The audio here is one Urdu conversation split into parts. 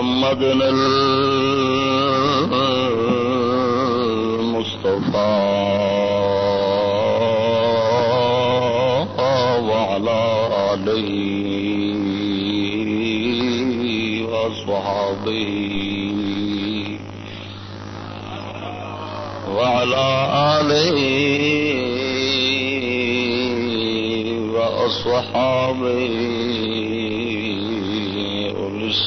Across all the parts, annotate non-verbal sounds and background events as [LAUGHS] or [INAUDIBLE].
محمد المصطفى وعلى آله وأصحابه وعلى آله وأصحابه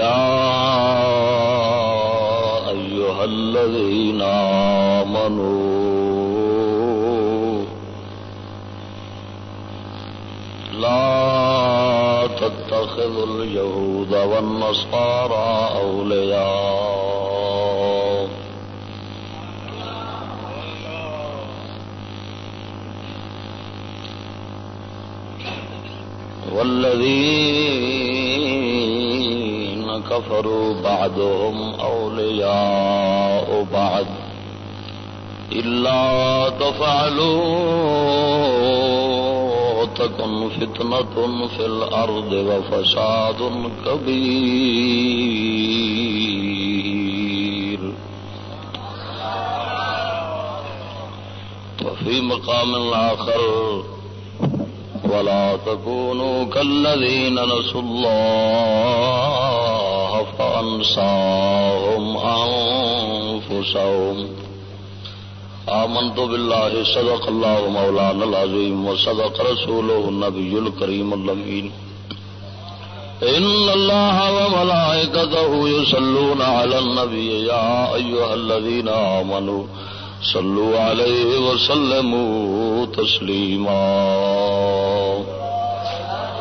يا أيها الذين آمنوا لا تتخذوا اليهود والنصارى أولياء والذين كفروا بعدهم أولياء بعد إلا تفعلوا تكن فتنة في الأرض وفساد كبير. وفي مقام آخر، ولا تكونوا كالذين نسوا الله فأنساهم أنفسهم. آمنت بالله، صدق الله مولانا العظيم وصدق رسوله النبي الكريم اللمين. إن الله وملائكته يصلون على النبي، يا أيها الذين آمنوا صلوا عليه وسلموا تسليما.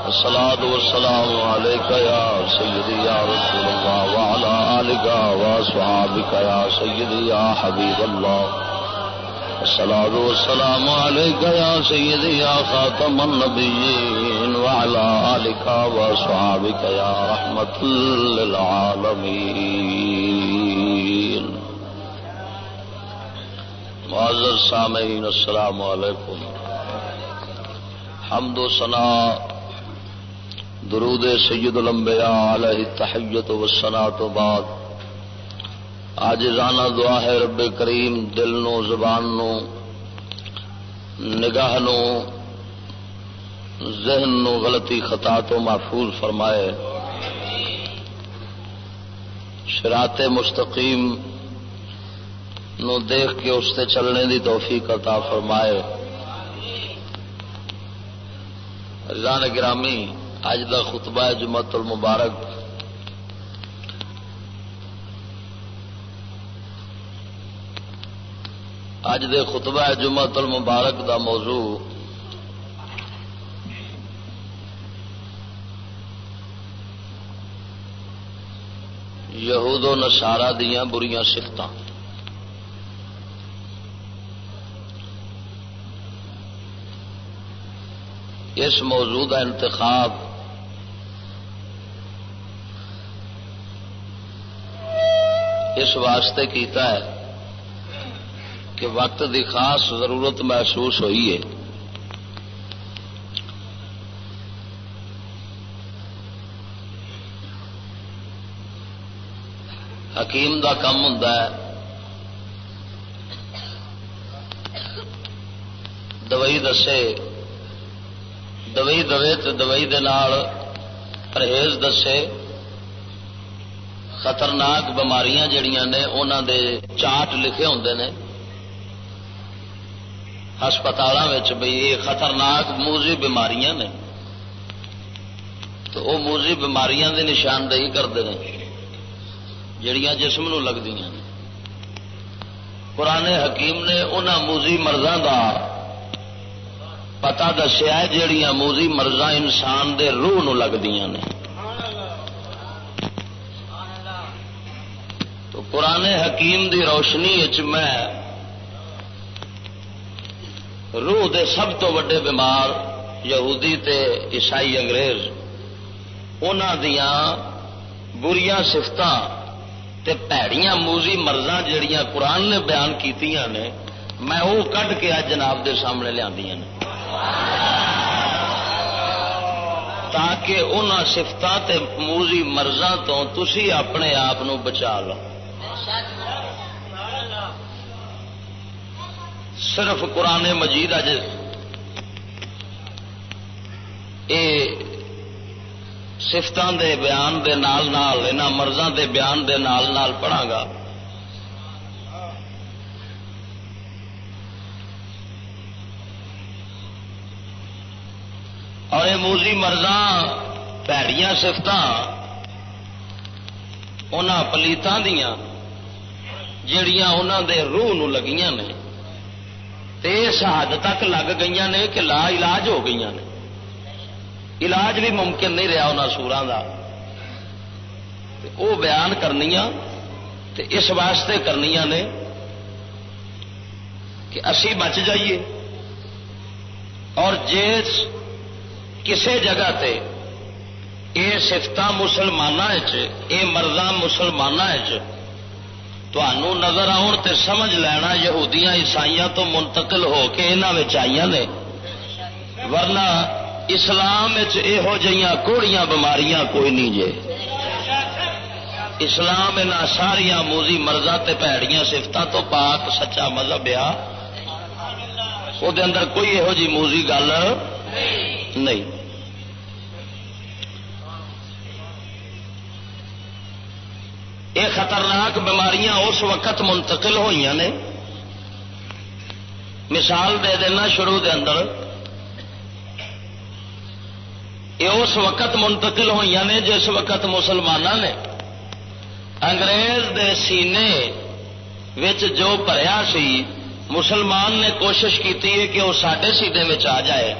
الصلاة والسلام عليك يا سيدي يا رسول الله وعلى آلك وأصحابك يا سيدي يا حبيب الله. الصلاة والسلام عليك يا سيدي يا خاتم النبيين وعلى آلك وأصحابك يا رحمة للعالمين. معزز سامعین، السلام علیکم. حمد و ثنا درود سید الانبیاء علیہ التحیت و سنا تو بعد۔ آج رانا دعا ہے رب کریم دل نو زبان نو نگاہ نو ذہن نو غلطی خطا تو محفوظ فرمائے۔ شرات مستقیم نو دیکھ کے اس سے چلنے دی توفیق عطا فرمائے۔ رضان گرامی اج دا خطبہ جمعت المبارک۔ اج دے خطبہ جمعت المبارک دا موضوع۔ یہود و نسارا دیاں بریاں سفتاں اس موضوع کا انتخاب اس واسطے کیتا ہے کہ وقت دی خاص ضرورت محسوس ہوئی ہے۔ حکیم دا کم ہوں دوائی دسے۔ دوئی دوے تو دوئی دے نال پرہیز دسے۔ خطرناک بماریاں جڑیاں نے انہوں دے چارٹ لکھے ہوں نے ہسپتال بھائی یہ خطرناک موزی بیماریاں نے۔ تو وہ موزی بیماریاں دی نشاندہی کرتے ہیں جڑیاں جسم نو لگتی ہیں قرآن حکیم نے انہوں موزی مرضوں کا پتا دسیا جہیا موزی مرضا انسان دے روح نو لگتی نے تو قرآن حکیم دی روشنی میں روح دے سب تو وڈے بیمار یہودی تے عیسائی انگریز دیا بریاں سفت پیڑیاں موزی مرضاں جڑیاں قرآن نے بیان کی میں وہ کھ کے اج جناب دے سامنے لیا تاکہ ان سفت موزی مرضاں تو تسی اپنے آپ بچا لو۔ صرف قرآن مجید اج سفتوں دے بیان دے نال نال ان مرضاں دے بیان دے نال نال پڑھا گا۔ اور یہ موزی مرضاں، پیڑیاں سفت ان پلیتوں دیا جڑیاں انہوں دے روح نو لگیاں نے۔ تے اس حد تک لگ گئی نے کہ لا علاج ہو گئی نے۔ علاج بھی ممکن نہیں رہا ان سورا کا وہ بیان کرنی تے اس واسطے کرنی نے کہ اسی بچ جائیے۔ اور جس کسی جگہ تے یہ سفت مسلمانوں یہ مرضا مسلمانوں تنوع نظر آن تے سمجھ لینا یہودیاں عیسائی تو منتقل ہو کے یہاں آئی نے۔ ورنہ اسلام یہو جہاں کوڑیاں بماریاں کوئی نہیں جے۔ اسلام ان ساریا موزی مرضا پیڑیاں سفتوں تو پاک سچا مذہب آ وہ اندر کوئی یہو جی موزی گل نہیں۔ یہ خطرناک بیماریاں اس وقت منتقل ہوئی نے۔ مثال دے دینا شروع دے اندر۔ یہ اس وقت منتقل ہوئی نے جس وقت مسلمانوں نے انگریز دے سینے وچ جو پریا سی، مسلمان نے کوشش کی کہ وہ سڈے سینے میں آ جائے۔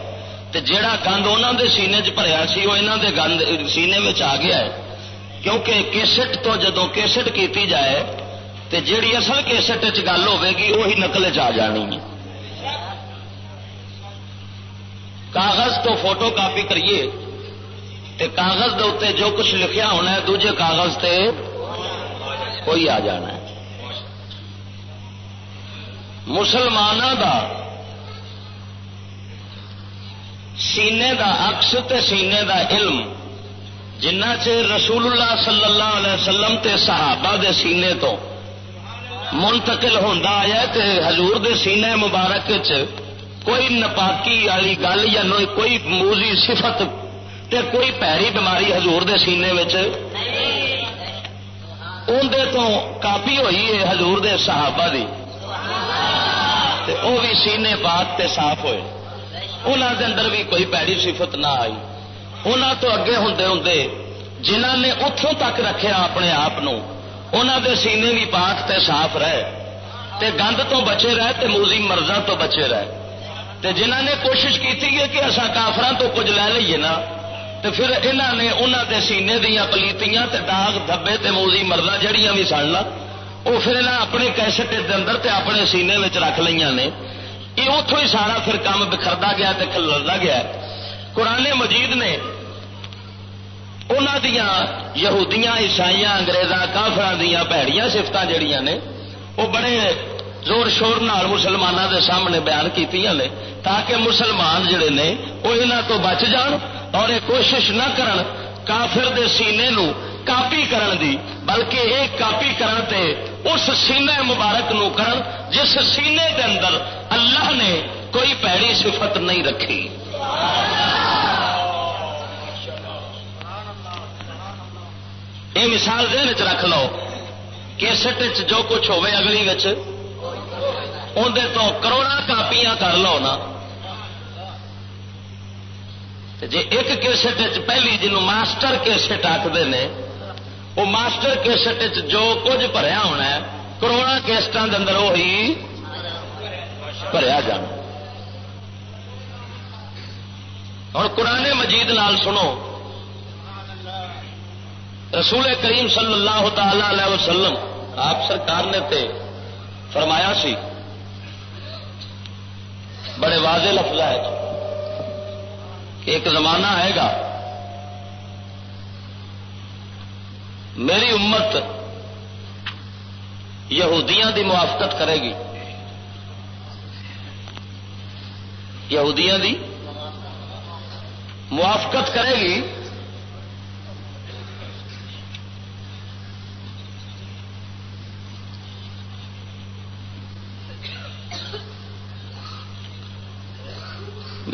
تو جہا گند انہوں دے سینے چ پریا سی، وہ یہاں دے گند سینے میں آ گیا ہے۔ کیونکہ کیسٹ تو جدو کیسٹ کیتی جائے تو جیڑی اصل کیسٹ گل ہوے وہی نقل چ جانی ہے۔ کاغذ تو فوٹو کاپی کریے تے کاغذ دے اتنے جو کچھ لکھیا ہونا ہے دوجے کاغذ تے کوئی آ جانا ہے۔ مسلمانوں دا سینے دا عکس تے سینے دا علم جنہ چر رسول اللہ صلی اللہ علیہ وسلم تے صحابہ دے سینے تو منتقل ہوتا آیا تے حضور دے سینے مبارک چ کوئی نپاکی والی گل یا کوئی موزی صفت تے کوئی پیری بیماری حضور دے سینے اندر تو کاپی ہوئی ہے حضور دے صحابہ دی تے او بھی سینے پاک تے صاف ہوئے۔ انہوں دے اندر بھی کوئی پیڑی صفت نہ آئی۔ انہوں تو اگے ہوں ہوں جنہ نے اتوں تک رکھا اپنے آپ دے سینے بھی پاک تے صاف رہے تے گند تو بچے رہے تے موزی مرضا تو بچے رہے تے جنہ نے کوشش کی کہ اصا کافران تو کچھ لے لیے نا تو پھر انہوں نے انہوں دے سینے دیا پلیتیاں تے داغ دھبے تے موزی مرضا جہیا بھی سن لا وہ پھر انہیں اپنے کیسٹ اندر تے اپنے سینے رکھ لیا نے یہ اتوں ہی سارا پھر کام بکھرتا گیا تے کھلتا گیا قرآن مجید نے انہوں دیا یہودیاں عیسائی اگریزاں کافر دیا پیڑیاں سفت جہیا نے، وہ بڑے زور شور نال مسلمانوں دے سامنے بیان کی نے، تاکہ مسلمان جڑے نے، وہ یہاں تو بچ جان اور یہ کوشش نہ کرن کافر دے سینے نو کاپی کرن دی، بلکہ ایک کاپی کرن تے اس سینے مبارک نو کرن جس سینے دے اندر اللہ نے کوئی پیڑی صفت نہیں رکھی۔ یہ مثال دن چ رکھ لو کیسٹ جو کچھ ہوے اگلی اندر تو کروڑا کاپیاں کر لو نا۔ جی ایک کیسٹ پہلی جنوب ماسٹر کیسٹ آخر نے، وہ ماسٹر کیسٹ جو کچھ بھریا ہونا ہے کروڑا کیسٹوں کے اندر وہی بھریا جانا۔ ہوں قرآن مجید نال سنو۔ رسول کریم صلی اللہ تعالی علیہ وسلم، آپ سرکار نے تے فرمایا سی، بڑے واضح لفظ ہے۔ کہ ایک زمانہ آئے گا، میری امت یہودیاں دی موافقت کرے گی۔ یہودیاں دی موافقت کرے گی۔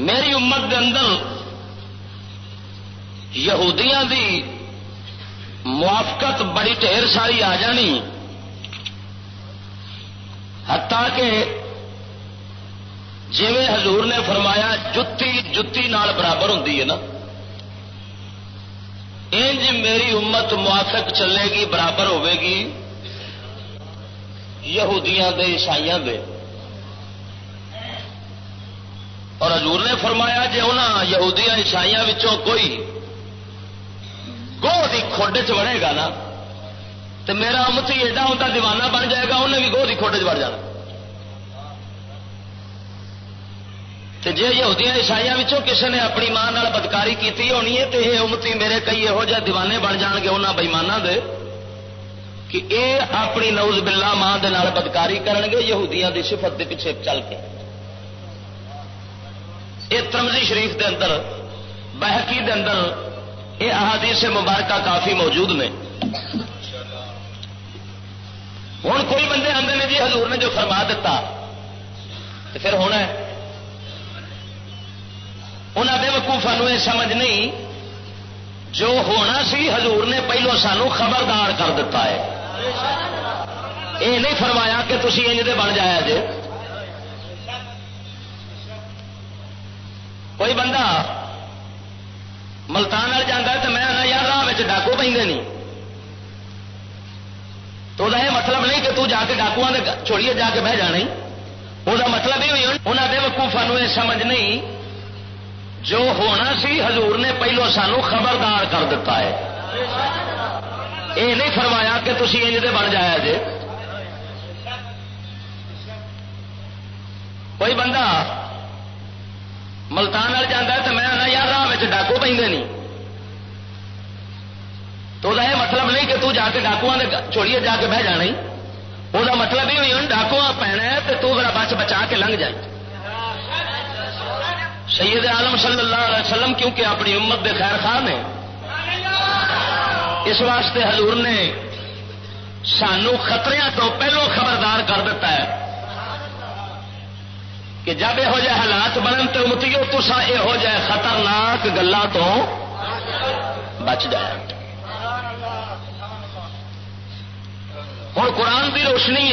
میری امت کے اندر یہودیاں دی موافقت بڑی ڈھیر ساری آ جانی۔ ہتا کہ جی حضور نے فرمایا جتی جتی نال برابر ہوں نا۔ انج میری امت موافق چلے گی، برابر ہوے گی۔ یہودیاں دے، عیسائیاں دے۔ اور حضور نے فرمایا جی انہوں یہودیاں عیسائیاں کوئی گوہ کی کھوڈ چ بڑے گا نا تو میرا امت ہی ایڈا ہوتا دیوانہ بن جائے گا، انہیں بھی گوہ کی کھوڈ چ بڑھ جانا۔ جی یہودیاں عیسائیاں کسی نے اپنی ماں بدکاری کی ہونی ہے تو یہ امتی میرے کئی یہو جہ دیوانے بن جان گے انہوں بئیمانہ دے کہ اے اپنی نوز بلا ماں دے بدکاری کرن گے، یہودیاں دی صفت دے پیچھے چل کے۔ یہ ترمزی شریف دے اندر بحقی دے اندر یہ احادیث مبارکہ کافی موجود نے۔ ہوں کوئی بندے آتے ہیں جی حضور نے جو فرما دیتا تو پھر ہونا ہے۔ انہوں نے وقوفا یہ سمجھ نہیں، جو ہونا سی حضور نے پہلو سانو خبردار کر دیتا ہے۔ یہ نہیں فرمایا کہ تھی انج دے بن جایا جے۔ کوئی بندہ ملتان جانا تو میں آنا یار راہ ڈاکو پہ نہیں تو یہ مطلب نہیں کہ تو جا کے ڈاکو چھوڑیے جا کے بہ جانا وہ مطلب یہ ہوئی انہوں نے وقوفا یہ سمجھ نہیں جو ہونا سی حضور نے پہلو سانو خبردار کر دیتا ہے یہ نہیں فرمایا کہ تھی انج بن جایا جے کوئی بندہ ملتان جانا تو میں آنا یار راہ ڈاکو پہ نہیں۔ تو یہ مطلب نہیں کہ تو جا کے ڈاکو چھوڑیے جا کے بہ جانا وہ مطلب یہ ہوئی ڈاکو پینا ہے تو تو بچ بچا کے لنگ جائے۔ سید عالم صلی اللہ علیہ وسلم کیونکہ اپنی امت دے خیر خان نے۔ اس واسطے حضور نے سانو خطرے تو پہلو خبردار کر دیتا ہے۔ کہ جب یہو جہ حالات بنن تو امتیو تسا یہو جہ خطرناک گلا تو بچ جائے۔ ہوں قرآن کی روشنی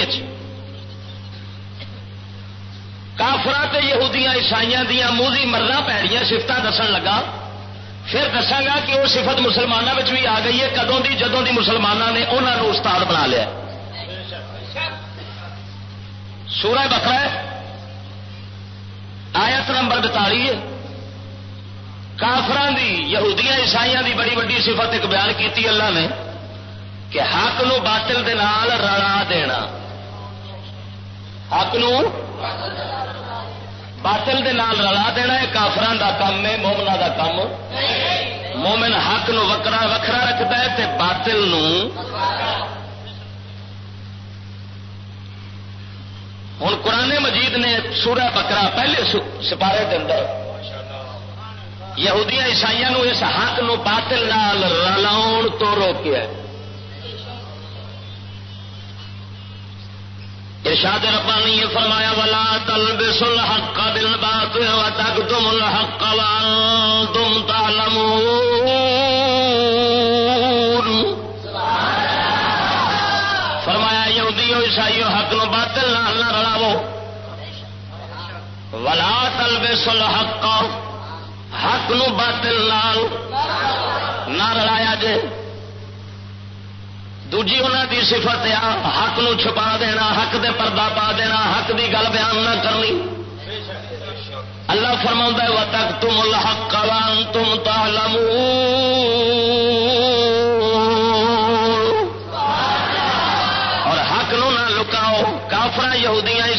کافرا یہودیاں عیسائیاں دیا موزی مرنا پیڑیاں سفت دسن لگا۔ پھر دساگا کہ وہ سفت مسلمانوں میں بھی آ گئی ہے، کدوں کی جدوں کی مسلمانوں نے انہوں نے استاد بنا لیا۔ سورہ بکرا آیت نمبر بتالی کافران دی، یہودیاں، عیسائیاں دی بڑی بڑی صفت ایک بیان کیتی اللہ نے کہ حق نو باطل دے نال رلا دینا۔ حق نو باطل دے نال رلا دینا ہے کافران دا کام ہے مومنا دا کام مومن حق نو وکرا وکھرا رکھتا ہے تے باطل نو ہوں قرآن مجید نے سورہ بکرا پہلے سپارے دن اندر عیسائی اس حق نو باطل نال رلا تو روکیا ارشاد ربانی یہ فرمایا، ولا تلبس الحق تک تم الحق تم تعلمون۔ فرمایا یہودی عیسائیو باطل نال نہ رلاو ولا تلبے سل حق حق نو باطل نال نہ رلایا جے۔ دوجی انہوں کی صفت آ حق نو چھپا دینا، حق دے پردہ پا دینا، حق دی گل بیان نہ کرنی۔ اللہ فرما و تک تم الحق وانتم تعلمون۔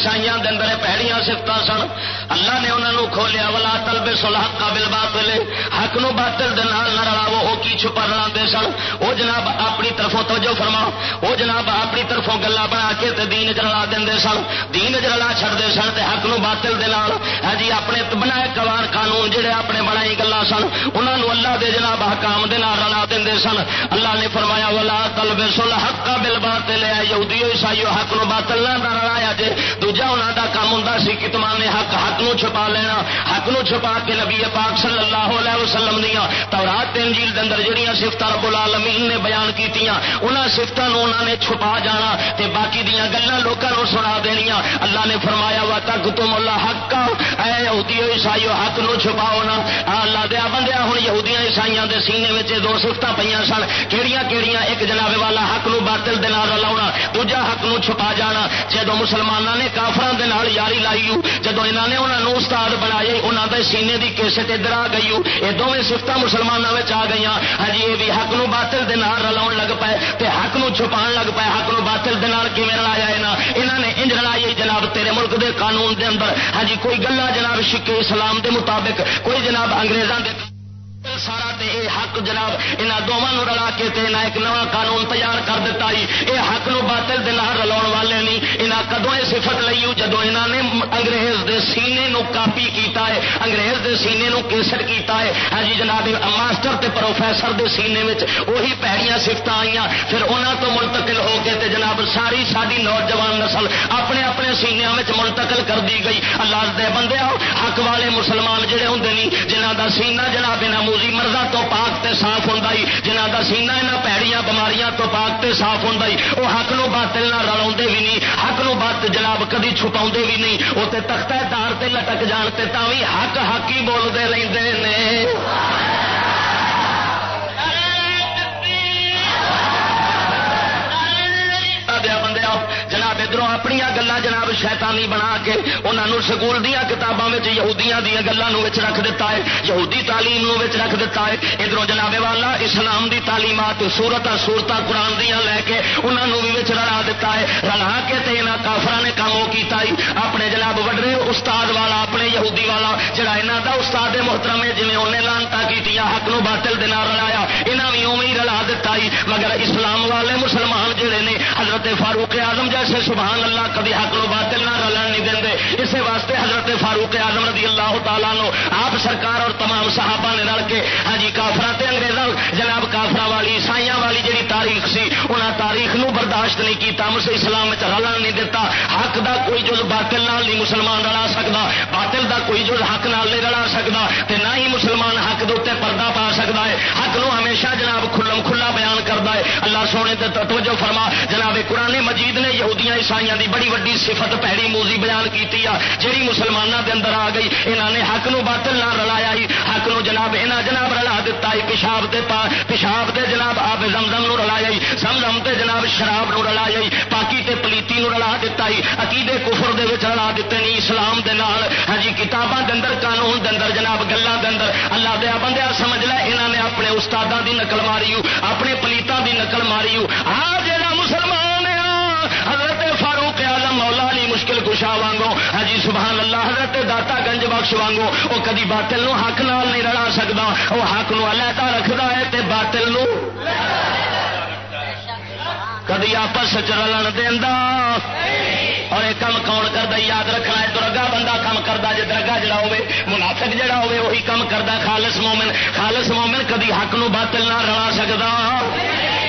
یہودیاں عیسائیاں دے اندر پہڑیاں سفت سن۔ اللہ نے انہوں کھولیا والا تل بے سلح قابل باطل حق نو باطل دے نال نہ رلاو وہ کی چھپا رلا سن۔ وہ جناب اپنی طرفوں توجہ فرما وہ جناب اپنی طرفوں گلا بنا کے تے دین چ رلا دے سن۔ دین چ رلا چڑتے سن تے حق نو باطل دے نال۔ ہاں جی اپنے بنائے قوان قانون جڑے اپنے بنائی گلا سن انہوں نے اللہ دے جناب حکام دے نال رلا دے سن۔ اللہ نے فرمایا والا تل بے سلح قابل باطل ہے یہودی عیسائی حق نو باطل نہ رلایا جے۔ دوجا انہوں دا کام ہوں سی کتمان نے حق حق حق نو چھپا لینا، حق نو چھپا کے نبی پاک صلی اللہ علیہ وسلم دیا۔ تورات تنجیل دندر جہاں سفت رب العالمین نے بیان کی انہوں سفتوں انہوں نے چھپا جانا تے باقی دیا گلیں لوگوں سنا دنیا اللہ نے فرمایا وا تک تم اللہ حق اے یہودی عیسائی حق نو چھپاؤ نا۔ اللہ دیا بندیا ہوں یہودیاں عیسائیاں دے سینے میں دو سفت پہ سن۔ کہڑیاں کہڑیاں ایک جناب والا حق نو باطل دے نال لاؤنا دوجا حق نو چھپا جانا۔ جدو مسلمانوں نے کافران دے نال یاری لائی جدو انہوں نے انہوں استاد بنایا انہوں کے سینے کی کیسٹ ادھر آ گئی یہ دونوں سفت مسلمانوں میں آ گئی ہاں جی، یہ بھی حق نو باطل دے نال لگ پائے تے حق نو چھپا لگ پائے حق نو باطل دے کیون رلایا یہاں نے انج رلائی جناب تیرے ملک دے قانون دے اندر۔ ہاں جی، کوئی گلا جناب شکے اسلام دے مطابق، کوئی جناب انگریزوں دے سارا تے اے حق جناب انہوں دونوں رلا کے تے نہ ایک نواں قانون تیار کر دیتا ہی اے حق نو باطل دے نہ رلا والے نہیں انہیں کدو یہ صفت لئی جدو انہوں نے انگریز دے سینے نو کاپی کیتا ہے انگریز دے سینے نو کیسر کیتا ہے ہاں جی جناب ماسٹر تے پروفیسر دے سینے میں وہی پیڑیاں سفت آئی پھر انہوں تو منتقل ہو کے تے جناب ساری ساری نوجوان نسل اپنے اپنے سینیا میں منتقل کر دی گئی۔ اللہ دے بندے حق والے مسلمان جڑے ہوں جنہ دا سینہ جناب انہیں موزی مرضا تو پاک تے صاف ہوں جنہ کا سینا یہاں پیڑیاں بماریاں تو پاک تے صاف ہوں وہ حق نو باطل نہ رلا بھی نہیں حق نو بات جناب کدی چھپا بھی نہیں وہ تختہ دار تے لٹک جان تے بھی حق حق ہی بولتے رہتے ہیں ادھر اپنی گلا جناب شیطانی بنا کے انہوں سکول دیا کتابوں یہودیاں دیا گلوں رکھ دیتا ہے، یہودی تعلیم رکھ دیتا ہے۔ ادھر جناب والا اسلام دی تعلیمات سورت سورت قرآن دیا لے کے انہوں بھی رلا دیتا ہے۔ رلا کے یہاں کافر نے کام وہ کیتا ہی اپنے جناب وڈرے، استاد والا، اپنے یہودی والا، جڑا یہاں کا استاد محترم ہے جی انہیں لانتا کی حق نو باطل دن رلایا یہاں بھی اوی رلا دیتا ہی مگر اسلام والے مسلمان جڑے نے، حضرت فاروق آزم جیسے سبحان اللہ، کبھی حق نو باطل نہ رلن نہیں دیں اسی واسطے حضرت فاروق آزم رضی اللہ تعالیٰ نو آپ سرکار اور تمام صحابہ نے رل کے ہاں جی کافر انگریزوں جناب کافر والی عیسائی والی جی تاریخ سی انہیں تاریخ نو برداشت نہیں کیتا، مجھ اسلام میں رلن نہیں دیتا حق دا کوئی جز باطل نال نہیں مسلمان رلا سکتا باطل دا کوئی جز حق نال نہیں رلا سکتا تے نہ ہی مسلمان حق دے پردہ پا سکتا ہے۔ حق نو ہمیشہ جناب کھلم کھلا بیان کرتا ہے۔ اللہ سونے تے توجہ فرما، جناب قرآن مجید نے یہودیاں عیسائی دی بڑی وڈی صفت پیڑی موزی بیان کی جیڑی مسلمانوں کے اندر آ گئی۔ انہوں نے حق نو باطل نہ رلایا ہی، حق نو جناب انہیں جناب رلا دتا ہی، پیشاب دے پا، پیشاب دے جناب آپ زمزم نو رلایا ہی، زمزم تے جناب شراب نو رلایا ہی، پاکی تے پلیتی نو رلا دتا ہی، عقیدے کفر دے وچ رلا دیتے نہیں اسلام دے نال۔ ہاں جی کتاباں دے اندر، قانون دے اندر، جناب گلاں دے اندر۔ اللہ دے بندیا سمجھ لے انہوں نے اپنے استاداں دی نقل ماری اپنے پلیتاں دی نقل ماری آ جڑا مشکل کشا وانگو۔ ہاں جی سبحان اللہ، حضرت داتا گنج بخش وانگو۔ وہ کدی باطل نو حق نال نہیں رلا سکتا وہ حق نو علیحدہ رکھتا ہے تے باطل نو کدی آپس رلن دینا اور یہ کام کون کرتا یاد رکھنا ہے درگا بندہ کام کرتا جی درگا جڑا ہوے منافق جڑا ہوے وہی کام کرتا خالص مومن خالص مومن کدی حق نو باطل نہ رلا سکتا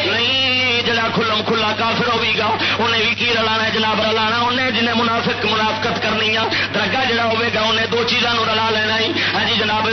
نہیں۔ جڑا کھلم کھلا کافر ہوے گا، انہیں بھی کی رلا جناب رلا انہیں جنہیں منافق منافقت کرنی آ درگا جڑا ہوے گا، انہیں دو چیزوں رلا لینا ہی ہاں جی جناب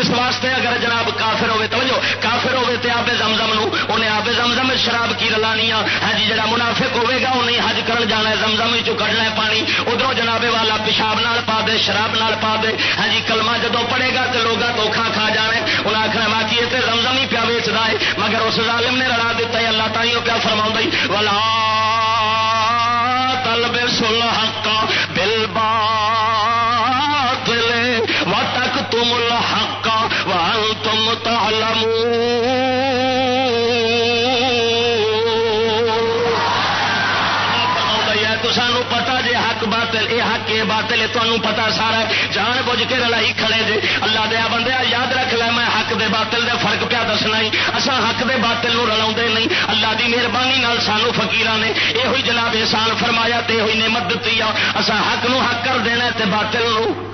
اس واسطے اگر جناب کافر ہوے توجہ، کافر ہوے تے آبے زمزم نو، انہیں آبے زمزم شراب کی رلانی آ ہاں جی جڑا منافق ہوے گا، انہیں حج کرن جانا ہے، زمزم چ کڈنا ہے پانی۔ ادھر جنابے والا پیشاب نال پا دے، شراب نال پا دے۔ ہاں جی کلمہ جدو پڑے گا تو لوگ دھوکھا کھا جانے انہیں آخر باقی یہ زمزم ہی پیا ویچتا ہے، مگر اس ظالم نے رلا دیتا ہے، اللہ تعالی پیا فرما والا تلب سل حق حق یہ پتا سارا جان بوجھ کے رلائی کھڑے جے۔ اللہ دیا بندے یاد رکھ لے میں حق دے باطل دے فرق پیا دسنا ہی۔ اصا حق دے باطل نو رلا نہیں۔ اللہ دی مہربانی سانو فکیر نے یہ ہوئی جناب احسان فرمایا تے ہوئی نعمت دیتی آ۔ اصا حق نو حق کر دینا تے باطل نو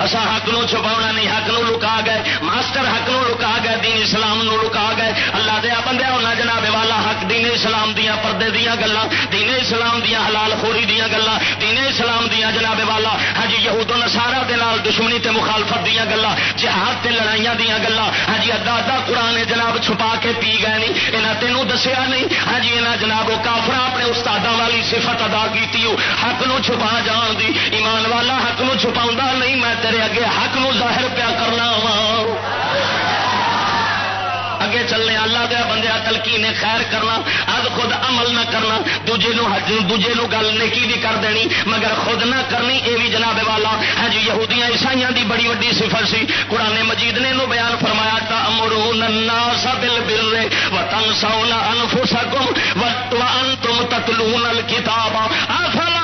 اصا حق نو چھپا نہیں، حق نو لکا گئے۔ ماسٹر حق نو لکا گئے، دین اسلام نو لکا گئے۔ اللہ دیا بندے ہونا جناب والا حق، دین اسلام دیا پردے دیا گلا دین اسلام دیا حلال خوری دیا گلا دین اسلام دیا جناب والا ہاں جی یہود نسارا دشمنی تے مخالفت دیا گلا جہاد تے لڑائیاں دیا گلا ہاں جی ادا ادا قرآن جناب چھپا کے پی گئے نہیں یہاں تینوں دسیا نہیں ہاں جی یہاں جناب وہ کافر اپنے استادوں والی صفت ادا کی حق نو چھپا جان دی، ایمان والا حق نو چھپا نہیں، میں تیرے اگے حق نو ظاہر پیا کرنا وا اگے چلنے اللہ دیا بندے تلکی نے خیر کرنا اب خود عمل نہ کرنا، دوجے نو دوجے نو گل نیکی بھی کر دینی، مگر خود نہ کرنی یہ بھی جناب والا۔ ہاں جی یہودیاں عیسائیاں دی بڑی وڈی صفت سی، قرآن مجید نے نو بیان فرمایا تھا امرون الناس بالبر وتنسون انفسکم وانتم تتلون الکتاب افلا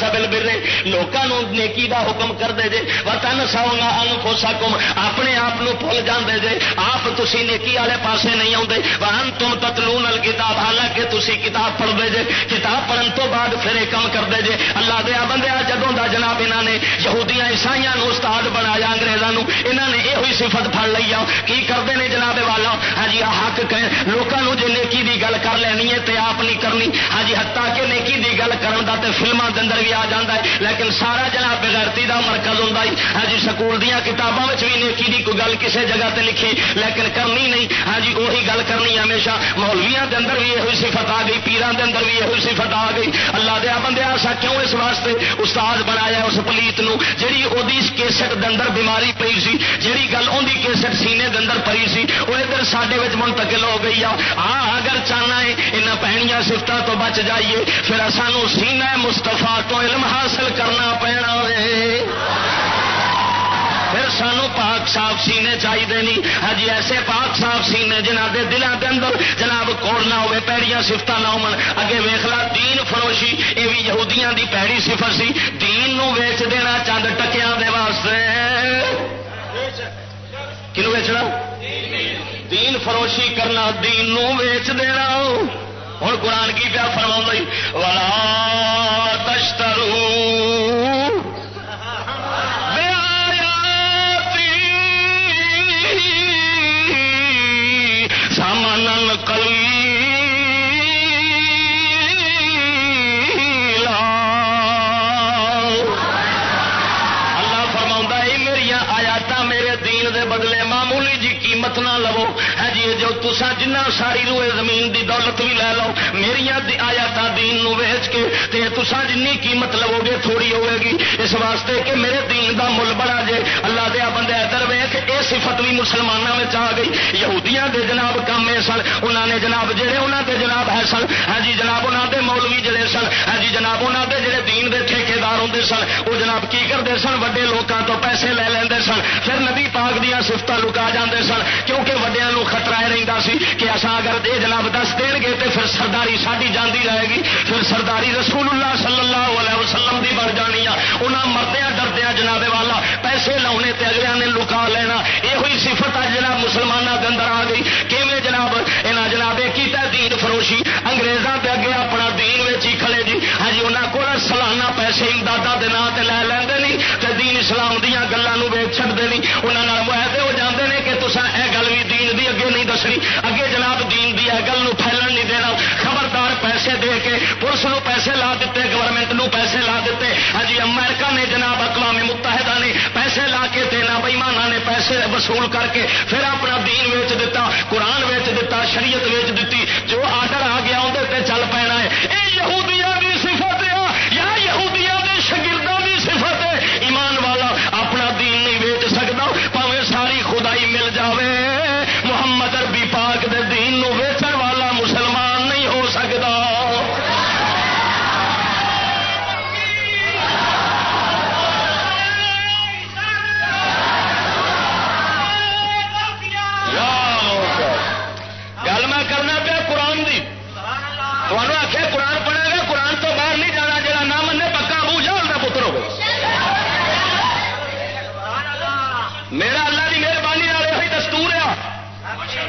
سبل برے لوگوں نیکی دا حکم کر دے جے۔ وطن ساؤنا انفسکم اپنے آپ بھول جاندے جے۔ آپ تسی نیکی والے پاسے نہیں آتے وہن تم تتلون الکتاب، حالانکہ تسی کتاب پڑھ دے جے۔ کتاب پڑھن تو بعد پھر یہ کام کر دے جے۔ اللہ دیا بندے جدوں دا جناب انہوں نے یہودیاں، عیسائیاں استاد بنایا انگریزوں انہوں نے یہ صفت پڑ لی آ۔ کی کرتے ہیں جناب والا؟ ہاں جی حق لوگوں جی نیکی دی گل کر لینی ہے تے آپ نہیں کرنی ہاں جی ہتا کہ نیکی دی گل کرن دا تے فلموں کے اندر بھی آ جاتا ہے۔ لیکن سارا جناب بغیرتی دا مرکز ہوں ہاں جی سکول دیا کتابوں میں بھی نیکی دی کوئی گل کسی جگہ تے لکھی، لیکن کرنی نہیں۔ ہاں جی وہی گل کرنی ہمیشہ۔ مولویا کے اندر بھی یہ صفت آ گئی پیران کے اندر بھی یہ صفت آ گئی۔ اللہ دیا بندے، آسا کیوں اس واسطے استاد بنایا اس پلیت نو؟ جی وہ کیسٹ دندر بیماری پی سی جہی گل ان کی کیسٹ سینے دندر پی سی، وہ ادھر سڈے منتقل ہو گئی آ۔ اگر چاہنا ہے یہاں پہنیا سفتوں تو بچ جائیے۔ پھر سانو سینا مستفا تو کو علم حاصل کرنا پینا پھر سانو پاک صاف سینے چاہیے نہیں ہاں جی، ایسے پاک صاف سینے جنہ کے دلوں کے اندر جناب کوڑ نہ ہوے پیڑیاں سفت نہ ہو اگے ویخلا دین فروشی یہ بھی یہودیاں دی پیڑی سفر سی. دین نو ویچ دینا چند ٹکیا دے واسطے. کنو ویچنا؟ دین فروشی کرنا، دین نو ویچ دینا. ہوں قرآن کی پیا فرما والا تشترو قیمت نہ لو۔ ہے جی جو تسا جنہ ساری روئے زمین دی دولت بھی لے لو میری آیات دین نو ویچ کے، تے تسا جن قیمت لو گے تھوڑی ہوئے گی۔ اس واسطے کہ میرے دین دا مل بڑا جے، اللہ دیا بندے ادھر ویخ یہ صفت بھی مسلمانوں میں آ گئی۔ یہودیاں دے جناب کام سن انہوں نے جناب جہے انہوں دے جناب ہے سن ہاں جی جناب انہوں دے مولوی جڑے سن ہاں جی جناب انہوں دے جڑے دین دے ٹھیکار ہوں سن وہ جناب کی کرتے سن؟ وڈے لوگوں تو پیسے لے لیں سن۔ پھر نبی پاک دیا سفت لکا جاندے سن۔ کیونکہ وڈیا خطرہ رہتا سی کہ اصا اگر یہ جناب دس دین گے تو پھر سرداری ساری جاندی رہے گی، پھر سرداری رسول اللہ صلی اللہ علیہ وسلم دی بن جانی انہیں مردیا ڈردیا جناب والا، پیسے لاؤنے تے اگلے نے لکا لینا۔ یہ ہوئی صفت اج جناب مسلمانوں کے اندر آ گئی۔ کیونیں جناب یہاں جناب یہ دین فروشی؟ اگریزوں کے اگے اپنا دین ویچ ہی کھڑے جی۔ ہاں جی انہوں کو سالانہ پیسے امداد کے نام سے لے لے نہیں دین اسلام دیا گلوں ویچ چڑھتے نہیں انہوں نے معاہدے ہو دسنی اگے جناب دین دی گل نو پھیلن نہیں دینا خبردار پیسے دے کے پولیس نو پیسے لا دیتے گورنمنٹ نو پیسے لا دیتے ہجی امریکہ نے جناب اقوام متحدہ نے پیسے لا کے دینا بئیمانہ نے پیسے وصول کر کے پھر اپنا دین ویچ دیتا قرآن ویچ دیتا شریعت ویچ دیتی جو آڈر آ گیا اندر چل پینا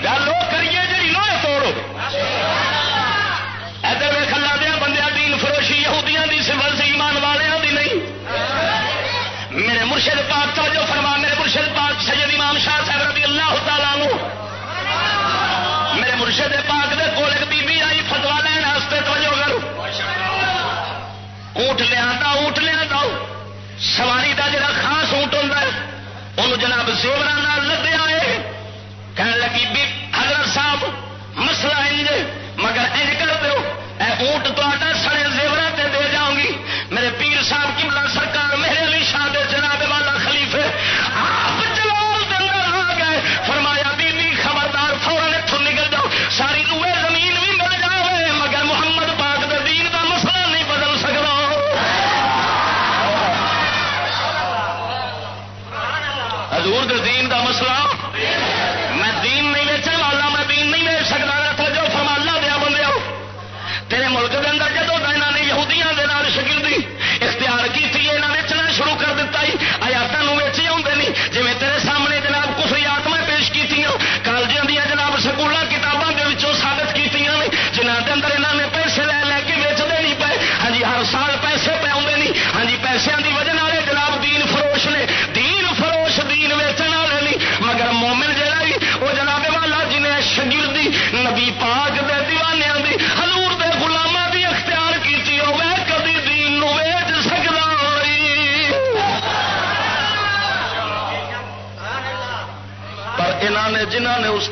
گل وہ کریے جی لوہے توڑ ادھر ویخ لا دیا بندیا دین فروشی، یہودیاں دی سفل سی، ایمان والوں دی نہیں۔ میرے مرشد پاک کا جو فرما، میرے مرشد پاک سید امام شاہ صاحب رضی اللہ تعالیٰ عنہ۔ میرے مرشد پاک دے کول ایک بی بی آئی فتوا لین واسطے، توجہ کرو اونٹ لیا اونٹ لیا سواری دا جڑا خاص اونٹ ہوتا ہے انہوں جناب زیور لدیا ہے۔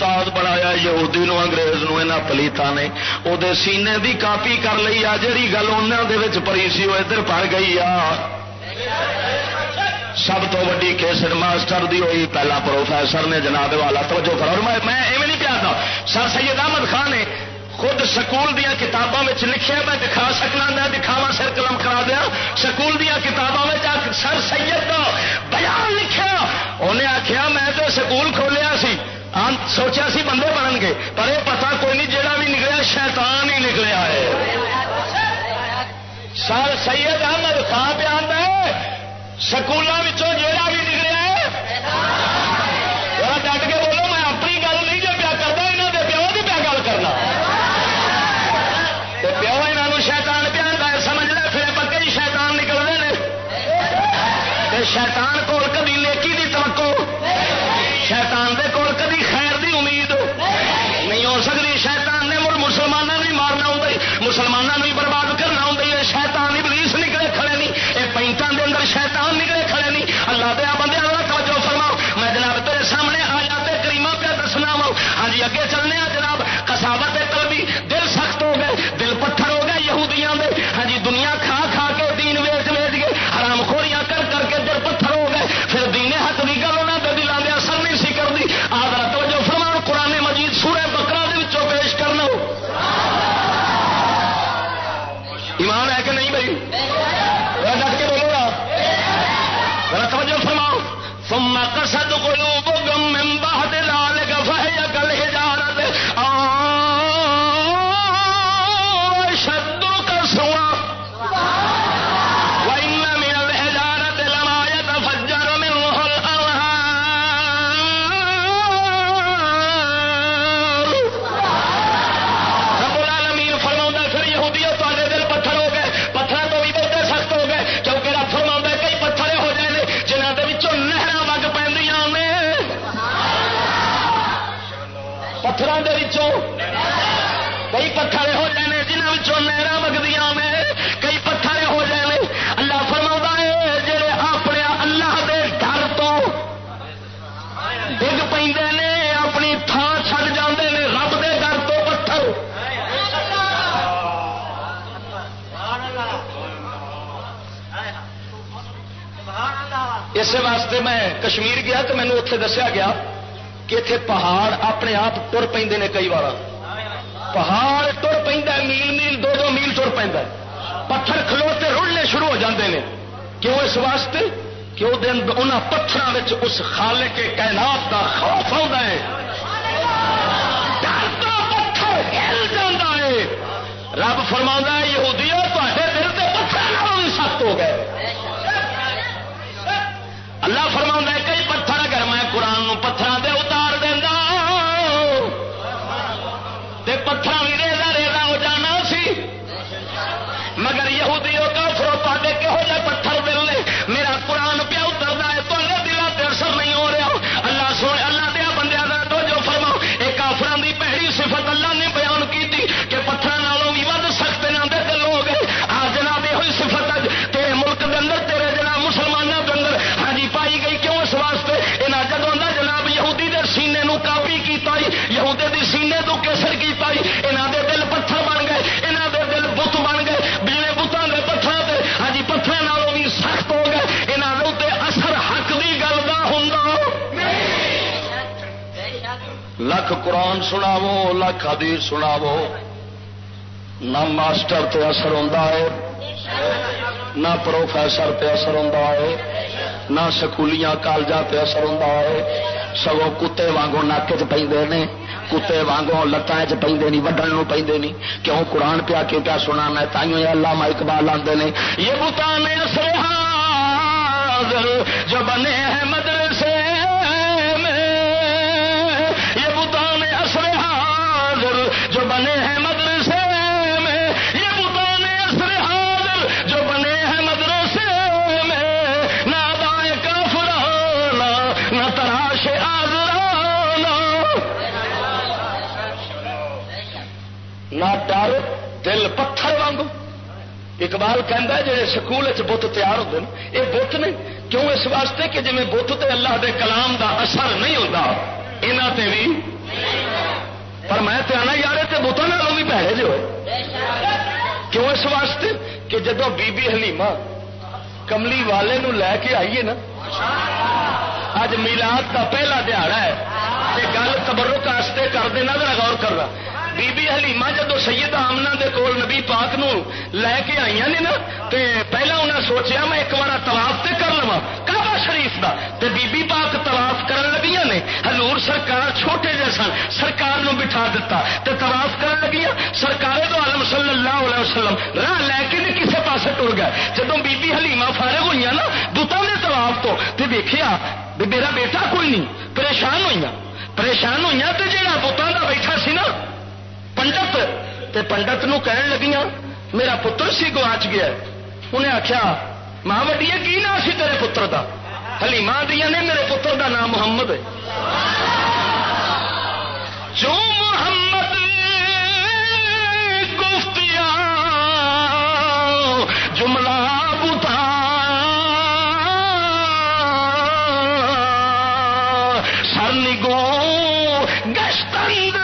استاد بنایا، یہودی نو، انگریز نو، انہاں پلیتا نے۔ او دے سینے دی کاپی کر لئی آ جڑی گل انہاں دے وچ سی، وہ ادھر پڑ گئی آ۔ سب تو ویڈی کیسٹ ماسٹر دی ہوئی پہلا پروفیسر نے جناب والا، توجہ کرو۔ میں میں ایویں نہیں پیاتا سر سید احمد خان نے خود سکول دیا کتابوں میں لکھے میں دکھا سکنا، میں دکھاوا سر قلم کرا دیا۔ سکول دیا کتابوں میں سر سید کا بیان لکھا انہیں آخیا میں تو سکول کھولیا سی۔ سوچا سی بندے بنن گے، پر یہ پتا کوئی نہیں جہاں بھی نکلیا، شیطان ہی نکلیا ہے۔ سر سید احمد خان بیان ہے سکولوں جہاں بھی نکلیا ہے۔ ڈٹ کے بولو، میں اپنی گل نہیں، جو پیا کرتا یہاں کے پیو کی پیا گل کرنا۔ پیو یہاں شیطان پیا سمجھ لے، پھر پکے ہی شیطان نکلتے ہیں شیطان کول کدی نیکی دی توقع، شیطان دے کول کدی خیر دی امید نہیں ہو سکتی شیطان نے مڑ مسلمانوں بھی مارنا ہوں مسلمانوں بھی برباد کرنا ہوں شیطان ابلیس نکلے کھڑے نہیں یہ پینٹان دے اندر شیطان نکلے کھڑے نہیں اللہ دیا بندے اللہ توجہ فرماؤ۔ میں جناب تیرے سامنے آ جاتے کریمہ پہ دسنا ہاں جی اگے چلنے آ جناب کساوت قلبی دل سخت ہو اس واسطے میں کشمیر گیا تو مینو اتنے دسیا گیا کہ اتنے پہاڑ اپنے آپ تر پہ کئی بار پہاڑ تر پہ میل میل دو دو میل تر پہ پتھر کھلوتے رڑنے شروع ہو جاتے ہیں کیوں اس واسطے کہ وہ دن ان پتھروں اس خالے کے کائنات کا خوف آتا ہے پتھر ہل جاتا ہے رب فرما یہودی تے دل کے پتھر سخت ہو گئے اللہ فرما کئی پتھر اگر میں قرآن پتھر دے کیسر کیتا یہاں دے دل پتھر بن گئے یہاں دے دل بت بن گئے بجلے بتان کے پتھر سے ہاں جی، پتھر نالوں بھی سخت ہو گئے۔ یہاں کے اثر حق کی گل کا ہوں لکھ قرآن سناو لکھ حدیث سناو نہ ماسٹر تے اثر ہوتا ہے، نہ پروفیسر تے اثر ہوتا ہے، نہ سکولیاں کالجا تے اثر ہوتا ہے۔ سگوں کتے وانگوں نک چ پہ کتے وانگوں لتان چ پہ نہیں، وڈن پہ نہیں۔ کیوں؟ قرآن پیا کے کیا سنا میں، تائیوں اللہ مائک بال آتے ہیں یہ بتان جو بنے ہیں مدرسے یہ بتا میں حاضر جو بنے ہیں مدرسے نہ ڈر دل پتھر وانگو اقبال کہہ جی سکول بت تیار ہوتے ہیں یہ بت نے کیوں اس واسطے کہ جی بت تے اللہ دے کلام دا اثر نہیں ہوتا یہاں تے بھی پر میں تے آنا یار تے بتوں بھی پیڑے جو کیوں اس واسطے کہ جدو بی بی حلیمہ کملی والے نو لے کے آئیے نا اج میلاد کا پہلا دہاڑا ہے گل تبرک واسطے کر دینا ذرا غور کر رہا بی بی حلیمہ جدو سید آمنا دے کول نبی پاک نو لے کے آئی نے نا، تے پہلا انہیں سوچیا میں ایک بار تلاف تے کر لوا کعبہ شریف دا، تے بی بی پاک تلاف کرن لگیاں نے۔ حضور سرکار چھوٹے جے سن، سرکار نو بٹھا دیتا تے تلاف کرن لگیاں، سرکار دو عالم صلی اللہ علیہ وسلم راہ لے کے نہیں کسے پاسے ٹر گئے۔ جدو بی بی حلیمہ فارغ ہوئی نا بتوں دے تلاف تو، تے دیکھیا میرا بیٹا کوئی نہیں، پریشان ہوئی پریشان ہوئی تو جہاں بتوں کا بیٹھا سی نا پنڈت تے پنڈت نو کہن لگیاں میرا پتر سی گواچ گیا انہیں آخیا ماں وڈی کی نام سی تیرے پتر دا حلیمہ دیا نے میرے پتر دا نام محمد ہے جو محمد گفتیا جملہ بتا سر نگو گشتند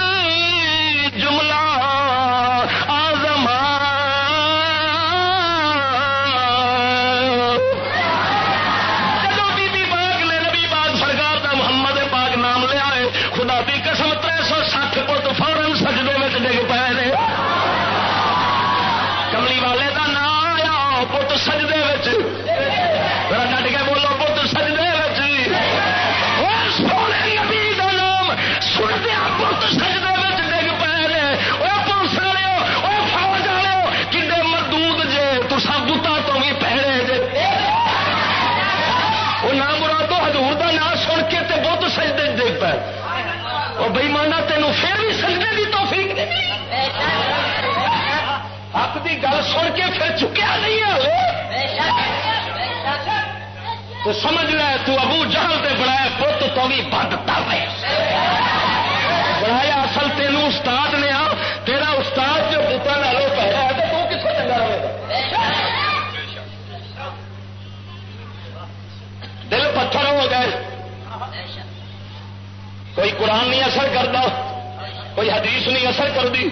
خود سجدے ڈگ پہ وہ بےمانا تینوں پھر بھی سجدے کی توفیق حق کی گل سن کے پھر چکیا نہیں ہے۔ تو سمجھ لے تو ابو جہل تے بنایا پت تو بھی بدتا ہے۔ بنایا اصل تینوں استاد نے آ، تیرا استاد جو پتا نہ لو پہلا ہے، تو کتنا چلا رہے گا دل پتھر ہو گئے۔ کوئی قرآن نہیں اثر کرتا، کوئی حدیث نہیں اثر کرتی،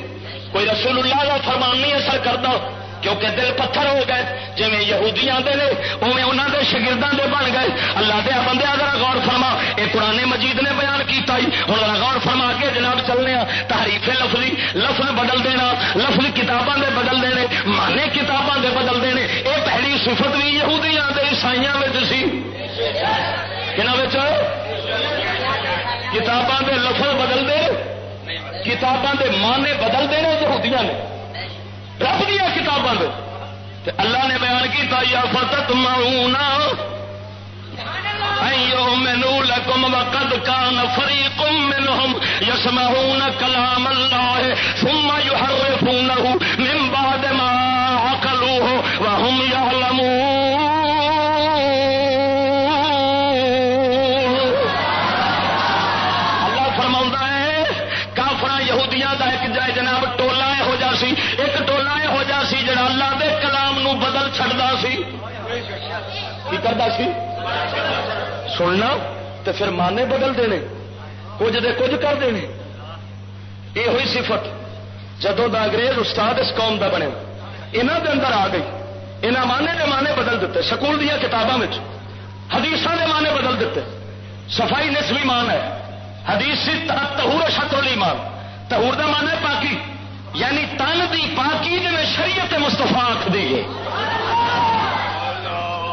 کوئی رسول اللہ کا فرمان نہیں اثر کرتا، کیونکہ دل پتھر ہو گئے۔ جی یہودی آتے ہیں اوے انہوں کے شگردوں کے بن گئے۔ اللہ دیا بندے ذرا غور فرما یہ پرانے مجید نے بیان کیتا ہی۔ ہوں ذرا غور فرما کے جناب چلنے ہاں۔ تاریخ لفظی، لفظ بدل دینا، لفظ کتابوں کے بدل دینے مانے کتابوں کے بدل دینے۔ یہ پہلی صفت بھی یہودی آتے عیسائی سی۔ کتاباں کے لفظ بدل دے کتاباں کے مانے بدل دے یہودیاں نے رب دیا کتاباں اللہ نے بیان کیا یا فتت مرونا مینو لکم وقد کان فریق منهم يسمعون كلام الله ثم من بعد کرتا سی؟ سننا؟ تو پھر مانے بدل دینے۔ کچھ دے کچھ کر دینے۔ یہ ہوئی صفت۔ جدو دا انگریز استاد اس قوم دا بنے۔ انہوں دے اندر آ گئی۔ انہوں مانے دے مانے بدل دیتے۔ سکول دیا کتابوں میں حدیث دے مانے بدل دیتے۔ صفائی نسبی مان ہے۔ حدیث سے تہور شکل مان تہور دا مان ہے پاکی۔ یعنی تن دی پاکی جی شریعت مستفا آخ دی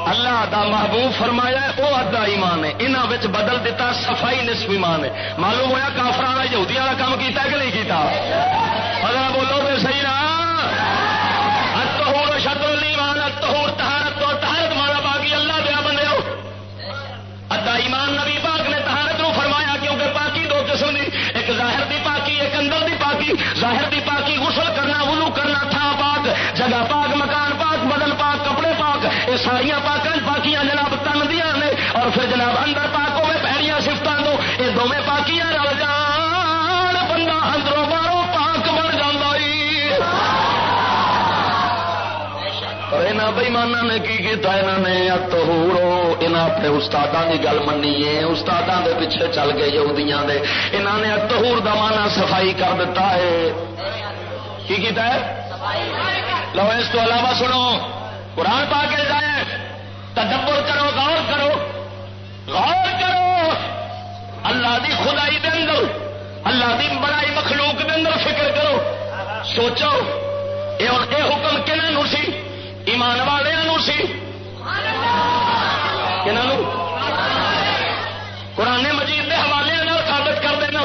اللہ دا محبوب فرمایا وہ ادا ایمان ہے۔ انہوں بدل دیتا، صفائی نصف ایمان ہے۔ معلوم ہوا کافر والا یہودی والا کام کیتا کہ نہیں کیتا؟ اگر بولو تو صحیح نا۔ اتہور شطر ایمان اتہور تہارت تو تہارت مانا باقی اللہ دیا بندے ادا ایمان نبی پاک نے تہارت نو فرمایا، کیونکہ پاکی دو قسم دی، ایک ظاہر دی پاکی، ایک اندر دی پاکی۔ ظاہر دی پاکی ساریا پاک پاکیاں جناب تن دیا نے اور پھر جناب اندر پاک ہوئے پیڑیاں سفتوں دو یہ دونیں پاکیاں رل جان بندہ اندروں باروں پاک بن جانا بئیمانا نے کی کیتا انہوں نے انہوں اپنے استادوں کی گل منی ہے استادوں کے پیچھے چل گئے یہودیاں دے انہوں نے تہور دا مانا صفائی کر دیتا ہے کی کیتا ہے؟ لو اس تو علاوہ سنو۔ قرآن پا کے جائے تدبر کرو، غور کرو غور کرو۔ اللہ دی خدائی دے اندر، اللہ دی بڑائی مخلوق دے اندر فکر کرو۔ سوچو یہ حکم کنہوں سی؟ ایمان والوں سی؟ قرآن مجید کے حوالے ثابت کر دینا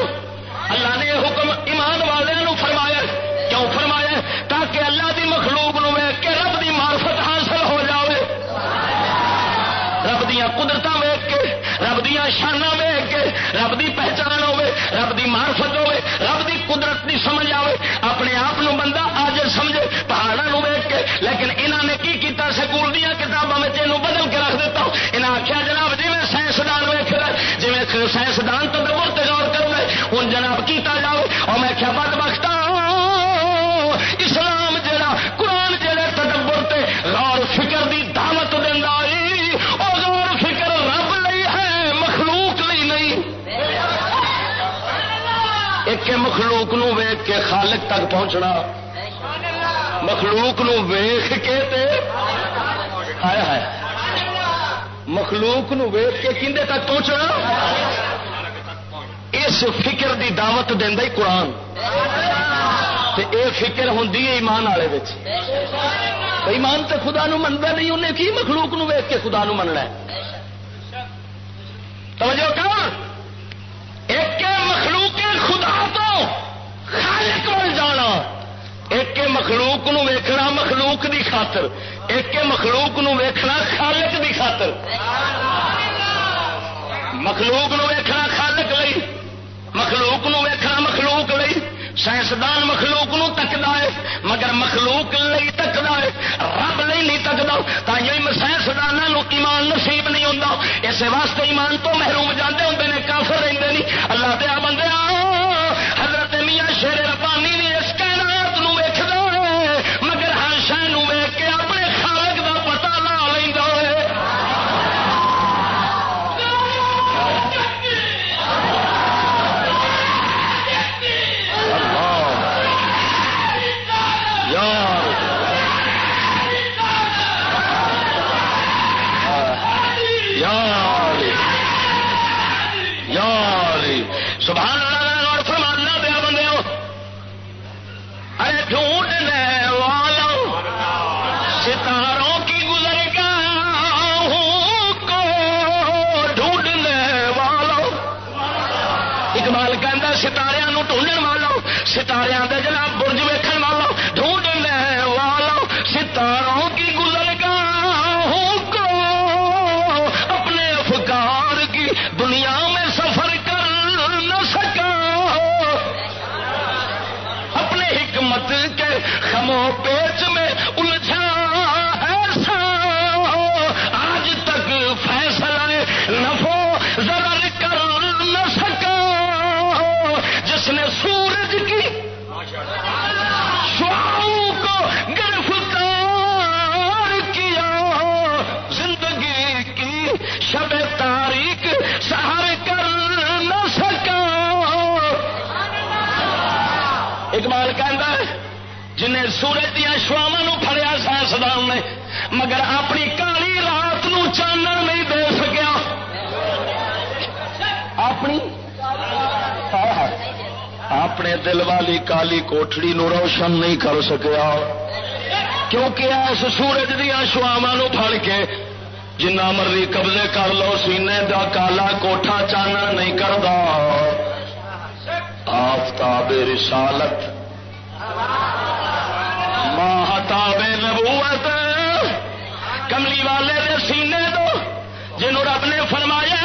اللہ نے یہ حکم ایمان والوں فرمایا کیوں فرمایا تاکہ اللہ دی مخلوق رب دیا شانہ ویگ کے رب دی پہچان ہوے رب دی معرفت ہوے رب دی قدرت دی سمجھ آئے اپنے آپ بندہ آج سمجھے پہاڑوں ویگ کے۔ لیکن انہوں نے کی کیتا؟ سکول دیا کتابوں میں یہ بدل کے رکھ دیتا انہیں آخیا جناب جی میں سائنسدان ویک جی سائنسدان تو دبر غور کر لے ہوں جناب کیتا جاؤ اور میں کیا مخلوق کے خالق تک پہنچنا۔ مخلوق نو ویخ کے تے۔ آیا ہے مخلوق نو ویخ کے کھے تک پہنچنا۔ اس فکر دی دعوت دینا ہی قرآن۔ تے اے فکر ہوں ایمان والے ایمان تے خدا نو منتا نہیں انہیں کی مخلوق نو ویخ کے خدا نو مننا توجہ کر۔ خالق بن جانا۔ ایک مخلوق نو ویکھنا مخلوق دی خاطر، ایک مخلوق نو ویکھنا خالق دی خاطر۔ مخلوق نو ویکھنا خالق لئی، مخلوق نو ویکھنا مخلوق لئی۔ سائنسدان مخلوق نو تکدا ہے، مگر مخلوق لئی تکدا ہے۔ رب لئی نہیں تکدا تھی سائنسدانوں ایمان نصیب نہیں ہوتا اس واسطے ایمان تو محروم جانے ہوتے ہیں کافر رہتے نہیں۔ اللہ دیا بندے ستارے دے جناب برج ویکن والوں ڈھونڈنے والا ستاروں کی گزر گاہوں کو، اپنے افکار کی دنیا میں سفر کر نہ سکا اپنے حکمت کے خموں پہ سورج دیا شواوا فڑیا سائنسدان نے، مگر اپنی کالی رات نو چانن نہیں دے سکیا۔ اپنی؟ اپنے دل والی کالی کوٹڑی نو روشن نہیں کر سکیا۔ کیونکہ اس سورج دیا شواوا پڑ کے جنا مرضی قبضے کر لو، سینے دا کالا کوٹھا چانن نہیں کرتا آفتاب رسالت۔ ماہتاب نبوت کملی والے دے سینے دو جنہوں رب نے فرمایا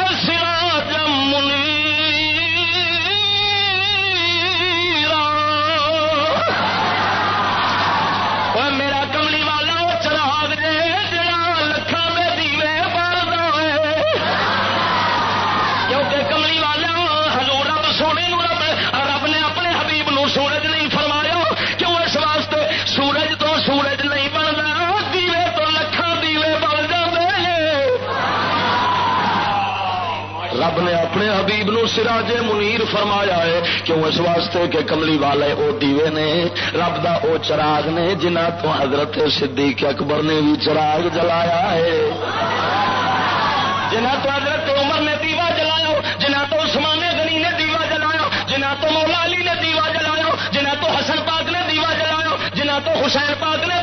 اپنے حبیب نو سراج منیر فرمایا ہے، کیوں اس واسطے کہ کملی والے او دیوے نے، رب دا او چراغ نے جنہ تو حضرت صدیق اکبر نے بھی چراغ جلایا ہے۔ جنہ تو حضرت عمر نے دیوا جلایا جنہ تو عثمان غنی نے دیوا جلایا جنہ تو مولا علی نے دیوا جلایا جنہ تو حسن پاک نے دیوا جلایا جنہ تو حسین پاک نے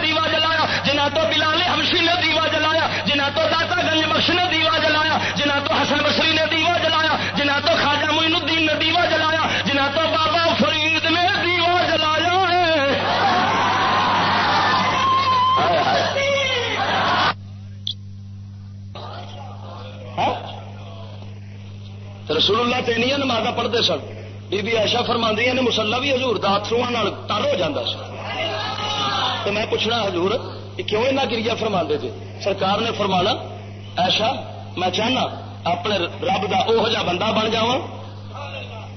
رسول اللہ تینیا نمازا پڑھتے سن بی بی ایشا فرما نے مسلا بھی ہزور داترو تر ہو جاتا سر تو میں پوچھنا حضور یہ کیوں اتنا گریا فرما تھے سرکار نے فرمانا ایشا میں چاہنا اپنے رب کا وہ جا بندہ بن جا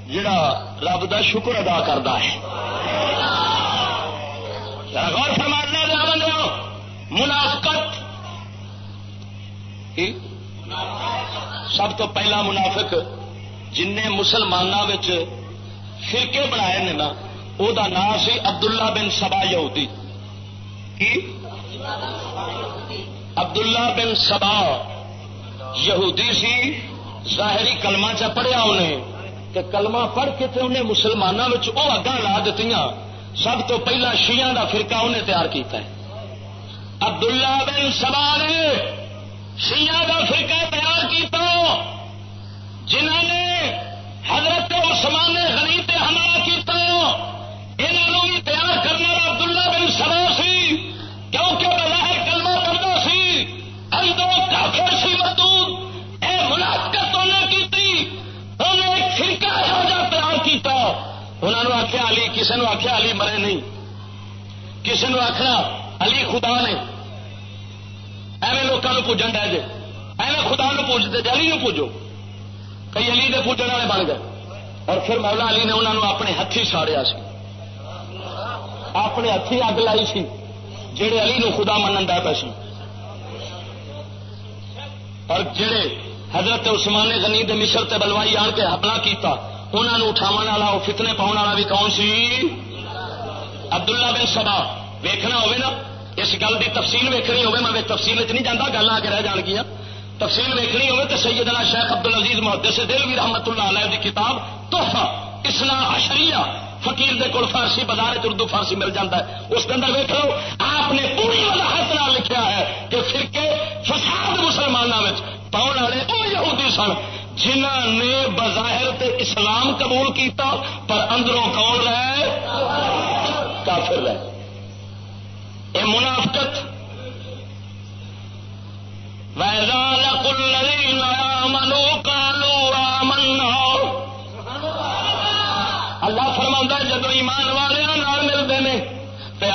جڑا رب کا شکر ادا کرتا ہے غور فرمانا دیا بندے منافقت کی سب تو پہلا منافق جن مسلمانوں فرقے بنائے نے نا وہ نام سی عبداللہ بن سبا یہودی۔ کی؟ عبداللہ بن سبا یہودی سی، ظاہری کلمہ چ پڑھیا انہیں۔ کہ کلمہ پڑھ کے تے انہیں مسلمانوں وہ اگاں لا دیتی سب تو پہلا شیعہ دا فرقہ انہیں تیار کیتا ہے۔ عبداللہ بن سبا نے شیعہ دا فرقہ تیار کیتا۔ جنہوں نے حضرت عثمان غنی تے حملہ کیتا انہوں بھی تیار کرنے والا عبداللہ بن سبا سی، کیونکہ بظاہر کلمہ کرتا سی اندر کافر سی مردود اے منافقت انہیں کیتی انہیں ایک فرقہ یہو تیار کیتا۔ انہوں نے آخیا علی کسی نے آخیا علی مرے نہیں۔ کسی نے آخنا علی خدا نے۔ ایویں لوگوں پوجن ڈے جے۔ ایویں خدا نو پوجتے جے، علی نو پوجو۔ کئی علی دے پوجن والے بن گئے۔ اور پھر مولا علی نے انہوں نے اپنے ہاتھی ساڑیا سی۔ اپنے ہاتھی اگ لائی سی جہے علی نو خدا منن دے پے سی۔ اور جڑے حضرت عثمان غنی دے مشر تے بلوائی آن کے حملہ کیتا انہوں نے اٹھاو والا وہ فتنے پاؤ والا بھی کون سی؟ عبداللہ بن سبا ویکھنا ہوئے نا، اس گل کی تفصیل ویکنی ہوگی میں تفصیل چ نہیں جانا گل آ کے رہ جان گیا تفصیل ویکنی ہوگی تو سیدنا شیخ عبد العزیز محدث سے دل بھی رحمت اللہ علیہ کی کتاب تحفہ اسنا اشریہ فقیر دے کول فارسی بازار اردو فارسی مل جاتا ہے۔ اس کے اندر ویک لو آپ نے پوری وضاحت نہ لکھا ہے کہ فرقے، فساد مسلمانوں میں پاؤن والے وہ یہودی سن جنہ نے بظاہر تے اسلام قبول کیتا پر اندروں کون رہے؟ کافر رہے۔ یہ منافقت ویزا لقل الذین آمنوا قالوا آمنا اللہ فرما جدو ایمان والے ملتے ہیں تو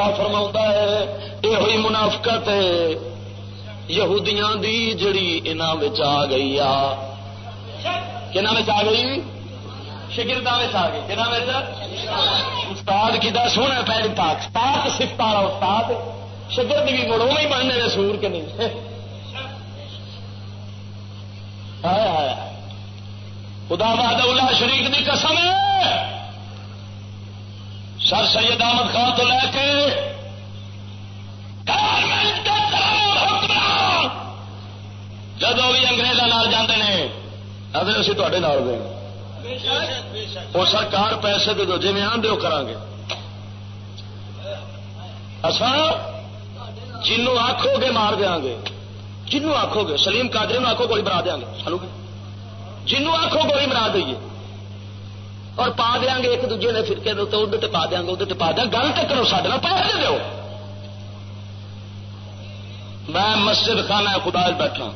اللہ فرما ہے یہ ہوئی منافقت یہودیاں دی جڑی انہوں آ گئی آ۔ کہ آ گئی؟ شگردہ آ گئی۔ کہ استاد کی دس ہونا پہلی پاک۔ پاک سفت والا استاد۔ شگرد بھی مڑ ہی بننے سور کے نہیں۔ خدا بہاد اللہ شریف کی قسم ہے۔ سر سید احمد خان تو لے کے جدو بھی اگریزوں جاتے ہیں ابھی اسی تے دیں وہ سرکار پیسے دے دو جی میں آدھے کرا گے۔ اصا جنوں آخو گے مار دیا گے۔ جنوں آخو گے، سلیم کاجری آخو گولی مرا دیا گے۔ سنو گے۔ جنوں آخو گولی مرا دئیے۔ اور پا دیا گے ایک دوجے نے فرقے تو ادھر پا دیا گے ادھر پا دیا گل تو کرو سڈے پیسے دو میں مسجد خانہ خدا بیٹھا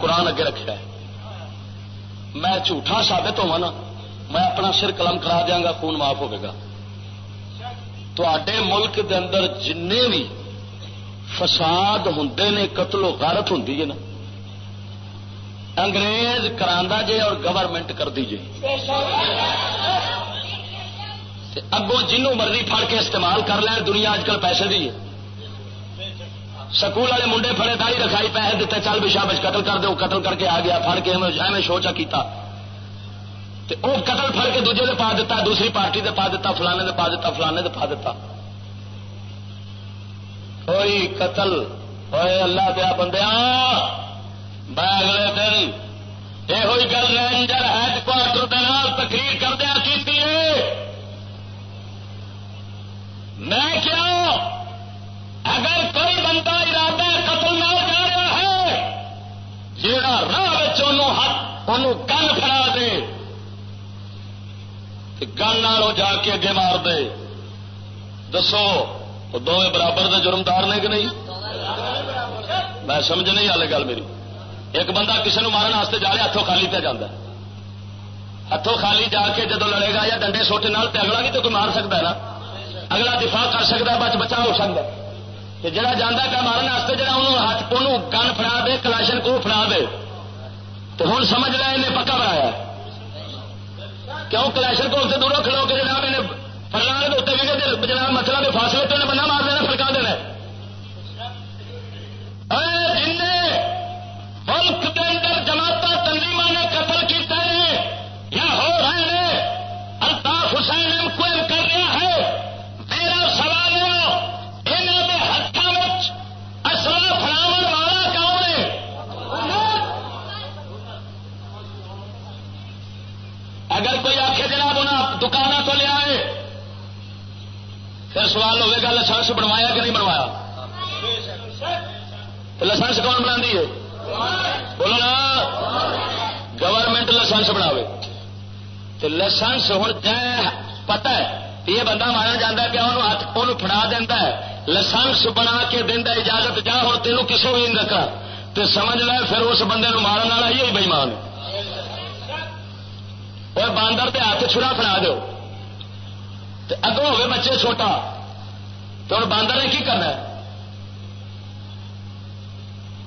قرآن اگے رکھا ہے میں جھوٹا سابت ہوا نا میں اپنا سر قلم کرا دیا گا خون معاف ہوگا تے ملک دے اندر جن بھی فساد ہوں نے قتل و غارت ہوں نا انگریز کرا جے اور گورنمنٹ کر دی جے اگوں جنوں مرضی پڑ کے استعمال کر لین، دنیا اج کل پیسے دی۔ سکول والے منڈے فڑے داری رکھائی، پیسے دیتے، چل بھی شابش، قتل کر دو قتل کر کے آ گیا فر کے ایویں شوچا کیتا۔ وہ قتل فر کے دوجے دے پا دیتا دوسری پارٹی دے پا دیتا فلانے دے پا دیتا فلانے دے پا دیتا کوئی قتل ہوئے اللہ دیا بندیا میں اگلے دن یہ گل رینجر ہیڈ کوارٹر تقریر کردیا کی میں کیا اگر کوئی بندہ ارادہ قتل نہ جا رہا ہے جہاں راہ ہاتھ ان گن پھیلا دے گن جا کے اگے مار دے۔ دسو، تو دونوں برابر دے جرمدار نے کہ نہیں؟ میں سمجھ نہیں آ گل میری۔ ایک بندہ کسی نے مارن واسطے جا رہا ہاتھوں خالی پہ جانا ہاتھوں خالی جا کے جدو لڑے گا یا ڈنڈے سوٹے نال اگلا بھی تو کوئی مار سکتا ہے نا۔ اگلا دفاع کر سکتا ہے بچ بچا ہو سکتا ہے۔ جہاں جانا پہ مارن واسطے جا ہاتھ گن فڑا دے، کلاشن کو فڑا دے۔ تو ہوں سمجھ لیا انہیں پکا بنایا کیوں کلاشن کو سے دوروں کھڑو کے جناب انہیں فرنا کے اتنے بھی جناب مطلب مسئلہ کے فاصلے تو انہیں بندہ مار دینا فرکا دینا۔ جن ملک کے اندر جماعت تنظیم نے قتل کیتے ہیں یا ہو رہے ہیں؟ الطاف حسین ایم کو کر رہا ہے۔ میرا سوال ہے انہوں نے ہاتھوں اصل فراور والا کون ہے؟ اگر کوئی آخ جناب انہیں دکانوں تو لیا ہے پھر سوال ہوئے گا لائسنس بنوایا کہ نہیں بنوایا؟ لائسنس کون بنا ہے؟ بولو نا گورنمنٹ لائسنس بناوے۔ تو لائسنس ہوں پتا ہے، یہ بندہ مارا جا پیا ہاتھ فڑا دینا ہے۔ لائسنس بنا کے دینا اجازت، جا ہوں تینوں کسی بھی نہیں رکھا تو سمجھ لے، پھر اس بندے مارن والا ہی بےمان اور باندر کے ہاتھ چھڑا فڑا دو اگوں ہوگے بچے چھوٹا۔ تو ہوں باندر نے کی کرنا ہے؟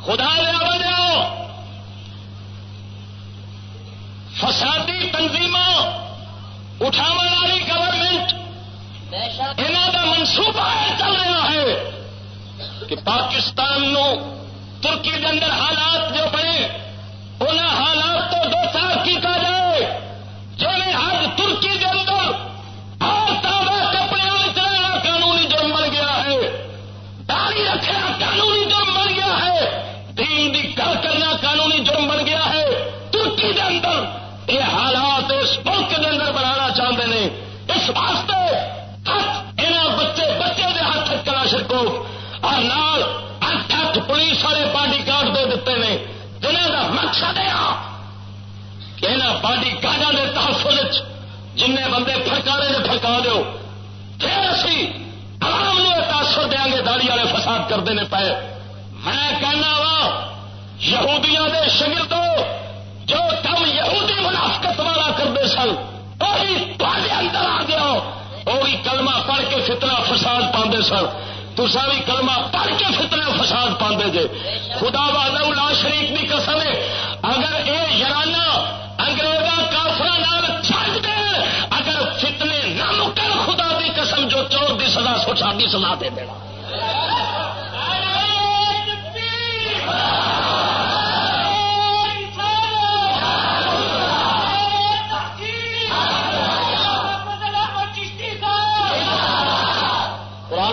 خدا لیا بجاؤ فسادی تنظیم اٹھاو والی گورنمنٹ انہوں کا منصوبہ چل رہا ہے کہ پاکستان نو ترکی کے اندر حالات جو بنے ان حالات تو دو چار کیا جائے۔ جو حج ترکی کے کا کہ باڈی کارڈ کے تحفظ جن بندے فرکارے نے فرکا دو پھر اسی عوام نے تاثر دیا گے داڑی والے فساد کرتے ہیں پے میں کہنا وا، یہودیاں دے شگردوں جو کم یہودی منافقت والا کرتے سن وہی اندر آ گیا۔ وہ بھی کلمہ پڑھ کے فتنہ فساد پاندے سن۔ تسا بھی کلمہ پڑھ کے فتنہ فساد پاندے جے۔ خدا لا شریف کی قسم ہے۔ اگر یہ یارانہ انگریزا کافر چھڑ دے، اگر فتنے نہ مکر، خدا کی قسم جو چور کی سزا سوچا بھی سزا دے دینا۔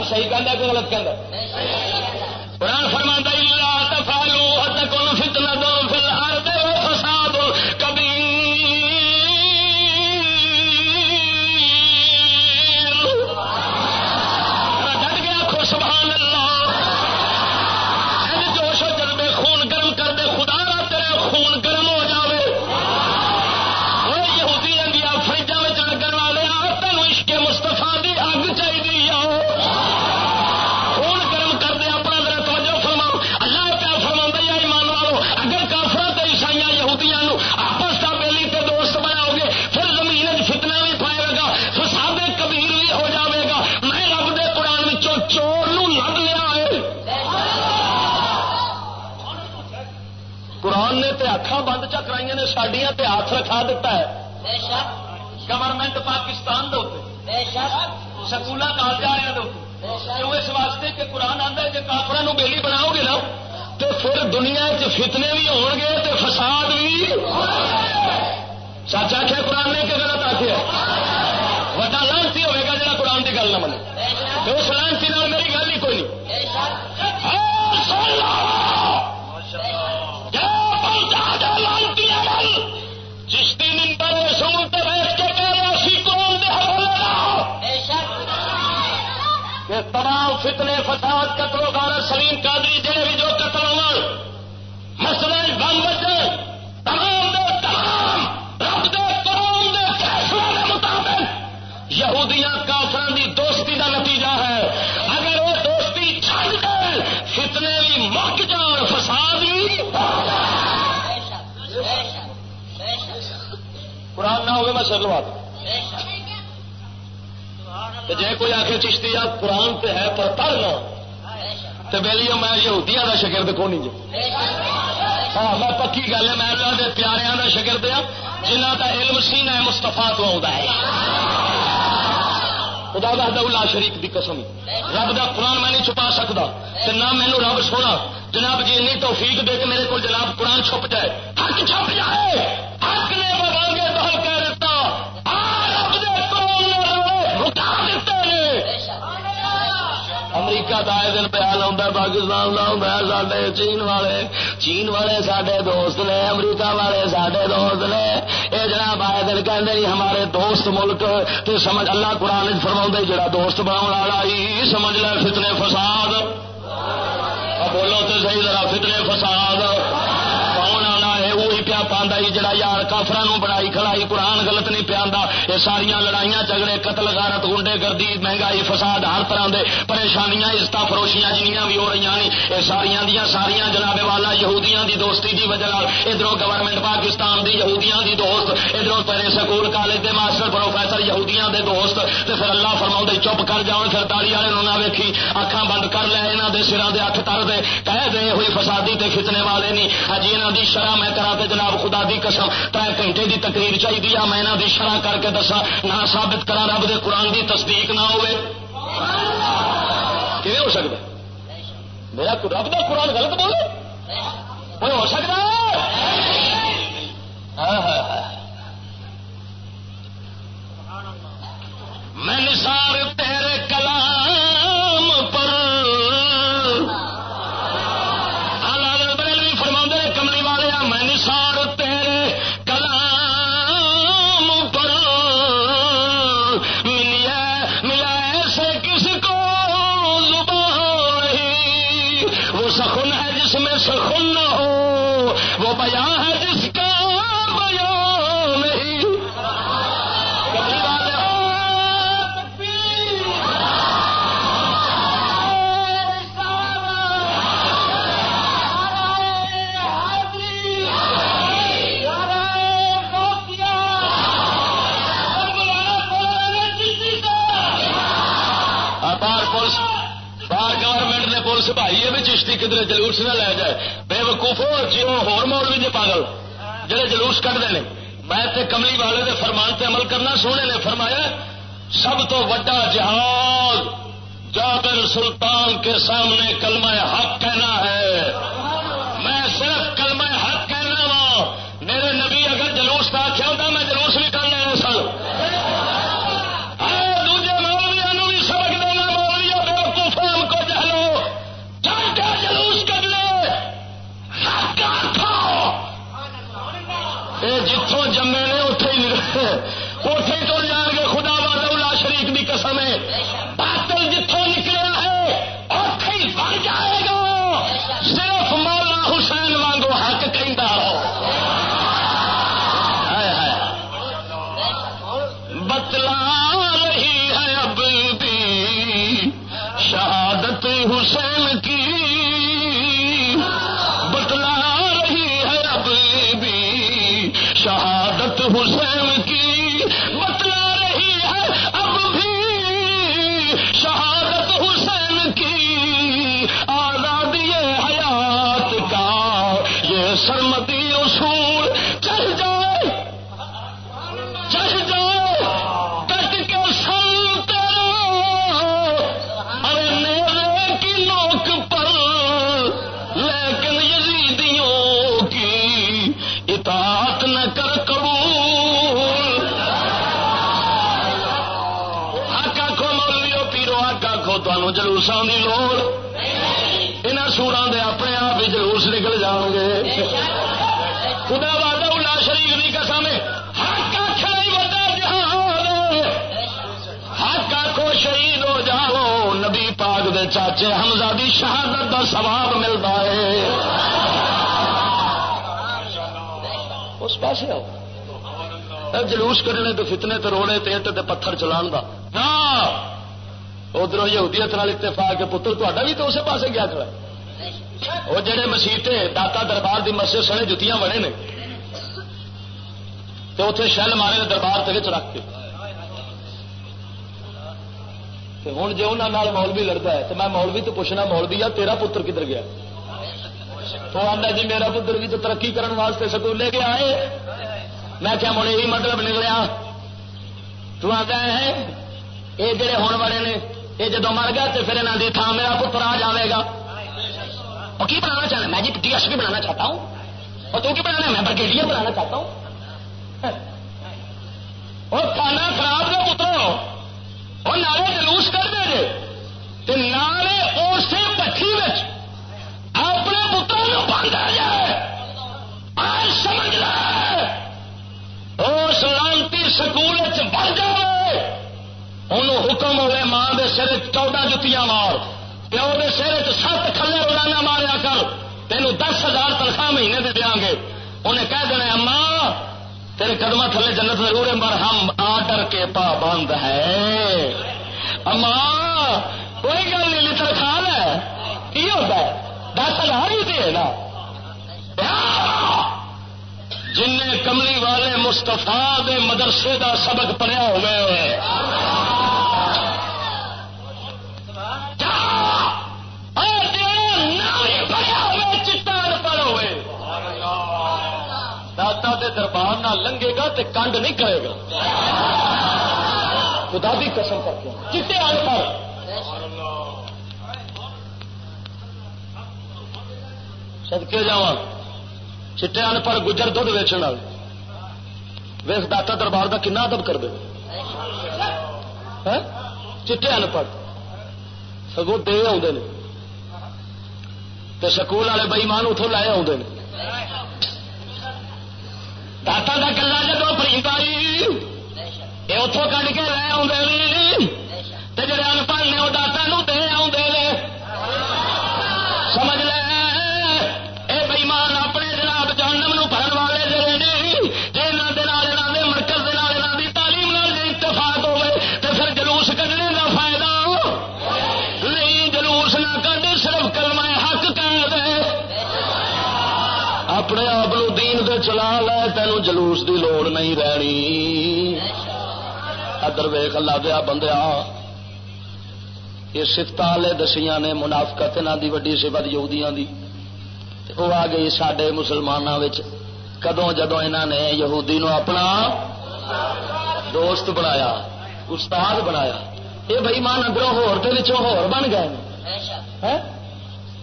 صحیح کہ غلط کہ قرآن یہ ساریا لڑائیاں، جھگڑے، قتل، غارت گنڈے گردی، مہنگائی، فساد، ہر طرح دے پریشانیاں عزت فروشیاں جنیاں بھی ہو رہی ہیں یہ ساریا دیا ساریا جناب والا، یہودیاں دی دوستی کی وجہ ادھر گورنمنٹ پاکستان دی، یہودیاں دی دوست ادھر پہلے سکول کالج دے ماسٹر پروفیسر یہودیاں دے دوست، تے پھر اللہ فرما چپ کر جاؤ، پھر تالی والے نہ ویکھی اکھان بند کر لے یہاں دے سرا دے اٹھ تر دے، کہہ دے ہوئی فسادی تے کھچنے والے نہیں ہجی ہاں یہاں دی شرح میں کرا تے جناب خدا دی قسم تر گھنٹے دی تقریر چاہیے میں دی شرح کر کے دسا نہ ثابت کرا رب دے قرآن دی تصدیق نہ ہوئے۔ ہو سکتا؟ میرا رب دا قرآن غلط بولے؟ جتوں جمے نے اتے ہی اتے ہی تر جان گے۔ جلوسان کی لوڑ. یہاں سورا دے اپنے آپ ہی جلوس نکل جان گے خدا وعدہ الا شریف کی قسم ہے. حق آخ نہیں ودا جہاں حق آخو شہید ہو جاؤ. نبی پاک دے چاچے حمزہ دی شہادت دا ثواب ملتا ہے. اس پاس آؤ. جلوس کرنے تو فتنے تو رونے تے پتھر چلان کا ادھر یہودیت اتفاق کے پتر تا بھی تو اسی پاس گیا کھڑا وہ جڑے مسیطے داتا دربار کی مسجد سنے جتیاں بڑے نے۔ تو اتنے شل مارے دربار تک رکھ کے۔ ہوں جی انہوں مولوی لڑتا ہے تو میں مولوی تو پوچھنا، مولوی آ، تیرا پتر کدھر گیا؟ تو آتا جی میرا پتر بھی تو ترقی کرنے واسطے سکول لے کے آئے میں کیا مڑے یہی مطلب نکلیا۔ تو آتا ہے یہ جڑے ہونے والے نے یہ جدو مر گیا تو پھر یہاں کی تھان میرا پتر آ جائے گا اور کی بنانا چاہنا میں جی ڈی ایس پی بنانا چاہتا ہوں اور تو کی بنانا میں برگیڈیئر بنانا چاہتا ہوں اور کھانا خراب کا پتر اور نالے جلوس کر دے نالے اسی پٹھی اپنے پتروں باندھا جائے سمجھ لے اس لانتی سکول بڑھ جائے انہوں حکم ہوئے ماں کے سر چودہ جتیاں مار۔ پیو کے سر سات کھلے روزانہ ماریا کر۔ تینوں دس ہزار تنخواہ مہینے دے دیا گے۔ انہیں کہہ دینا اما، تیرے قدم تھلے جنت ضرور ہے ہم آڈر کے پابند ہے۔ اما، کوئی گل نہیں لطر کھا لے۔ کی ہوتا ہے؟ دس ہزار ہی دے نا۔ جن کملی والے مستفا دے مدرسے دا سبق پڑیا ہوئے۔ دربار نہ لنگے گا تے کنڈ نہیں کرے گا۔ خدا بھی قسم کر کے۔ چٹے ان پر؟ سدکے جا چٹے ان پر گجر دھد ویچن والے۔ ویس داتا دربار کا کنا ادب کر دے ہاں؟ چٹے ان پڑھ سگو دے آدھے تو سکول والے بئیمان اتوں لائے آدھے تاتا کا کلا جدو پریت آئی یہ اتوں کھ کے لے آدھے جڑے انپڑھ نے وہ داتا دے آدھے سمجھ چلا لے، تینوں جلوس دی لوڑ نہیں رہنی۔ ادر ویخ اللہ دیا بندیا۔ یہ سفت والے دسیاں نے منافقت انہوں دی وڈی سفت یہودیاں دی۔ وہ آ گئی سڈے مسلمانوں کدوں جدو انہوں نے یہودی نو اپنا دوست بنایا، استاد بنایا۔ یہ بھائی مان اندروں ہور بن گئے۔ ہاں؟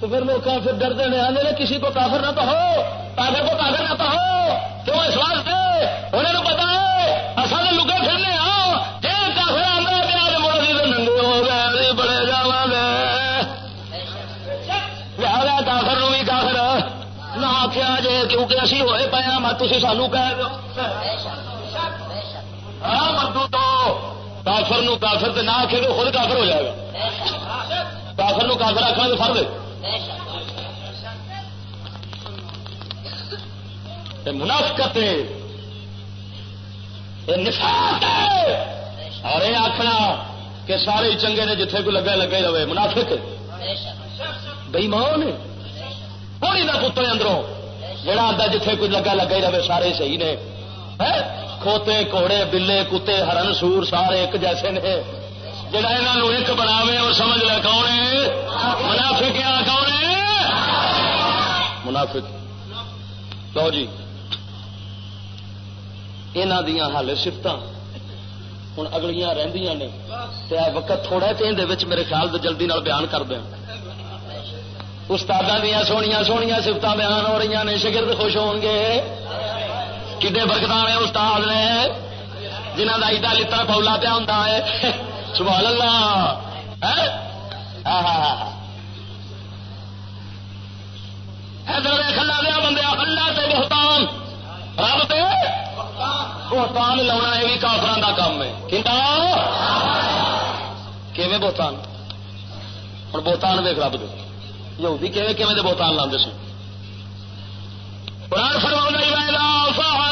تو پھر لوگ پھر ڈرتے ہیں آدھے کسی کو کافر نہ تو ہو کافر کو کافر نہ تو کیوں اس واسطے؟ انہوں پتا ہے اصل لگے پھرنے آؤ۔ کافر تو ننگے ہو گئے ہاں، بڑے لہٰذا کافر نو بھی کافر؟ نہ آخیا جی کیونکہ اسی ہوئے پے ہاں مت تھی سانو کہہ دو ہاں تو کافر نو کافر نہ آخے تو خود کافر ہو جائے گا۔ کافر نو کافر آخر تو فرد منافقت نفاق اور یہ آخنا کہ سارے چنگے نے جتھے کو لگا لگے رہے۔ منافق بئی ماں نے پوری کا پتر اندروں؟ جڑا آتا جتھے کوئی لگا لگا رہے، سارے صحیح نے۔ کھوتے کوڑے بلے، کتے، ہرن، سور، سارے ایک جیسے نے۔ جڑا یہاں ایک بناوے اور سمجھ لے کون ہے؟ منافق کیا کون ہے؟ منافق۔ لو جی یہاں دیا حال سفت ہوں اگلیاں رہدیاں نے۔ وقت تھوڑا تو یہ میرے خیال سے جلدی نال بیان کر دیا۔ استاد دیا سویا سویا سفت بیان ہو رہی نے، شگرد خوش ہو گے۔ کھے برکت استاد نے جنہ کا ایڈا لتا پولا پیا ہوں سبحان اللہ۔ ادھر کھلا دیا بندے اللہ سے بہتان۔ رب سے بہتان لاؤنا یہ بھی کافران کا کام ہے۔ کیون بہتان؟ ہوں بہتان دیکھ رب دے۔ یہودی کیون کیون بہتان لاندے سن۔ قرآن فرما فعلوا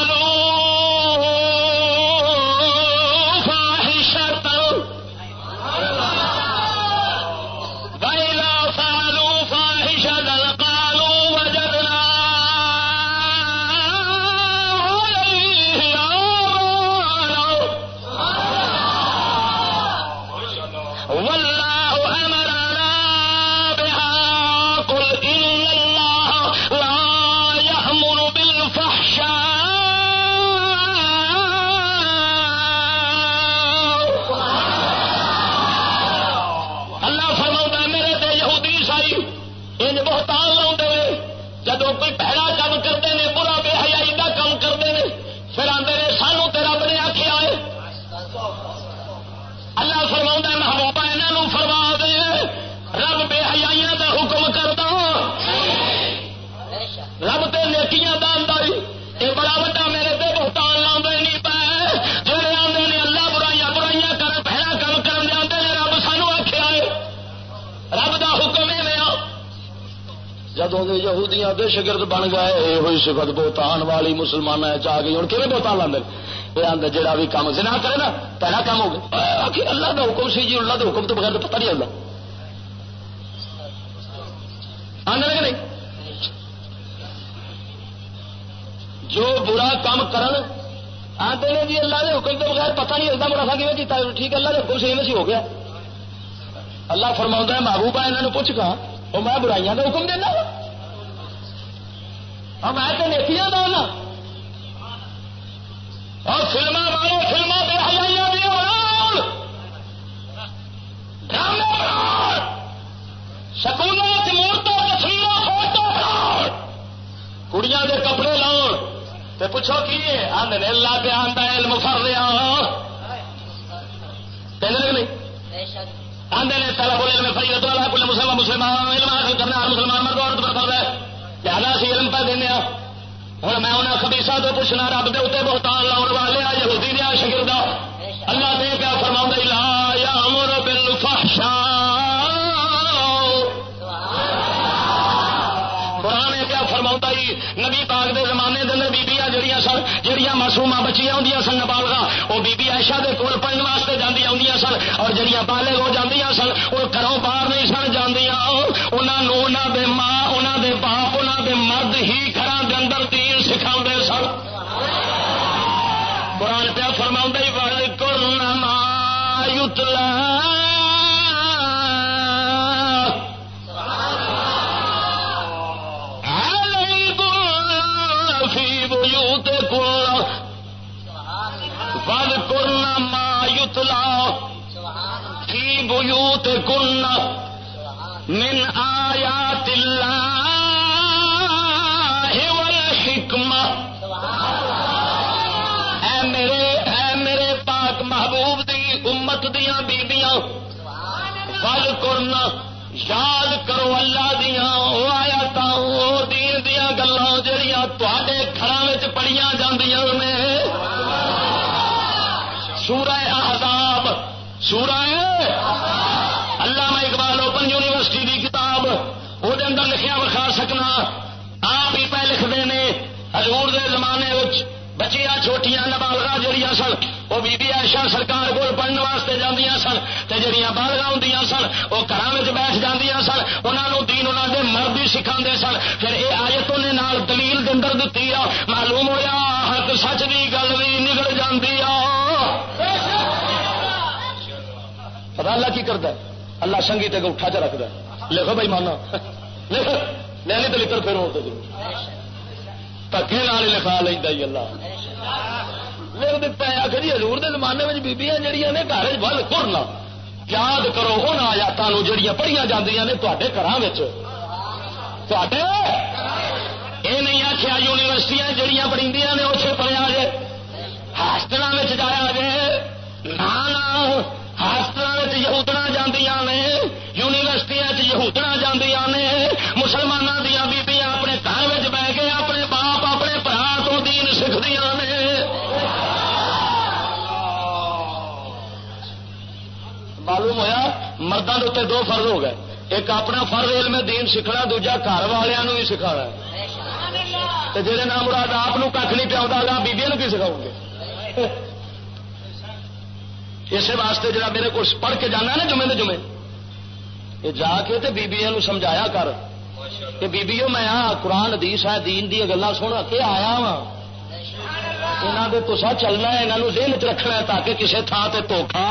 یہودیاں دے شگرد بن گئے یہ ہوئی سفت بہتان والی مسلمان آ گئی۔ ہوں کہ بہتان لانے یہ آدھے جہاں بھی کام جنا کرے نا پہلا کام ہو گیا۔ آخر اللہ کا حکم سی جی اللہ کے حکم تو بغیر پتہ نہیں آتا آدھے کہ نہیں؟ جو برا کام کرن آتے ہیں جی اللہ کے حکم تو بغیر پتہ نہیں چلتا منافع کیون ٹھیک اللہ کے حکم سے میں سی ہو گیا۔ اللہ فرما ہے، محبوبہ یہاں پوچھ گا وہ میں برائیاں کا حکم دینا اور میں تو نیکیاں دا اور فلما مارو فلما بے دیا ڈرامے سکولوں مورتوں تصویر فوٹو کڑیاں دے کپڑے لاؤ۔ تو پوچھو کی آدھے اللہ پہ آتا علم فر رہا نہیں؟ آدھے نے سارا بولے میں فری والا کل مسلمان مسلمان علم حاصل کرنا ہر مسلمان مرد عورت پر فرض ہے۔ لہذا اسی علم پہ دینا ہوں میں انہیں خبیسا تو پوچھنا، رب دے اتنے بہتان لاؤ والے یہودی دیا شگردا اللہ دے پیا فرما لا یا امر بل فحشا قرآن پیا فرما نبی پاک دے زمانے دن بیبیاں جڑیاں سن جہیا معصوما بچیاں ہوں سن نبالغا وہ بیبی ایشا کے کول پڑھنے واسطے جاندیاں ہوں سن اور جہیا بالغ ہو جاندیاں سن، وہ گھروں باہر نہیں سن جاندیاں۔ انہوں دے ماں انہوں دے باپ انہوں دے مرد ہی گھر دے اندر دین سکھا سن۔ قرآن پہ فرماؤں پیا فرما کرنا ما یتلا بیوت کن من آیات اللہ۔ والحکمہ اے میرے اے میرے پاک محبوب دی امت دیا بیبیاں۔ فل کرنا یاد کرو اللہ دیا وہ آیات وہ دین دیا گلان جہیا تے گھر پڑھیا نے۔ سورہ احزاب سورہ اللہ میں اقبال اوپن یونیورسٹی کی کتاب وہ اندر لکھیا وکھا سکنا آپ ہی پہ لکھتے ہیں ہزور دے زمانے بچیاں چھوٹیاں نبالگا جہیا سن، وہ بی بی ایشا سرکار کو پڑھنے واسطے جانیا سن تو جہیا بالگا ہوں سن، وہ گھر بیٹھ جانیا سن انہوں دین انہوں دے مرد ہی سکھا سن۔ پھر یہ آیت انہیں نال دلیل دندر دیتی آ، معلوم ہوا حق سچ کی گل بھی نکل جاتی آ۔ پتا اللہ کی کرتا اللہ سنگی تے اٹھا چ رکھتا لکھو بھائی مانا لکھ لینی تو لکھ پھر ہوتے پکے نال لکھا لینا جی اللہ۔ لکھ دتا ہے آخر جی ہزور کے زمانے میں بیبیاں جہیا نے گھر بل کرنا یاد کرو ان آیاتوں جہیا پڑھیا جاندیاں نے تے گھر یہ نہیں آخیا یونیورسٹیاں جہیا پڑھی نے اتنے پڑھیا جائے ہاسٹل جایا جائے نہ ہاسپٹل یہودنا جاندیاں نے۔ یونیورسٹیاں یہودنا جاندیاں مسلمانوں دیا بیبیاں اپنے گھر میں بہ کے اپنے باپ، اپنے برا تو دین سیکھدیا نے۔ معلوم ہوا مردوں کے اتنے دو فرض ہو گئے۔ ایک اپنا فرض علم دین سیکھنا دوجا گھر والوں بھی سکھا جہے نام مراد آپ کھ نہیں پیا بیبیا کی سکھاؤ گے؟ اسی واسطے جا میرے کو پڑھ کے جانا نا جمعے جمعے، یہ جا کے بیبیا سمجھایا کر۔ کہ بیبیو میں آ قرآن، حدیث ہے، دین دی گلا سن کے آیا وا یہاں کے تسا چلنا ہے یہاں ذہن چ رکھنا ہے تاکہ کسی تھان سے دھوکھا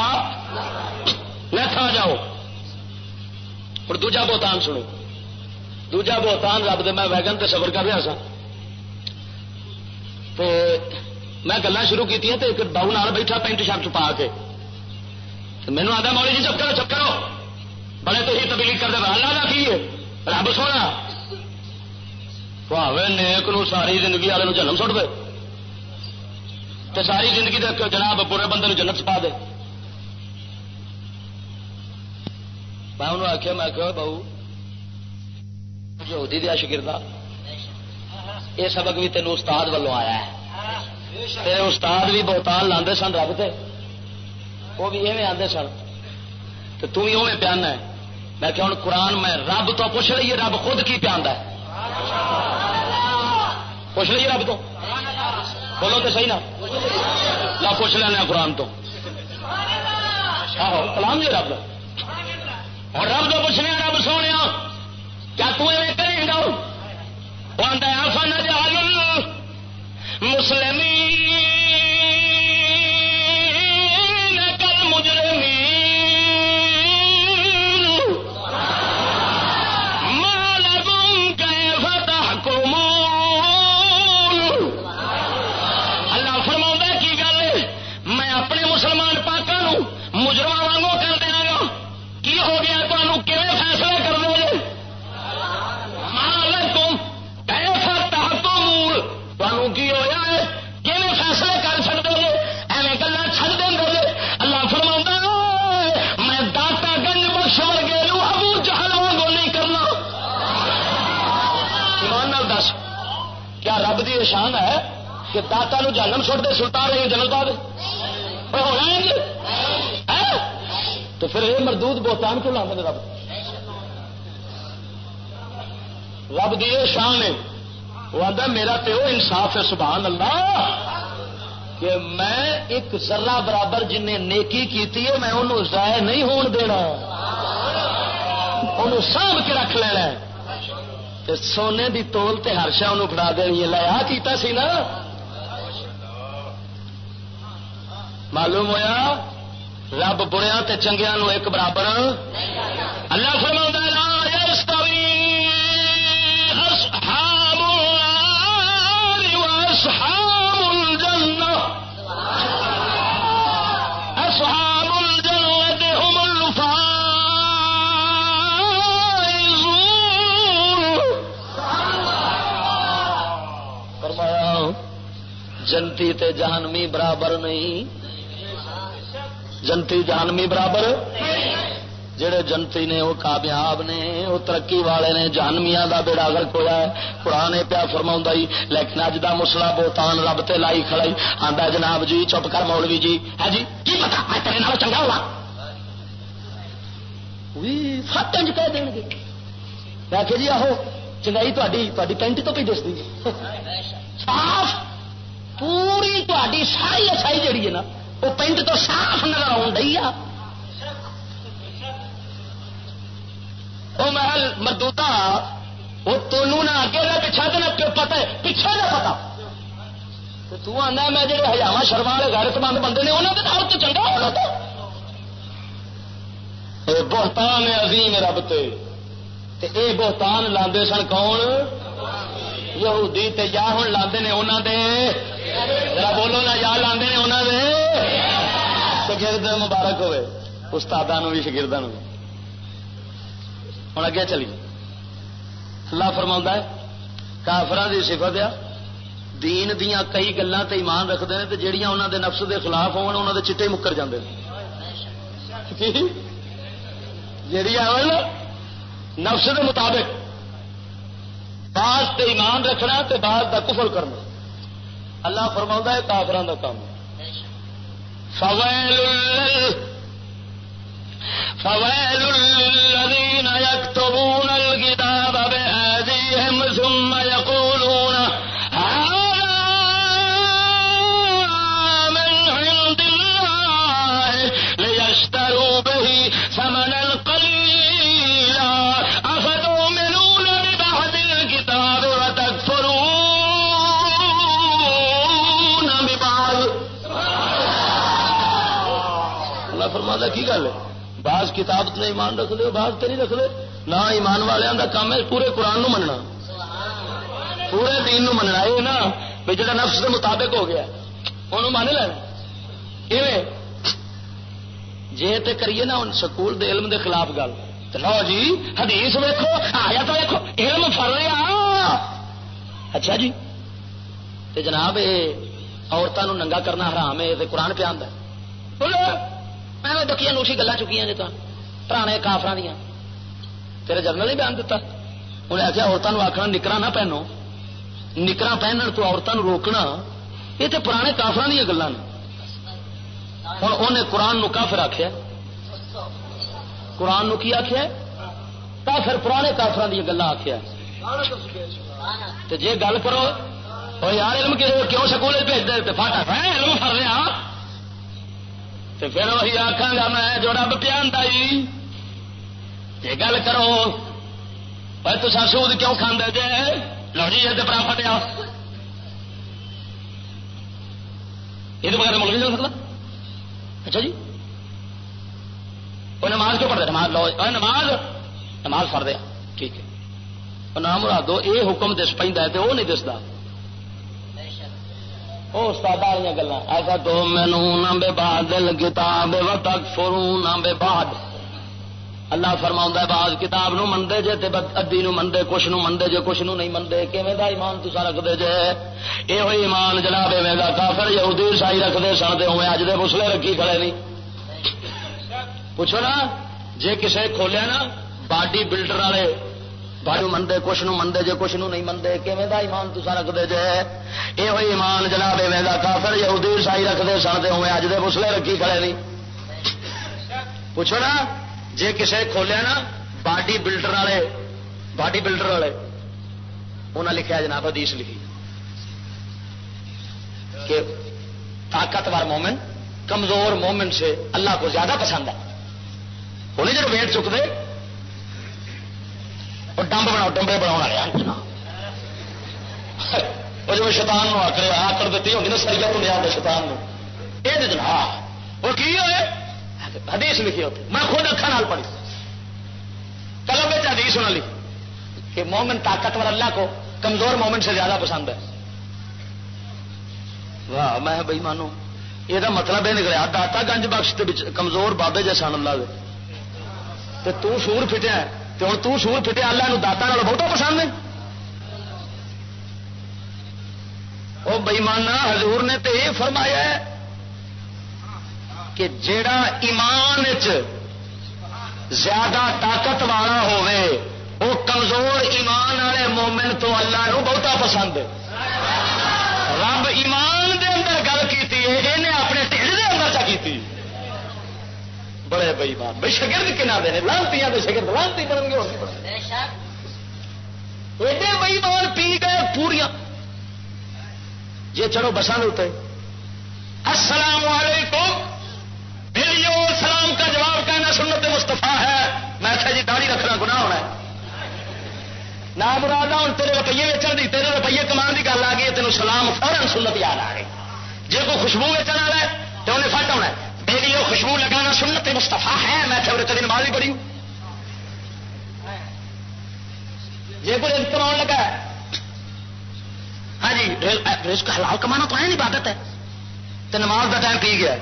نہ کھا جاؤ۔ اور دوجا بہتان سنو۔ دوجا بہتان رب دے میں ویگن تے سفر کر رہا سا تو میں گلا شروع کی ایک باؤ نال بیٹھا پینٹ شرٹ پا کے۔ مینو آدھا مولی جی چپ کرو چپ کرو۔ بڑے تو ہی تبلیغ کر دے اللہ کا کی رب سونا۔ پاوے نیک نو ساری زندگی والے جنم سٹ دے۔ تو ساری زندگی دے جناب برے بندے جنت پا دے۔ میں انہوں آخیا میں کہ بہو جو دیا شکردا یہ سبق بھی تینوں استاد والوں آیا ہے۔ تیرے استاد بھی بہتان لاندے سن رب تے۔ وہ بھی ایویں آتے سن۔ تو تھی اوے پیانا ہے۔ میں کہ ہوں قرآن میں رب تو پوچھ رہی ہے رب خود کی پیانا ہے۔ پوچھ لیے رب تو۔ بولو تو صحیح نا۔ لا پوچھ لینا قرآن تو۔ آہو، کلام جی رب۔ اور رب تو پوچھنے رب سونے ہاں۔ کیا تمہیں کریں گا وہ آتا فن جال مسلم شان ہے کہ داتا نو جنم چھوڑ دے، سلطان رہی جنم پا دے۔ تو پھر یہ مردود بہتان کیوں لانے رب؟ رب دی شان ہے۔ وہ میرا پیو انصاف ہے، سبحان اللہ۔ کہ میں ایک ذرہ برابر جن نے نیکی کیتی ہے، میں انہوں ضائع نہیں ہون دینا۔ انہوں سانب کے رکھ لینا تے سونے دی تول تے ہر شا فڑا دینی لایا کیتا سی نا؟ معلوم ہویا؟ رب بریا تے چنگیا نو ایک برابر۔ اللہ فرما لا جنتی تے جہنمی برابر نہیں جنتی جہنمی برابر جڑے جنتی نے وہ کامیاب نے وہ ترقی والے نے جہنمیا کا بیڑا گرک ہوا ہے قرآن پیا فرما لیکن اج کا مسلا بوتان رب تے لائی کھڑائی آدھا جناب جی چپ کر مولوی جی ہے جی کی پتا میں تیرے نال چنگا ہوا سات انج کہہ دیں گے میں کہ جی آہو چنگائی تاری پینٹ تو پہ دستی صاف پوری تاری ساری اچھائی جیڑی ہے نا وہ پینٹ تو صاف نظر آن رہی ہے وہ محل مردوتا وہ تونوں نہ اگے نہ پچھا تو نہ پتا ہے پیچھے نہ پتا تو آنا میں جی ہزار شرما والے غیرت مند بندے نے انہوں نے تو چنگا ہونا تو۔ بہتان عظیم رب تے اے بہتان لاندے سن کون؟ یہودی تے یا ہوں لاندے نے انہوں دے؟ ذرا بولو نا، یا لاندے نے انہوں دے؟ شگرد مبارک ہوئے استاد بھی شگردوں بھی ہوں اگے چلی۔ اللہ فرما ہے کافران کی سفت آ دین دیا کئی گلان تے ایمان رکھتے ہیں جہیا انہوں دے نفس دے خلاف ہون انہوں دے چٹے مکر جاندے ہیں جہی نفس دے مطابق۔ بعض تے ایمان رکھنا تے بعض دا کفر کرنا اللہ فرما ہے کافران کا کام فویل فویل الذین یکتبون الکتاب کتاب نے ایمان رکھ لو بعض تو نہیں رکھ لو۔ نہ ایمان والوں کا کام ہے پورے قرآن نو مننا۔ پورے دین نو مننا، یہ نا بھی جڑا نفس کے مطابق ہو گیا انہوں من لینا جی تے کریے نا سکول دے علم دے خلاف گل۔ لو جی حدیث ویکو آیا تو ویکو علم فر رہا۔ اچھا جی۔ تے جناب یہ عورتوں ننگا کرنا حرام ہے قرآن پہ آدھا بولو، میں دکیا نوشی گلا چکی جی تو پرانے کافر دیا تیرے جرنل ہی بیان دتا۔ انہیں آخیا عورتوں آخنا نکرا نہ پہنو۔ نکرا پہننے تو عورتوں روکنا۔ یہ تو پرانے کافر دیا گلان ہوں انہیں قرآن نو کافر آخیا قرآن نو کی آخیا کافر پرانے کافر دیا گلا آخیا جی گل کرو اور یار علم کیوں سکول بھیج دے فاٹا علم فر رہا۔ تو پھر وہی آخا گا، میں جو رب پیا یہ گل کرو، پر تو سود کیوں کھانے جے؟ لو جی یہ پرافٹ آ یہ بغیر ملک نہیں سکتا۔ اچھا جی۔ وہ نماز کیوں پڑھتے؟ نماز لو۔ نماز نماز پڑھ دیا ٹھیک ہے۔ نام مراد دو یہ حکم دس پہ وہ نہیں دستا استاد گلا ایسا تو مینو نہ بے بادل کتاب و تک فرو نہ بے باد اللہ فرما بعض کتاب نو منگے جے تے ادی نو منگے کچھ نو منگے جے، کچھ نو نہیں منگے کیویں دا ایمان تسا رکھدے جے؟ اے ہوئی ایمان جناب، ایویں دا کافر یہودی عیسائی رکھدے سن تے اوویں اج دے مسلے رکھی کھڑے نہیں۔ پوچھو نا، جے کسے کھولیا نا، باڈی بلڈر والے، باڈی منگے کچھ نو منگے جے، کچھ نو نہیں منگے کیویں دا ایمان تسا رکھدے جے؟ اے ہوئی ایمان جناب، ایویں دا کافر یہودی عیسائی رکھدے سن تے اوویں اج دے مسلے رکھی کھڑے نہیں۔ پوچھو نا جی کسی کھولیا نا، باڈی بلڈر والے، باڈی بلڈر والے انہیں لکھا جناب حدیث لکھی۔ کہ طاقتور مومن، کمزور مومن سے اللہ کو زیادہ پسند ہے۔ انہیں جب ویٹ چک دے اور ڈمب بناؤ ڈمبے بنا والے وہ جب شیطان آ کر آ کر دیتی ہوگی نا سریا تو لیا شیطان یہ جناب، وہ کی ہوئے؟ حدیث لکھی ہوتی۔ میں خود اکھا پڑھی۔ کلم میں حدیث ہونا لکھی۔ کہ مومن طاقتور اللہ کو کمزور مومن سے زیادہ پسند ہے۔ واہ، میں بھائی مانو یہ مطلب یہ نکلا داتا گنج بخش کمزور بابے جیسا اللہ دے۔ تو سور فٹیا تو ہوں تو سور فٹیا اللہ نو داتا بہت پسند ہے وہ بئیمانا حضور نے تو یہ فرمایا ہے کہ جیڑا ایمان زیادہ طاقت والا ہوئے وہ کمزور ایمان والے مومن تو اللہ نو بہتا پسند رب ایمان دے اندر گل کی اپنے ٹھنڈ دے اندر چا کی بڑے بئی بات۔ بھائی شگرد کنا دے لانتی شگرد لانتی بڑھ گے ایڈے بئی مان پی گئے پوریا جی چلو بسان ہوتے السلام علیکم۔ سلام کا جواب کہنا سنت مستفا ہے۔ میں جی داڑھی رکھنا گنا ہونا ہے۔ نہ مراد ہوں تیرے روپیے ویچن کی تیرے روپیے کمان کی گل آ گئی تینوں سلام فورن سنت یاد آ گئی۔ جی کوئی خوشبو ویچن والا ہے تو انہیں فٹ ہونا میری وہ خوشبو لگانا سنت مستفا ہے۔ میں چلے نماز ہی پڑھی۔ جی کوئی رزق کما لگا ہاں جی رزق حلال کمانا تو ہے نہیں عبادت ہے۔ تو نماز کا ٹائم پی گیا۔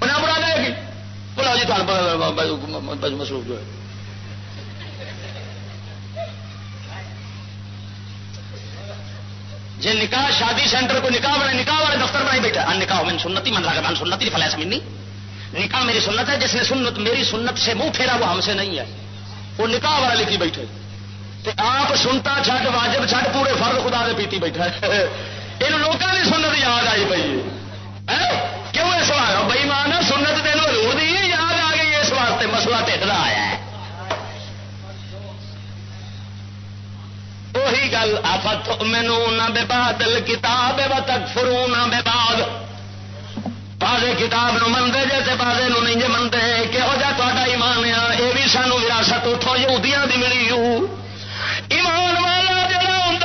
بنا بنا لے گی بولا جی تمہیں مصروف جو ہے۔ جی نکاح، شادی سینٹر کو نکاح بنا نکاح والے دفتر بنائی بیٹھا ہاں، نکاح، میں سنتی من لگا ہاں، سنتی فلیا سمجھنی نکاح میری سنت ہے، جس نے سنت میری سنت سے منہ پھیرا، وہ ہم سے نہیں ہے۔ وہ نکاح والا لکھی بیٹھے آپ سنتا چھٹ واجب چھٹ پورے فرد خدا دے پیتی بیٹھا یہ لوگوں کی سنت یاد آئی پی کیوں اس بار بئی مان سنت دن ہزور دی یاد آ گئی اس واسطے مسلا ٹھڈا آیا ہے۔ وہی گل آفت مینو نہ بے بادل کتاب و تک فرو نہ بے باد۔ بازے کتاب نو منگے جیسے بازے نو نہیں جی منگے کہہو جا تا ایمان آ یہ بھی سانو وراثت اتوں یہودیاں دی ملی ایمان والا جڑا ہوں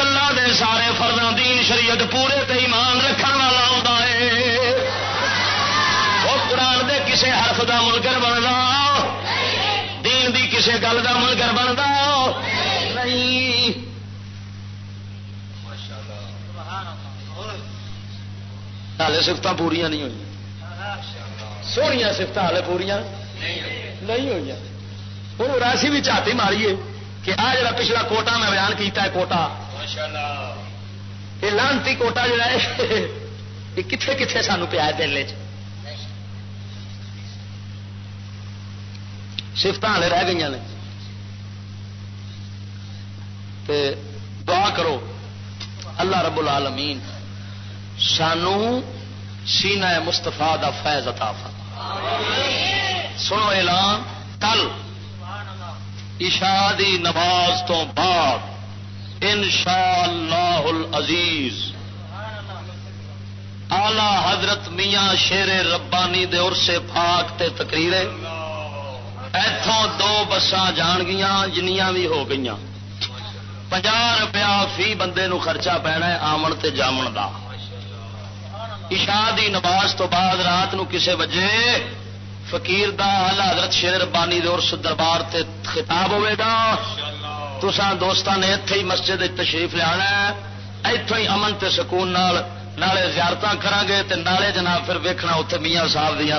اللہ دے سارے فرداں دین شریعت پورے تے کسے حرف دا ملگر بنتا دین دی کسے گل دا ملگر بنتا نہیں۔ ہالے سفت پوریا نہیں ہوئی۔ سویا سفت ہالے پوریا نہیں ہوئی۔ ہوں راسی بھی چاہتی ماریے کہ آ جا پچھلا کوٹا میں بیان کیتا ہے کوٹا یہ لانتی کوٹا جڑا ہے یہ کتنے کتنے سانو پیا دل چ سفت والے ہاں رہ گئی نے۔ دعا کرو، اللہ رب العالمین سانو سینا مستفا دا فیض عطا سنو اعلان، کل عشاء دی نماز تو بعد ان شاء اللہ عزیز آلہ حضرت میاں شیر ربانی دے سے پاک تے تقریر اتوں دو بسان جان گیا جنیاں بھی ہو گئی پنجا روپیہ فی بندے نو خرچہ پینا ہے، آمن تے جامن دا۔ عشاء دی نماز تو بعد رات نو کسے بجے فقیر دا آلہ حضرت شیر ربانی دے اس دربار تے خطاب ہوئے گا۔ تسان دوستان نے اتے ہی مسجد تشریف لیا اتوں ہی امن تے سکون نال نالے زیارت کرا گے تے نالے جناب پھر ویکھنا اتنے میاں صاحب دیا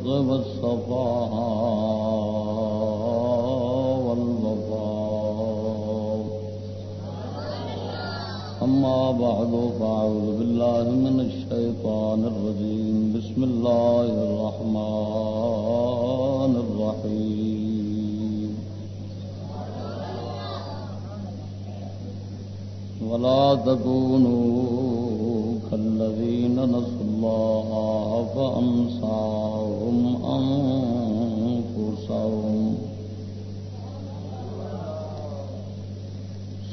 الصدق والصفاء والوفاء. أما بعد، فأعوذ بالله من الشيطان الرجيم. بسم الله الرحمن الرحيم. ولا تكونوا كالذين نسوا الله فأنساهم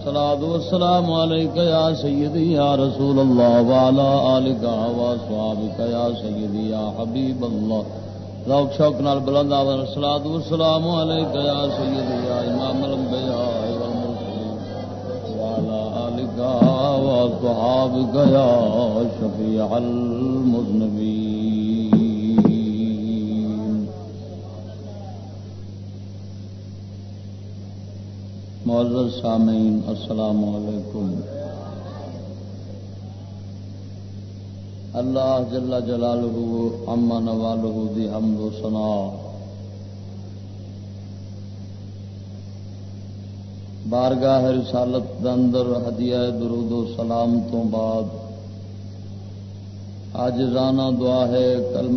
الصلاة والسلام عليك يا سيدي يا رسول الله وعلى آلك وصحابك يا سيدي يا حبيب الله. ذوق شوق نال بلند آور الصلاة والسلام عليك يا سيدي يا إمام الأنبياء والمرسلين. وعلى آلك وصحابك يا شفيع المذنبين. معزز سامعین، السلام علیکم۔ اللہ جل جلالہ اما نوالہ دی حمد و سنا بارگاہ رسالت دندر ہدیہ درود و سلام تو بعد آج رانا دعا ہے، کل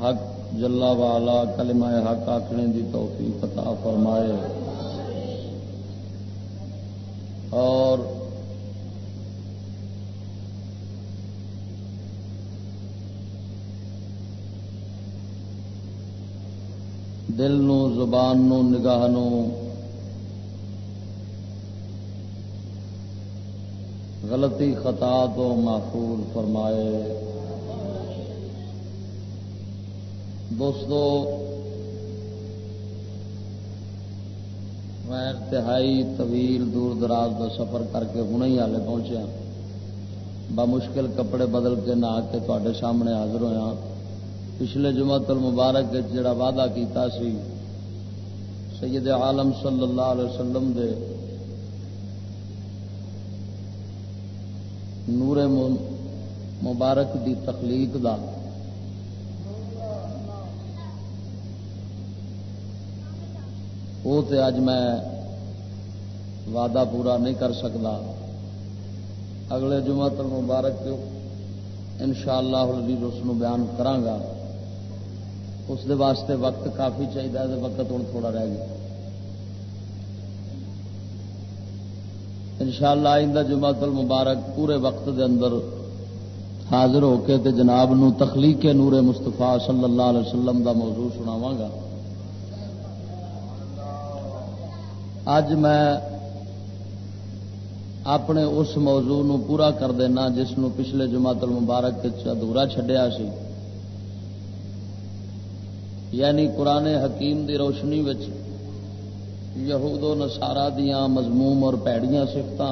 حق جلا والا کلمہ حق آخنے دی توفیق عطا فرمائے۔ اور دل نو زبان نو نگاہ نو غلطی خطا تو محفوظ فرمائے۔ دوستو میں انتہائی طویل دور دراز کا سفر کر کے ہوں ہی ہالے پہنچیا ہاں۔ بمشکل کپڑے بدل کے نہ کے تے سامنے حاضر ہوا ہاں۔ پچھلے جمعت المبارک جڑا وعدہ کیتا سی، سید عالم صلی اللہ علیہ وسلم دے نور مبارک دی تخلیق دا۔ وہ تو اج میں وعدہ پورا نہیں کر سکتا اگلے جمعہ جمع مبارک ان شاء اللہ اس بیان کرانگا اس دے واسطے وقت کافی چاہیے وقت ہوں تھوڑا رہ گیا۔ ان شاء اللہ آئندہ جمع مبارک پورے وقت دے اندر حاضر ہو کے تے جناب نو تخلیق نور مستفا صلی اللہ علیہ وسلم دا موضوع سناواں گا۔ اج میں اپنے اس موضوع نو پورا کر دینا جس نو پچھلے جماعت المبارک ادھورا چڈیا سی۔ یعنی قرآن حکیم دی روشنی وچ یہود و نسارا دیا مضموم اور پیڑیاں سفت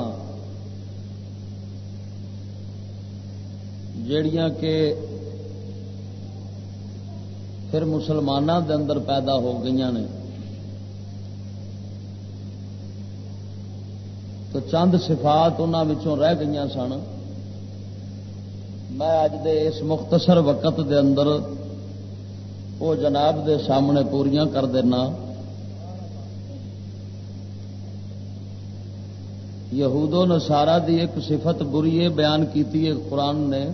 جیڑیاں کہ پھر مسلمانوں دے اندر پیدا ہو گئی نے۔ تو چند صفات انہوں رہ گئی سن۔ میں اج دے اس مختصر وقت دے اندر وہ جناب دے سامنے پوریا کر دینا۔ یہود و نسارا دی ایک صفت بری بیان کیتی ہے، قرآن نے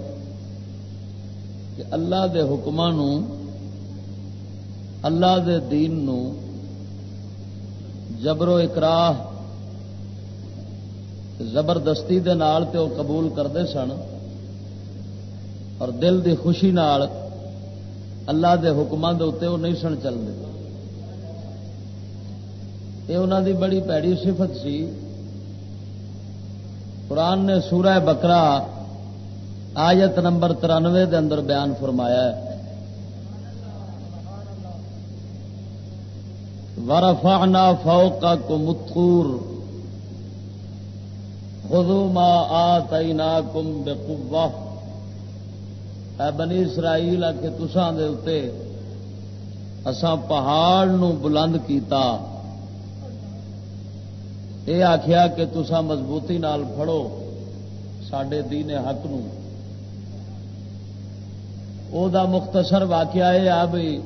کہ اللہ دے حکمان اللہ دے دین نو جبر و اکراہ زبردستی دے نال تے وہ قبول کرتے سن اور دل دی خوشی نال اللہ دے حکمان دے اتنے وہ نہیں سن چلتے یہ انہوں دی بڑی پیڑی صفت سی۔ قرآن نے سورہ بکرا آیت نمبر ترانوے دے اندر بیان فرمایا ہے۔ ورفعنا فوقكم الطور۔ خذوا ما آتيناكم بقوة. اے بنی اسرائیل، آ کے تسان دے اتے اساں پہاڑ نو بلند کیتا۔ یہ آخیا کہ تسا مضبوطی نال پھڑو سڈے دین حق نو۔ او دا مختصر واقعہ یہ آ بھی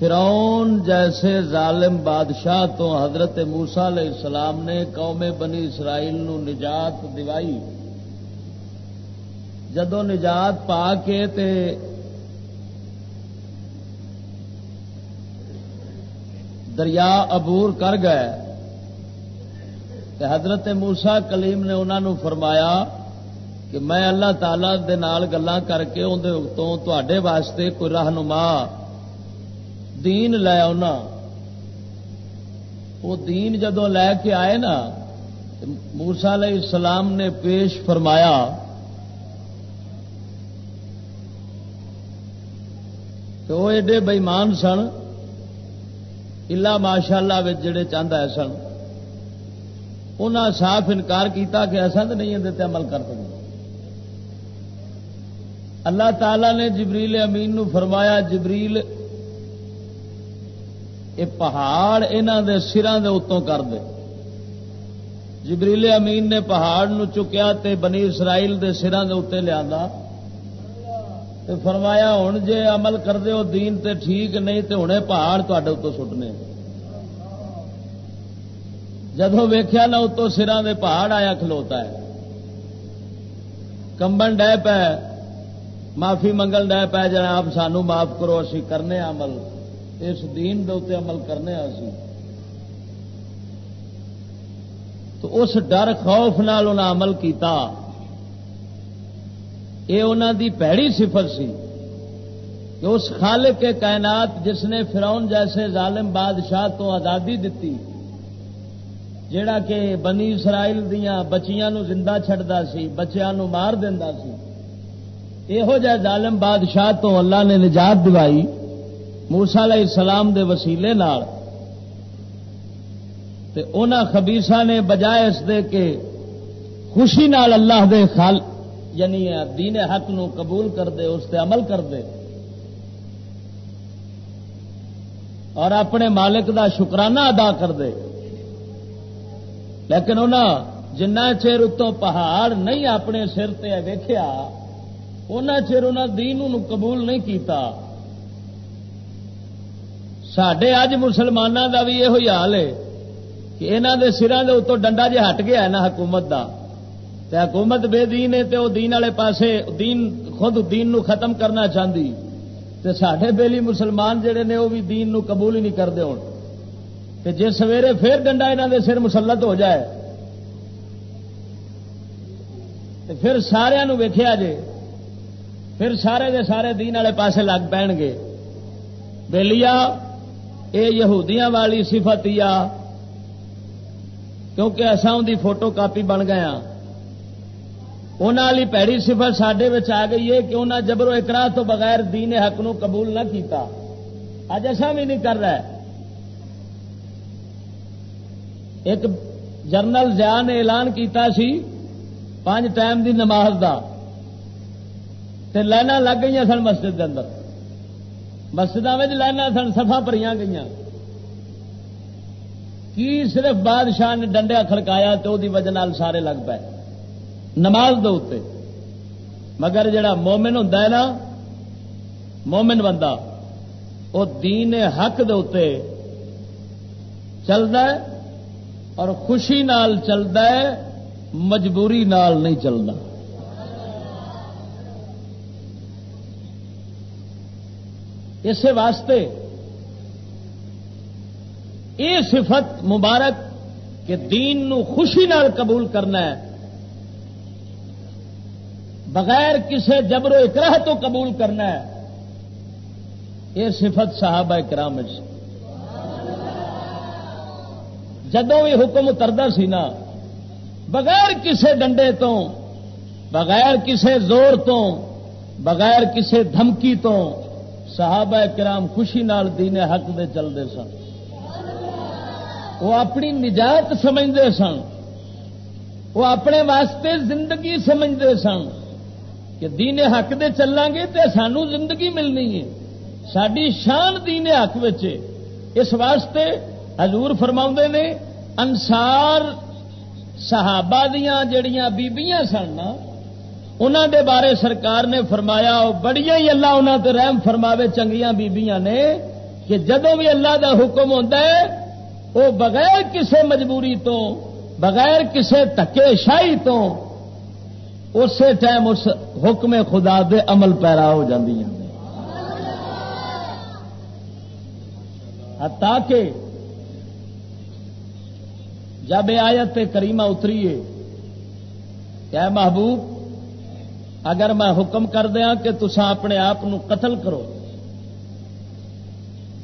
فرعون جیسے ظالم بادشاہ تو حضرت موسا علیہ السلام نے قوم بنی اسرائیل نو نجات دوائی۔ جدو نجات پا کے تے دریا عبور کر گئے حضرت موسا کلیم نے انہوں فرمایا کہ میں اللہ تعالی دے نال گلا کر کے اندر تے واسطے کوئی رہنما دین لے آنا وہ دین جدو لے کے آئے نا موسا علیہ السلام نے پیش فرمایا تو وہ ایڈے بئیمان سن، الا ماشاء اللہ جڑے چاہتا ہے سن۔ انہیں صاف انکار کیتا کہ ایسا تو نہیں اندر عمل کر سکتے اللہ تعالی نے جبریل امین نو فرمایا، جبریل یہ پہاڑ انہوں دے سران دے اتوں کر دے۔ جبریل امین نے پہاڑ نو چکیا تے بنی اسرائیل دے سران دے اتنے لیا۔ تے فرمایا ہوں جے عمل کر دے ہو دین تے ٹھیک نہیں تے ہوں پہاڑ تے اتوں سٹنے۔ جدو ویخیا نہ اتوں سرا دے پہاڑ آیا کھلوتا ہے۔ کمبن ڈہ پہ معافی منگل ڈہ پہ جناب سانو معاف کرو، اسی کرنے عمل۔ اس دین دے اتنے عمل کرنے اسی تو اس ڈر خوف نال انہیں عمل کیتا۔ یہ انہوں دی پیڑی صفت سی کہ اس خالق کے کائنات جس نے فرون جیسے ظالم بادشاہ تو آزادی دیتی جڑا کہ بنی اسرائیل دیا بچیاں نو زندہ چھڑدا سی، بچیاں نو مار دیندا سی۔ یہو جہ ظالم بادشاہ تو اللہ نے نجات دوائی۔ موسا علیہ السلام دے وسیلے نال تے اونا خبیسا نے بجائے اس دے کے خوشی نال اللہ دے خال یعنی دین حق نو قبول کر دے، اس تے عمل کر دے۔ اور اپنے مالک دا شکرانہ ادا کر دے۔ لیکن انہوں جنہ چیر اتوں پہاڑ نہیں اپنے سر تے ویخیا ان چر انہوں دین قبول نہیں کیتا۔ سڈے اج مسلمانوں کا بھی یہ حال ہے کہ یہاں کے سران کے اتوں ڈنڈا جہ ہٹ گیا نا حکومت کا حکومت بے دین ہے تو دین والے پاسے دین خود دین نو ختم کرنا چاہتی تے سڈے بیلی مسلمان جڑے نے وہ بھی دین نو قبول ہی نہیں کرتے ہوں جی سویرے پھر ڈنڈا یہاں کے سر مسلط ہو جائے تو پھر سارا ویخیا جے پھر سارے دے سارے دین والے پاسے لگ پین گے یہ یہودیاں والی سفت یا کیونکہ اصا ان کی فوٹو کاپی بن گیا ہاں۔ والی پیڑی سفر سڈے آ گئی ہے کہ انہیں جبرو اکرا تو بغیر دین حق نو قبول نہ کیتا۔ اج ایسا بھی نہیں کر رہا ایک جرنل زیا نے اعلان کیتا سی پانچ ٹائم دی نماز دا۔ تے لائن لگ گئی سن مسجد کے اندر۔ مسجد لائن سن سفا پری گئی کی صرف بادشاہ نے ڈنڈیا کھڑکایا تو دی وجہ سارے لگ پائے نماز دے مگر جڑا مومن ہوں نا، مومن بندہ وہ دین حق دے چلتا ہے اور خوشی نال چلتا ہے، مجبوری نال نہیں چلتا اسی واسطے یہ صفت مبارک کہ دین نو خوشی نال قبول کرنا ہے۔ بغیر کسے جبر و اکراہ تو قبول کرنا ہے۔ یہ صفت صحابہ کرام جدوں بھی حکم اترتا سی نا، بغیر کسے ڈنڈے تو، بغیر کسے زور تو، بغیر کسے دھمکی تو صحابہ کرام خوشی نال دین حق دے چلتے سن۔ وہ اپنی نجات سمجھتے سن۔ وہ اپنے واسطے زندگی سمجھتے سن کہ دین حق دے چلیں گے تو سانو زندگی ملنی ہے۔ ساری شان دین حق اس واسطے حضور فرما نے انسار صحابہ دیا جڑیاں بیبیاں سن انہوں دے بارے سرکار نے فرمایا بڑی ہی اللہ انہوں تے رحم فرماوے، چنگیاں بیبیاں نے، کہ جدوں بھی اللہ دا حکم ہوتا ہے وہ بغیر کسے مجبوری تو، بغیر کسے تکے شاہی تو، اسی ٹائم اس حکم خدا دے عمل پیرا ہو جاتی ہیں تاکہ جب آیت کریمہ اتری ہے کیا محبوب اگر میں حکم کر دیا کہ تسا اپنے آپ قتل کرو،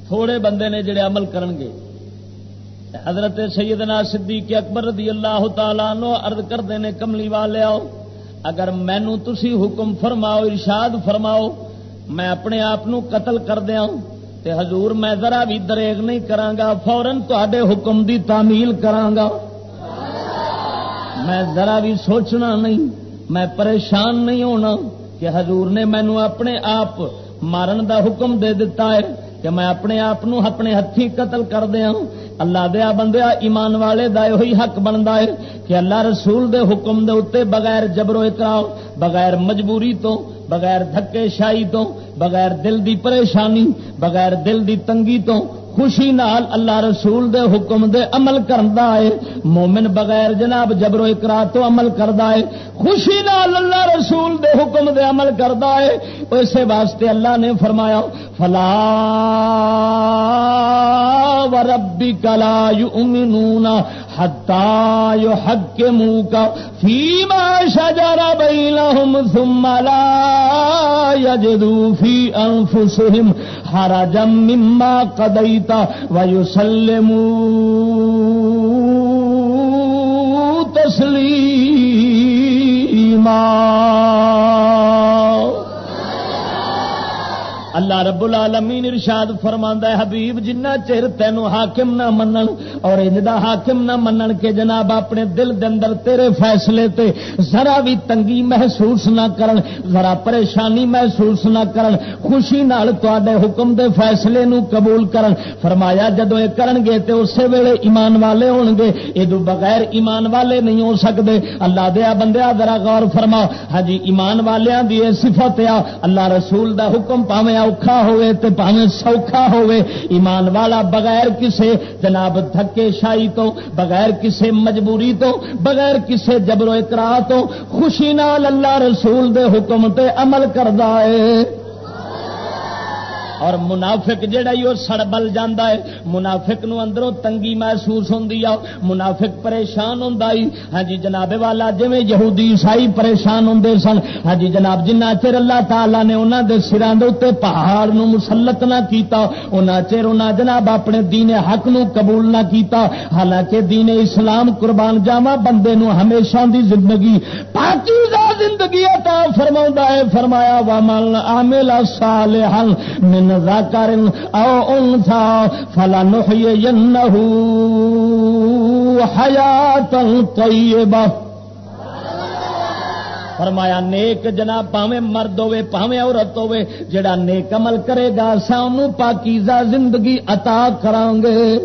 تھوڑے بندے نے جڑے عمل کرن گے۔ حضرت سیدنا صدیق اکبر رضی اللہ تعالیٰ نو ارد کرتے ہیں کملی والے آؤ، اگر مینو تسی حکم فرماؤ، ارشاد فرماؤ، میں اپنے آپ قتل کر دیا تے حضور میں ذرا بھی دریگ نہیں کرانگا فورن تے حکم دی تعمیل کرانگا میں ذرا بھی سوچنا نہیں میں پریشان نہیں ہونا کہ حضور نے مینو اپنے آپ مارن دا حکم دے دیتا ہے کہ میں اپنے آپ اپنے ہاتھی قتل کر دیا۔ اللہ دیا بندیا، ایمان والے دا ہوئی حق بنتا ہے کہ اللہ رسول دے حکم دے اتنے بغیر جبرو اکراؤ بغیر مجبوری تو، بغیر دھکے شاہی تو، بغیر دل دی پریشانی، بغیر دل دی تنگی تو خوشی نال اللہ رسول دے حکم دے عمل کرتا ہے۔ مومن بغیر جناب جبرو اکرا تو عمل کرتا ہے۔ خوشی نال اللہ رسول دے حکم دے عمل کرتا ہے۔ اسے واسطے اللہ نے فرمایا، فلا و ربی کلا یؤمنون حتا یحکموا کا فیما شجر بینہم ثم لا یجدوا فی انفسهم حرجا مما قضیتا ویسلموا تسلیما اللہ رب العالمین ارشاد فرما ہے، حبیب، جنہ چر تین حاکم نہ منن اور دا حاکم نہ منن کے جناب اپنے دل دے اندر تیرے فیصلے تے ذرا بھی تنگی محسوس نہ کرن، ذرا پریشانی محسوس نہ کرن، خوشی نال تے حکم دے فیصلے نو قبول کرن۔ فرمایا جدو یہ کرن گے تے اسی ویلے ایمان والے ہون گے یہ بغیر ایمان والے نہیں ہو سکتے اللہ دیا بندیا ذرا غور فرما ہاں جی ایمان والوں کی صفت آ، اللہ رسول دا حکم پاویں اوکھا ہوئے تے پاویں سوکھا ہوئے، ایمان والا بغیر کسے جناب دھکے شاہی تو، بغیر کسے مجبوری تو، بغیر کسے جبر و اکرا تو، خوشی نال اللہ رسول دے حکم تے عمل کردا ہے۔ اور منافق جہا ہی وہ سڑ بل جانا ہے، منافق نو اندروں تنگی محسوس ہوں منافق پریشان ہوں ہاں جی جناب والا جی یہودی عیسائی پریشان ہوں سن ہاں جی جناب جنہ چر اللہ تعالیٰ نے انہوں دے سران دے اتنے پہاڑ نو مسلط نہ کیتا انہوں چر انہوں جناب اپنے دین حق نو قبول نہ کیتا۔ حالانکہ دین اسلام قربان جاوا بندے نو ہمیشہ دی زندگی پاکیزہ زندگی عطا فرما ہے، فرمایا، ومن عامل صالحا من ذکر او انثى فلنحيينه حياه طیبہ۔ فرمایا، نیک جناب پاوے مرد ہوے پاوے عورت ہوے جڑا نیک عمل کرے گا سانو پاکیزہ زندگی عطا کران گے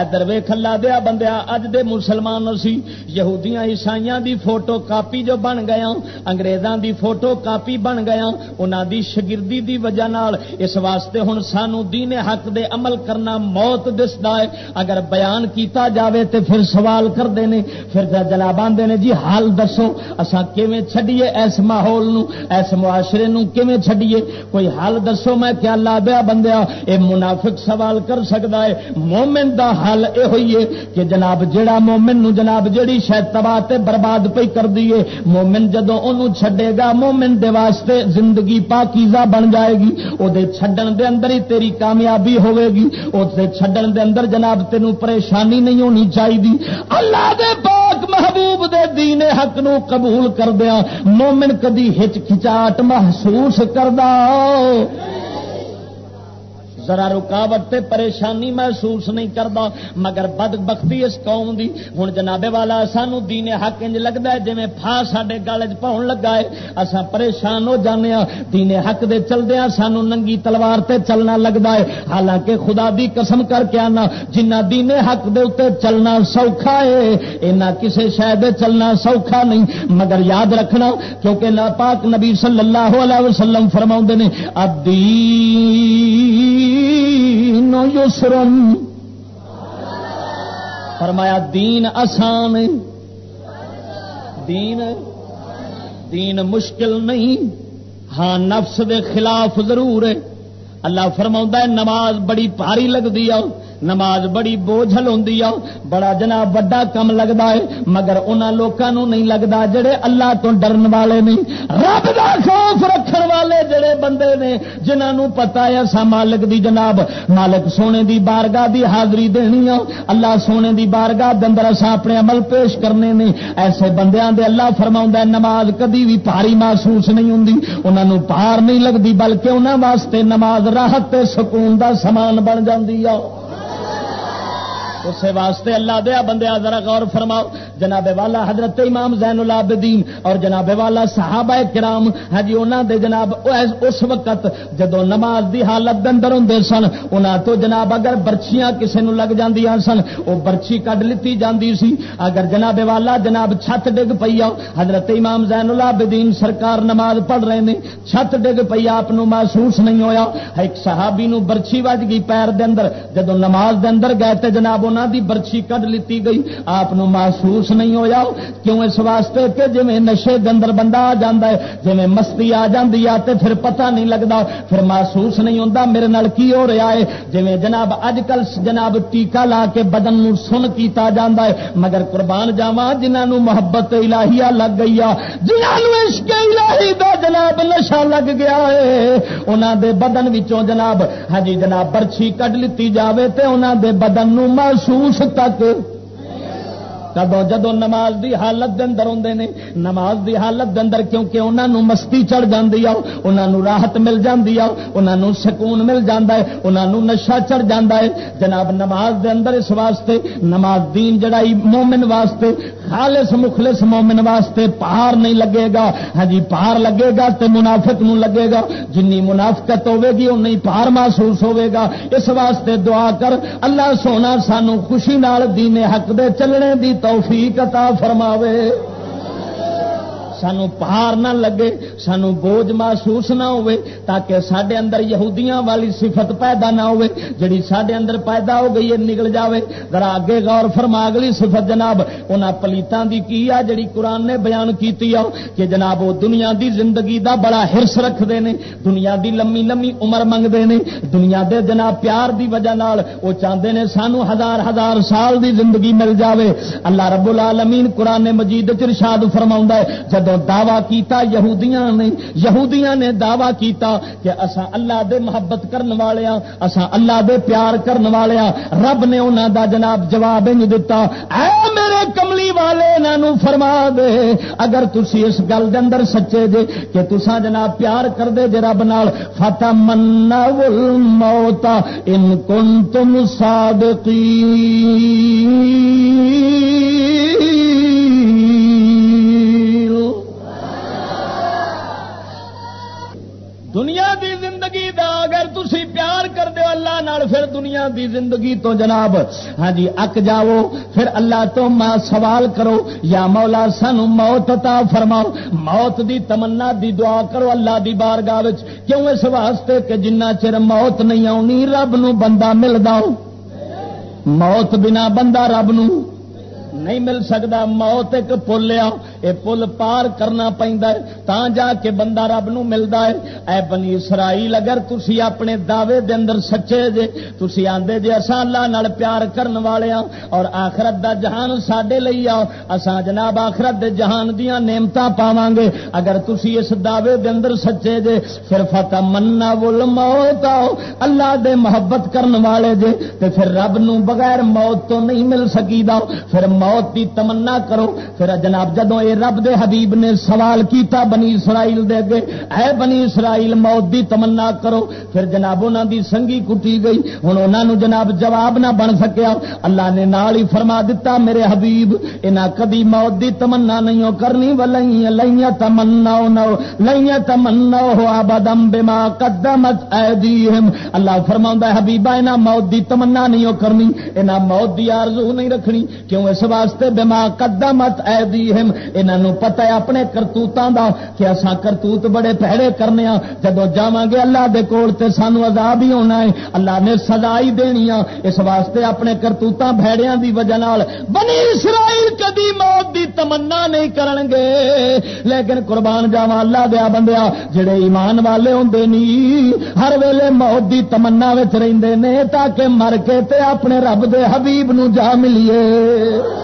ادھر وے کھلا دیا بندیا، اج دے مسلمان سی یہودیاں عیسائیاں دی فوٹو کاپی جو بن گیا انگریزاں دی فوٹو کاپی بن گیا انہاں دی شگردی دی وجہ نال اس واسطے ہن سانو دین حق دے عمل کرنا موت دسدا ہے۔ اگر بیان کیتا جاوے تے پھر سوال کردے نے، پھر جناب آندے نے جی حال دسو، اساں کیویں چھڈیے اس ماحول نو، اس معاشرے نو کیویں چھڈیے؟ کوئی حل دسو میں کیا لا دیا بندیا؟ اے منافق سوال کر سکدا ہے، مومن دا حل یہ ہوئی ہے کہ جناب جیڑا مومن نو جناب جیڑی شاید تباہ تے برباد پہ کر دیے مومن جدو انہوں چھڈے گا، مومن دے واسطے زندگی پاکیزہ بن جائے گی۔ او دے چھڈن دے اندر ہی تیری کامیابی ہوے گی۔ او دے چھڈن دے اندر جناب تینوں پریشانی نہیں ہونی چاہیے اللہ دے پاک محبوب دے دین حق نو قبول کر دیا مومن کدی ہچ کھچاٹ محسوس کردا ذرا رکاوٹ تے پریشانی محسوس نہیں کرتا مگر بد بختی اس قوم دی۔ ہوں جناب والا، سانو دین حق انج لگتا ہے جی فا سڈے گل چ پاؤن لگا ہے۔ اصا پریشان ہو جانے ہاں۔ دین حق دے چلدیا ہاں، سانو ننگی تلوار تے چلنا لگتا ہے۔ حالانکہ خدا دی قسم کر کے آنا، جنہ دین حق دے اتنے چلنا سوکھا ہے، اینا کسے شاید چلنا سوکھا نہیں۔ مگر یاد رکھنا، کیونکہ نا پاک نبی صلی اللہ علیہ وسلم فرما نے، ادی یسرن۔ فرمایا، دین آسان دین دین مشکل نہیں۔ ہاں نفس دے خلاف ضرور ہے۔ اللہ فرما نماز بڑی پاری لگتی ہے۔ نماز بڑی بوجھل ہوں بڑا جناب وڈا کم لگتا ہے، مگر انہوں لوگوں نہیں لگتا جڑے اللہ تو ڈرن والے نہیں رب کا خوف رکھن والے جڑے بندے نے جنہوں پتا ہے سا مالک دی جناب، مالک سونے دی بارگاہ دی حاضری دینی آ، اللہ سونے دی بارگاہ دندر اصا اپنے عمل پیش کرنے نے، ایسے بندیاں دے اللہ فرما نماز کدی بھی پاری محسوس نہیں ہوں انہوں پار نہیں لگتی بلکہ انہوں واسطے نماز راحت سکون دا سامان بن جاتی آ۔ اسے واسطے اللہ دیا بندے ذرا غور فرماؤ۔ جناب والا حضرت امام زین العابدین اور جناب والا صحابہ کرام ہاں جی انہوں دے جناب اس وقت جدو نماز دی حالت اندر ہوں سن انہوں تو جناب اگر برچیاں کسی نو لگ جاندی سن وہ برچی کڈ لیتی جاندی سی۔ اگر جناب والا جناب چھت ڈگ پی آ، حضرت امام زین العابدین سرکار نماز پڑھ رہے ہیں چھت ڈگ پی آپ محسوس نہیں ہویا۔ ہاں، ایک صحابی نو برچی وج گئی پیر دے اندر جدو نماز دے اندر گئے تے جناب انہوں دی برچی کڈ لیتی گئی آپ محسوس نہیں ہویا کیوں اس واسطے کہ جی نشے دندر بندہ آ جا ہے جی مستی آ جاتی ہے تو پھر پتہ نہیں لگتا پھر محسوس نہیں ہوتا میرے نال کی ہو رہا ہے جی جناب اج کل جناب ٹیکا لا کے بدن نو سن کیتا جاتا ہے مگر قربان جاوا جنہوں محبت الہیہ لگ گئی ہے جنہوں عشق الہی دا جناب نشا لگ گیا ہے انہوں دے بدن وچوں جناب ہاں جی جناب برچی کڈ لیتی جاوے تے انہوں دے بدن نو محسوس تک کدو جدو نماز دی حالت دے اندر ہوندے نے، نماز دی حالت دے اندر کیونکہ انہاں نو مستی چڑھ جاندی آ انہاں نو راحت مل جاندی آ انہاں نو سکون مل جاندا ہے، انہاں نو نشہ چڑھ جاندا ہے۔ جناب، نماز دے اندر اس واسطے، نماز دین جڑا مومن واسطے، خالص مخلص مومن واسطے پہاڑ نہیں لگے گا۔ ہاں جی پہاڑ لگے گا تے منافق نو لگے گا۔ جنی منافقت ہوے گی، اونی پہاڑ محسوس ہوے گا۔ اس واسطے دعا کر، اللہ سونا سانو خوشی نال دین حق دے چلنے دی توفیق عطا فرماوے۔ سانو پہار نہ لگے، سانو بوجھ محسوس نہ ہوئے، تاکہ سڈے اندر یہودیاں والی صفت پیدا نہ ہوئے، جڑی سڈے اندر پیدا ہو گئی ہے نکل جاوے۔ ذرا اگے غور فرما، اگلی صفت جناب، انہاں پلیتاں دی کی آ، جڑی قرآن نے بیان کیتی آ، کہ جناب وہ دنیا دی زندگی دا بڑا ہرس رکھتے ہیں دنیا دی لمبی لمبی عمر منگتے ہیں دنیا دے جناب پیار دی وجہ نال وہ چاہتے ہیں سانو ہزار ہزار سال دی زندگی مل جاوے۔ اللہ رب العالمین قرآن مجید چرشاد فرما ہے، جب جدو دعوی کیتا یہودیاں نے یہودیاں نے دعوی کیتا کہ اسا اللہ دے محبت کرن والے ہاں اسا اللہ دے پیار کرن والے ہاں رب نے انہاں دا جناب جواب نہیں دتا۔ اے میرے کملی والے، انہاں فرما دے۔ اگر تسی اس گل دے اندر سچے جے کہ تساں جناب پیار کر دے جے رب نال فتمنا الموت ان کنتم صادقین دنیا دی زندگی دا اگر تسی پیار کر دیو اللہ نال، پھر دنیا دی زندگی تو جناب ہاں جی اک جاؤ، پھر اللہ تو ماں سوال کرو، یا مولا سانو موت تا فرماؤ، موت دی تمنا دی دعا کرو اللہ دی بارگاہ وچ۔ کیوں اس واسطے کہ جنہ چر موت نہیں آنی، رب نو بندہ ملدا موت بنا بندہ رب نو۔ نہیں مل سکتا موت ایک پل آ یہ پل پار کرنا پہنتا ہے تا جا کے بندہ رب نو ملتا ہے۔ اے بنی اسرائیل، اگر تسی اپنے دعوے دے اندر سچے جے، تسی آندے جے اساں اللہ نال پیار کرن والے ہاں اور آخرت دا جہان ساڈے لئی آؤ اساں جناب آخرت دے جہان دیاں نعمتاں پاواں گے۔ اگر تسی اس دعوے دے اندر سچے جے، پھر فتمنا ول موت آؤ۔ اللہ دے محبت کرن والے جے، تے پھر رب نو بغیر موت تو نہیں مل سکی دا پھر موت موت دی تمنا کرو۔ پھر جناب جدو اے رب دے حبیب نے سوال کیتا بنی اسرائیل دے اگے، اے بنی اسرائیل موت دی تمنا کرو۔ پھر جناب انہاں دی سنگی کٹی گئی۔ ہن انہاں نو جناب جواب نہ بن سکیا۔ اللہ نے نال ہی فرما دیتا میرے حبیب، انہاں کدی موت دی تمنا نہیں کرنی۔ ولئی لئی تمنا نو لئی تمنا ہو ابدم بما قدمت ایدیہم اللہ فرماوندا ہے، حبیبا، انہاں موت دی تمنا نہیں کرنی۔ انہاں موت دی آرزو نہیں رکھنی۔ کیوں؟ اس واسطے واسطے بما قدمت ایدیہم انہوں پتا ہے اپنے کرتوتوں کا کہ اصا کرتوت بڑے پیڑے کرنے ہاں جب جا گے اللہ دے کول تے سانو عذاب ہی ہونا ہے۔ اللہ نے سزا ہی دینی آ اس واسطے اپنے کرتوتاں بھڑیاں دی وجہ نال بنی اسرائیل کدی موت دی تمنا نہیں کرن گے۔ لیکن قربان جاوا اللہ دیا بندیا جڑے ایمان والے ہوں نہیں ہر ویلے موت دی تمنا وچ رہندے نے تاکہ مر کے تے اپنے رب دے حبیب نو جا ملیے۔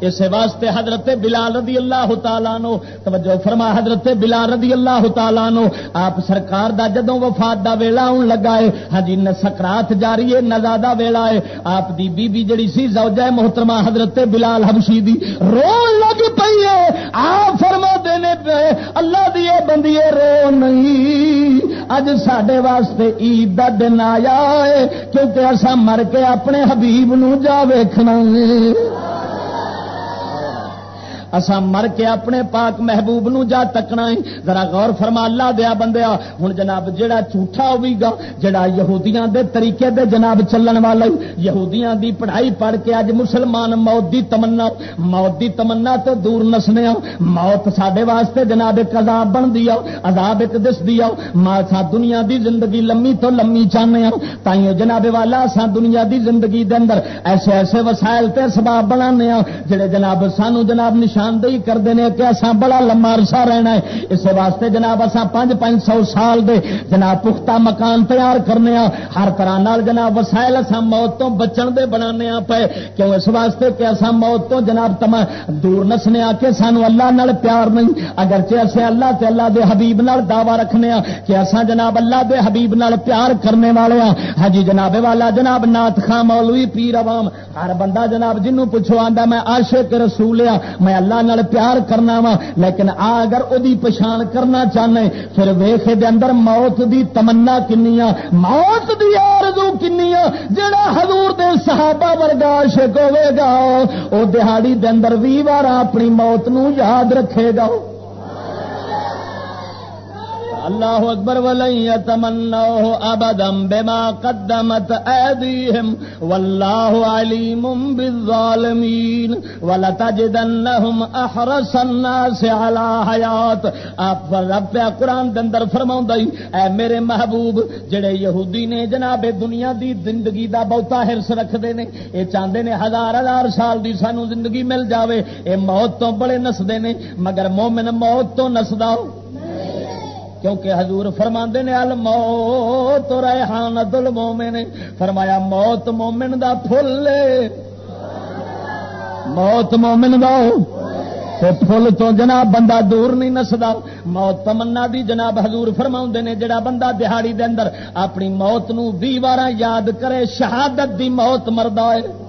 اس واسطے حضرت بلال رضی اللہ تعالیٰ نو توجہ فرما، حضرت بلال رضی اللہ تعالیٰ نو آپ سرکار دا جدوں وفات دا ویلا آن لگا ہے۔ ہاں جی نہ سکرات جاری ہے نزادہ ویلا ہے۔ آپ دی بی بی جڑی سی، زوجہ محترمہ حضرت بلال حبشی دی، رو لگ پئی ہے۔ آپ فرما دینے پہ، اللہ دی بندیے رو نہیں۔ اج سڈے واسطے عید دا دن آیا ہے، کیونکہ اصا مر کے اپنے حبیب نو جا ویکھنا ہے۔ اسا مر کے اپنے پاک محبوب نو جا تکنا ہے۔ ذرا غور فرما، اللہ دیا بندیا ہوں جناب جڑا جھوٹا ہوئی گا جڑا یہودیاں دے طریقے دے جناب چلن والا یہودیاں دی پڑھائی پڑھ کے اج مسلمان موت دی تمنا، موت دی تمنا تو دور نسنے آ موت سڈے واسطے جناب ایک عذاب بن دیا ہاں، عذاب ایک دس دیا ہاں۔ سا دنیا دی زندگی لمی تو لمی چاہنے ہوں تائیوں جناب والا سا دنیا دی زندگی دے اندر ایسے ایسے وسائل تے سباب بنانے جڑے جناب سانو جناب نشان نشاندہی کرتے ہیں کہ اصا بڑا لما عرصہ رہنا ہے۔ اس واسطے جناب اصا پانچ پانچ سو سال دے جناب پختہ مکان تیار کرنے ہاں۔ ہر طرح نال جناب وسائل اصا موت تو بچن دے بنا ہاں پے۔ کیوں اس واسطے کہ اصا موت تو جناب تم دور نسنے ہاں آ کے سانو اللہ نال پیار نہیں۔ اگرچہ اصے اللہ تے اللہ دے حبیب نال دعوی رکھنے ہاں کہ اصا جناب اللہ دے حبیب نال پیار کرنے والے ہاں۔ ہاں جی جناب والا جناب نات خان مولوی پیر عوام۔ ہر بندہ جناب جنوں پوچھو آندا میں عاشق رسول ہاں۔ میں اللہ نال پیار کرنا وا، لیکن آ اگر وہی پچھان کرنا چاہنے، پھر ویخ دے اندر موت دی تمنا کنی موت دی آرزو کنی جڑا حضور دے صحابہ ورگا عاشق ہوے گا وہ دہاڑی دے اندر بھی بار اپنی موت نو یاد رکھے گا۔ اللہ اکبر ولن ابدا بما قدمت ایدیہم واللہ علیم بالظالمین ولتجدنہم احرس الناس علی حیات۔ آپ رب پہ قرآن دندر فرماؤں دائی اے میرے محبوب، جڑے یہودی نے جناب دنیا دی زندگی دا بہتا حرس رکھ دے نے، اے چاندے نے ہزار ہزار سال دی سانو زندگی مل جاوے، اے موت تو بڑے نسدے نے، مگر مومن موت تو نسدا کیونکہ حضور فرما نے ال موت ریحان دل مومن۔ فرمایا، موت مومن دا پھل موت مومن دا فل تو جناب بندہ دور نہیں نسدا۔ موت تمنا دی جناب حضور فرما نے، جڑا بندہ دہاڑی دے اندر اپنی موت نو بھی بار یاد کرے، شہادت دی موت مرد ہے۔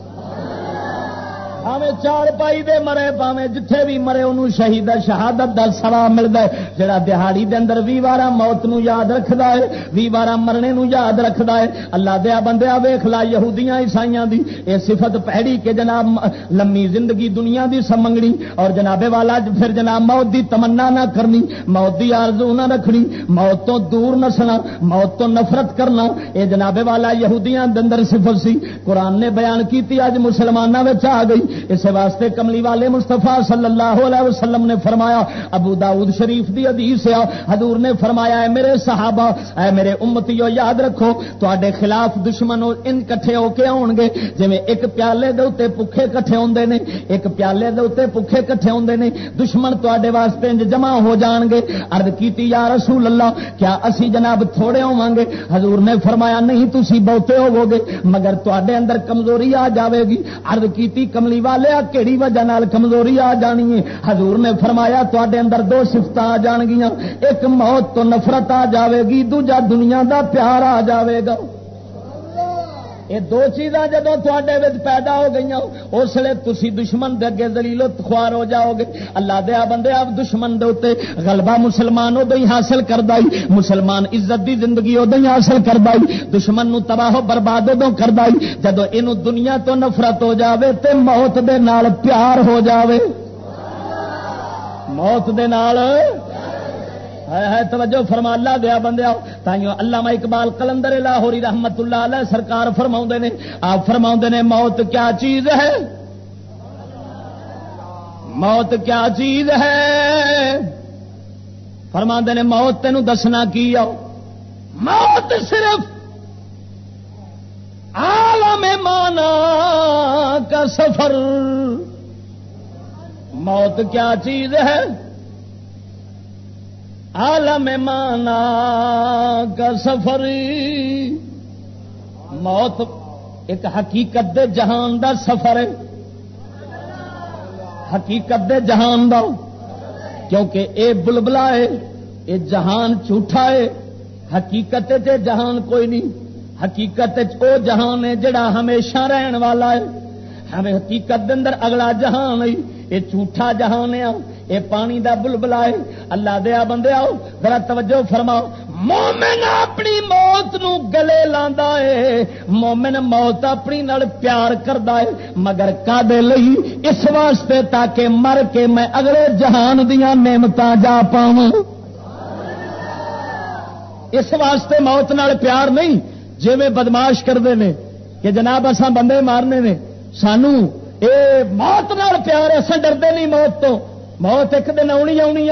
پاوے چار پائی دے مرے پاوے جتھے بھی مرے، انہوں شہید شہادت دا سوا ملتا ہے۔ جڑا دہاڑی دے اندر بھی بارہ موت نو یاد رکھدا ہے بھی بارہ مرنے نو یاد رکھدا ہے۔ اللہ دیا بندیا ویخ لا، یہودیاں، عیسائیاں دی۔ اے صفت پہڑی کہ جناب لمی زندگی دنیا دی سمنگنی اور جناب والا پھر جناب موت دی تمنا نہ کرنی، موت دی آرزو نہ رکھنی، موت تو دور نسنا، موت تو نفرت کرنا۔ اے جناب والا یہودیاں دے اندر صفت سی، قرآن نے بیان کیتی اج مسلمانوں آ گئی۔ اس واسطے کملی والے مستفا صلی اللہ علیہ وسلم نے فرمایا، ابو داؤد شریف دی حدیث ہے، حضور نے فرمایا ہے میرے صحابہ، اے میرے امتیو، یاد رکھو تے خلاف دشمن ان کٹھے ہو کے آن گے جی ایک پیالے دے اتنے پکھے کٹھے ہوندے نے، ایک پیالے دے اتنے پکھے کٹھے ہوندے نے، دشمن تے واسطے جمع ہو جان گے ارد کیتی، یا رسول اللہ، کیا اسی جناب تھوڑے ہو گے حضور نے فرمایا، نہیں تھی بہتے ہوو گے مگر تے اندر کمزوری آ جاوے گی۔ ارد کیتی، کملی والے کہڑی وجہ نال کمزوری آ جانی ہے؟ حضور نے فرمایا تے اندر دو شفت آ جان گیا ایک موت تو نفرت آ جاوے گی، دوجا دنیا دا پیار آ جاوے گا۔ یہ دو چیزاں جدو تے پیدا ہو گئی اس لیے تھی دشمن دے اگے دلیل خوار ہو جاؤ گے۔ اللہ دیا بندے آپ دشمن دے اتنے غلبہ مسلمان ادو ہی حاصل کر دائی مسلمان عزت دی زندگی ادو ہی حاصل کر دائی دشمن نو تباہ و برباد ادو کر دائی جدو یہ دنیا تو نفرت ہو جاوے تے موت دے نال پیار ہو جاوے۔ موت دے نال ہے توجہ فرما، اللہ دیا بندے تائیوں اللہ اقبال کلندر لاہوری رحمت اللہ علیہ سرکار فرما نے، آپ فرما نے، موت کیا چیز ہے؟ موت کیا چیز ہے؟ فرما نے، موت تین دسنا کی آؤ۔ موت صرف عالم مانا کا سفر۔ موت کیا چیز ہے؟ عالم مانا کا سفر موت ایک حقیقت دے جہان دا سفر ہے۔ حقیقت دے جہان دا۔ کیونکہ اے بلبلا ہے، اے جہان جھوٹا ہے۔ حقیقت تے جہان کوئی نہیں۔ حقیقت او جہان ہے جڑا ہمیشہ رہن والا ہے۔ ہمیں حقیقت دے اندر اگلا جہان ہے۔ یہ جھوٹا جہان ہے۔ یہ پانی دا بلبلا ہے اللہ دیا بندے آؤ، ذرا توجہ فرماؤ۔ مومن اپنی موت نو گلے لاندا ہے۔ مومن موت اپنی نال پیار کردا ہے۔ مگر کادے لئی؟ اس واسطے تاکہ مر کے میں اگلے جہان دیاں نعمتاں جا پاواں۔ اس واسطے موت نال پیار نہیں جی بدماش کرتے ہیں کہ جناب اساں بندے مارنے نے۔ سانو اے موت نال پیار اصل ڈردے نہیں موت تو۔ موت ایک دن آنی آنی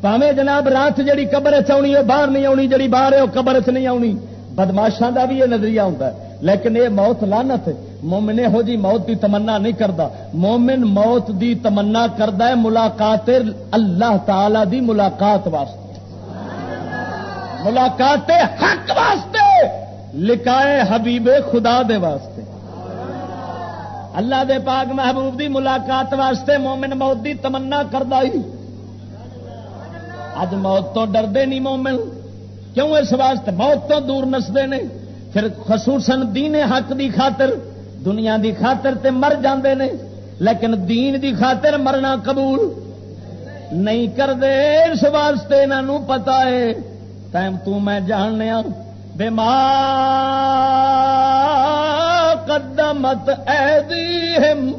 پاوے جناب رات جڑی قبر چنی ہے باہر نہیں آنی جڑی باہر ہے وہ قبر چ نہیں آنی بدماشا کا بھی یہ نظریہ ہوتا ہے۔ لیکن یہ موت لانت مومن ہو جی موت دی تمنا نہیں کرتا مومن موت دی تمنا کرتا ہے ملاقات اللہ تعالی دی ملاقات واسطے۔ ملاقات حق واسطے۔ لکھائے حبیب خدا دے واسطے۔ اللہ دے پاک محبوب دی ملاقات واسطے مومن موت دی تمنا کردا ہی اج موت تو ڈردے نہیں مومن۔ کیوں اس واسطے؟ موت تو دور نسدے نے۔ پھر خصوصاً دین حق دی خاطر، دنیا دی خاطر تے مر جاندے نے۔ لیکن دین دی خاطر مرنا قبول نہیں کرتے اس واسطے انہوں پتا ہے ٹائم تو میں جاننے قدمت ایدیہم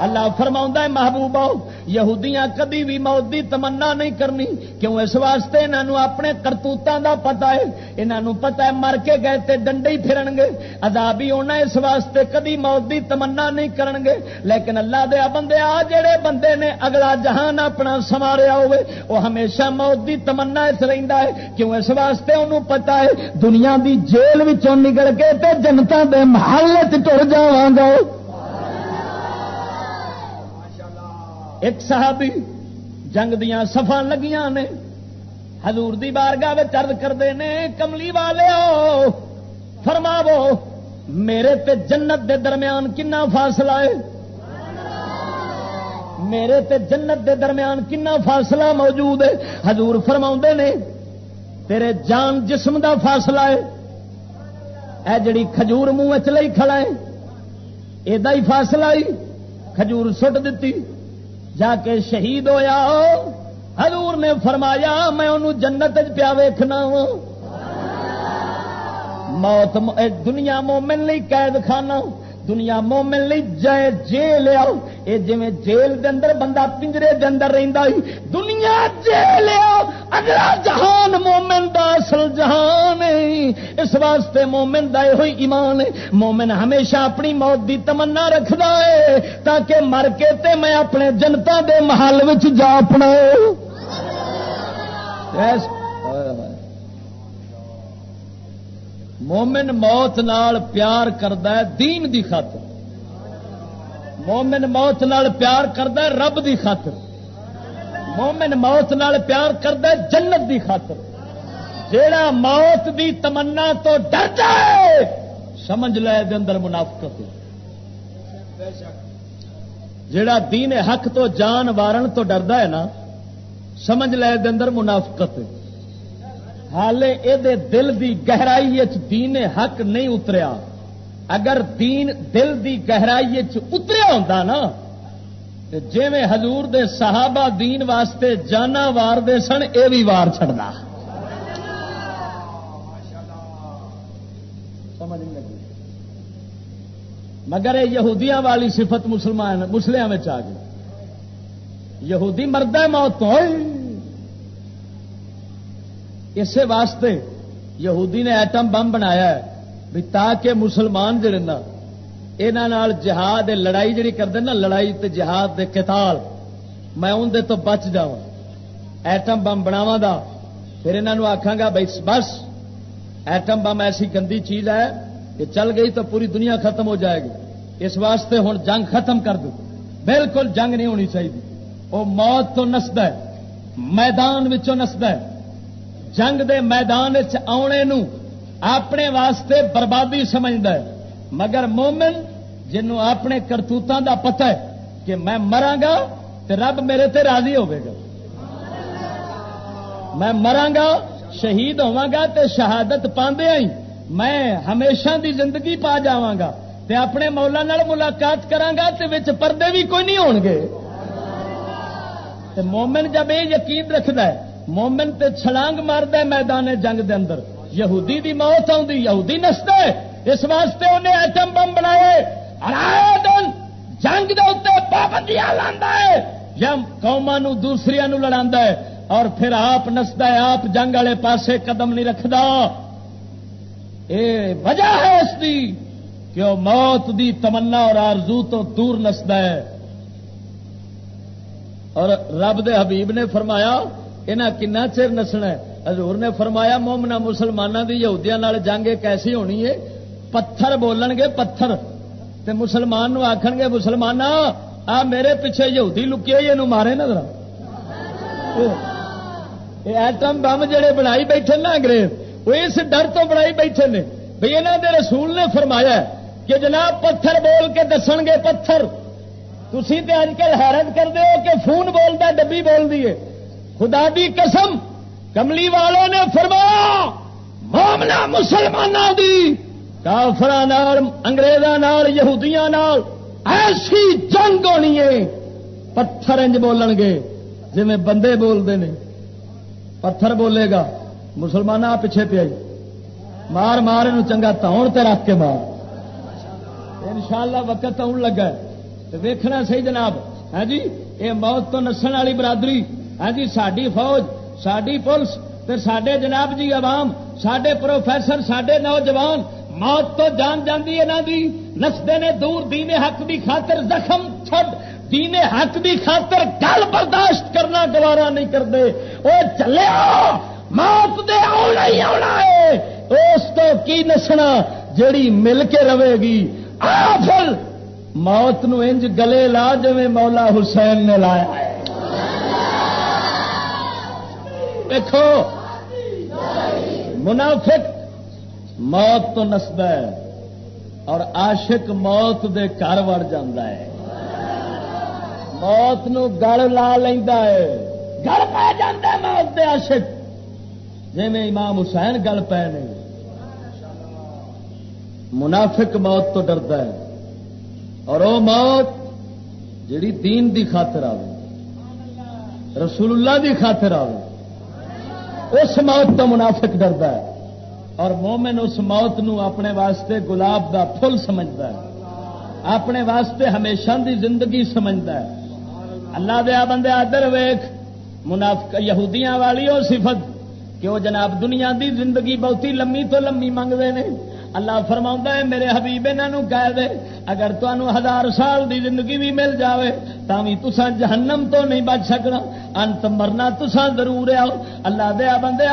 اللہ فرماؤں ہے محبوبہ یہودیاں کدی بھی موت دی تمنا نہیں کرنی۔ کیوں اس واسطے انہوں اپنے کرتوتوں دا پتا ہے۔ انہوں پتا ہے مر کے گئے تے ڈنڈے ہی پھرن گے عذاب ہی ہونا اس واسطے کدی موت دی تمنا نہیں کرن گے لیکن اللہ دیا بندے، آ جڑے بندے نے اگلا جہان اپنا سواریا ہوئے، وہ ہمیشہ موت دی تمنا اس رہندا ہے۔ کیوں اس واسطے انہوں پتا ہے، دنیا دی جیل وچوں نکل کے تے جنتا دے محل ٹر جاواں گا۔ ایک صحابی جنگ دیا سفا لگیاں نے، حضور دی بارگاہ چرد کرتے ہیں کملی والے فرماو میرے تے جنت دے درمیان کنا فاصلہ ہے؟ میرے تے جنت دے درمیان کنا فاصلہ موجود ہے؟ حضور فرما نے، تیرے جان جسم دا فاصلہ ہے۔ اے جڑی کھجور منہ چ کھڑا ہے یہ ہی فاصلہ ہی، کھجور سٹ دیتی جا کے شہید ہویا حضور نے فرمایا، میں انہوں جنت پیا ویخنا ہاں۔ موت دنیا مومن لی قید خانہ دنیا مومن لی جائے جیل آؤ یہ جی جیل دے اندر بندہ پنجرے دے اندر رہندا ہی دنیا جیل اگلا جہان مومن دا اصل جہان اس واسطے مومن دا ہوئی ایمان ہے مومن ہمیشہ اپنی موت دی تمنا رکھدا ہے تاکہ مر کے تے میں اپنے جنتا دے محل وچ جا اپنا مومن موت نال پیار کرد دین دی خاطر۔ مومن موت نال پیار کرد رب دی خاطر۔ مومن موت نال پیار کرد جنت دی خاطر۔ جیڑا موت دی تمنا تو ڈر جائے سمجھ لے دے اندر منافقت۔ جیڑا دین حق تو جان وارن تو ڈردا ہے نا، سمجھ لے دے اندر منافقت۔ ہے حالے یہ دل دی گہرائی دین حق نہیں اتریا۔ اگر دین دل دی گہرائی اتریا ہوتا نا جی میں حضور دے صحابہ دین واسطے جانا وار دے سن یہ بھی وار چڑھنا مگر یہودیاں والی صفت مسلمان مسلم آ گئی۔ یہودی مرد موت ہوئی۔ اسی واسطے یہودی نے ایٹم بم بنایا ہے۔ بھی تاکہ مسلمان جڑے نا یہاں جہاد لڑائی جڑی کرتے نا، لڑائی تے جہاد دے قتال، میں اندر تو بچ جا ایٹم بم بناوا دا، پھر انہوں آخا گا بھائی بس، ایٹم بم ایسی گندی چیز ہے کہ چل گئی تو پوری دنیا ختم ہو جائے گی، اس واسطے ہوں جنگ ختم کر دو، بالکل جنگ نہیں ہونی چاہیے وہ موت تو نسد ہے، میدان نسد ہے، جنگ دے میدان آنے نو اپنے واسطے بربادی سمجھتا ہے۔ مگر مومن جنوں اپنے کرتوتوں دا پتہ ہے کہ میں مرا گا تو رب میرے تے راضی ہوے گا۔ میں مرا گا، شہید ہوا گا تے شہادت پاندے آئی میں ہمیشہ دی زندگی پا جاواں گا تے اپنے مولا نال ملاقات کرانگا تے وچ پردے بھی کوئی نہیں ہون گے۔ تے مومن جب یہ یقین رکھتا ہے، مومن تے چھلانگ مارد میدان جنگ دے اندر۔ یہودی دی موت آدھی یہودی نستا اس واسطے انہیں ایٹم بم بنائے۔ دن جنگ دے اتنے پابندیاں لا ہے۔ یا قوما دوسری لڑا ہے۔ اور پھر آپ نستا ہے، آپ جنگ والے پاسے قدم نہیں رکھتا اے، وجہ ہے اس کی کہ وہ موت دی تمنا اور آرزو تو دور نستا ہے۔ اور رب دے حبیب نے فرمایا یہاں کنا چر نسنا حضور نے فرمایا مومنا مسلمانوں کی یہودیا جنگ ایک ایسی ہونی ہے؟ پتھر بولن گے پتھر۔ تے مسلمان آخ گے مسلمان آ میرے پیچھے یہودی لکے یہ مارے نظر۔ ایٹم بم جڑے بنائی بیٹھے نا انگریز، وہ اس ڈر تو بنائی بیٹھے نے۔ بھائی یہاں دے رسول نے فرمایا کہ جناب پتھر بول کے دس گے پتھر۔ تھی تو اج کل حیرت کر دو کہ فون بولتا ڈبی بول دیے خدا دی قسم کملی والوں نے فرمایا مومنا مسلمانوں دی۔ کافر اگریزوں یہودیاں ایسی جنگ ہونی ہے، پتھر انج بولن گے۔ جی بندے بولتے ہیں پتھر بولے گا مسلمان پیچھے پہ آئی مار مار یہ چنگا تاؤن تے رکھ کے مار۔ ان شاء اللہ وقت آن لگا ویخنا سی جناب۔ ہے ہاں جی یہ موت تو نسن والی برادری۔ ہاں جی ساری فوج ساری پولیس سڈے جناب جی عوام سڈے پروفیسر سڈے نوجوان، موت تو جان جاندی ہے دی جی۔ نستے نے دور دین حق دی خاطر زخم چھڈ، دین حق دی خاطر گل برداشت کرنا گوارا نہیں کرتے۔ وہ چلے موت دے آنا ہی آنا ہے۔ اس تو کی نسنا، جیڑی مل کے رہے گی۔ آفل موت نو انج گلے لا جی مولا حسین نے لایا ہے۔ دیکھو۔ منافق موت تو نسد ہے اور عاشق موت دے گھر وڑ ہے۔ موت نو گڑ لا لینا ہے۔ گڑ پہ جانا موت دے عاشق۔ جی میں امام حسین گل پے نے۔ منافق موت تو ڈردا ہے۔ اور وہ موت جڑی دین دی خاطر آئے رسول اللہ دی خاطر آئے اس موت تو منافق ڈردا ہے اور مومن اس موت نو اپنے واسطے گلاب دا پھل سمجھتا ہے۔ اپنے واسطے ہمیشہ دی زندگی سمجھتا ہے۔ اللہ دیا بندے آدر ویخ منافق یہودیاں والی وہ صفت کہ وہ جناب دنیا دی زندگی بہتی لمبی تو لمبی منگتے ہیں۔ اللہ فرما ہے، میرے حبیب انہوں کہہ دے، اگر تمہوں ہزار سال دی زندگی بھی مل جاوے بھی تسا جہنم تو نہیں بچ سکنا۔ انت مرنا تسا ضرور آؤ۔ اللہ دیا بندے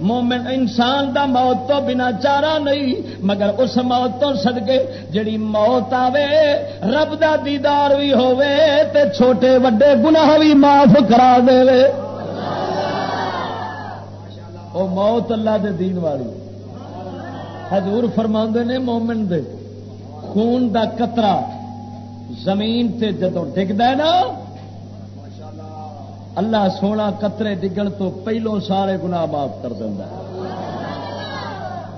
مومن انسان دا موت تو بنا چارا نہیں، مگر اس موت تو سدکے جڑی موت آوے، رب دا دیدار بھی ہووے، تے چھوٹے وڈے گناہ بھی معاف کرا دے او موت اللہ دے دین والی۔ حضور فرما نے مومن دے، خون دا قطرہ۔ زمین تے جدو ڈگتا ہے نا، اللہ سونا قطرے ڈگن تو پہلو سارے گناہ معاف کر دینا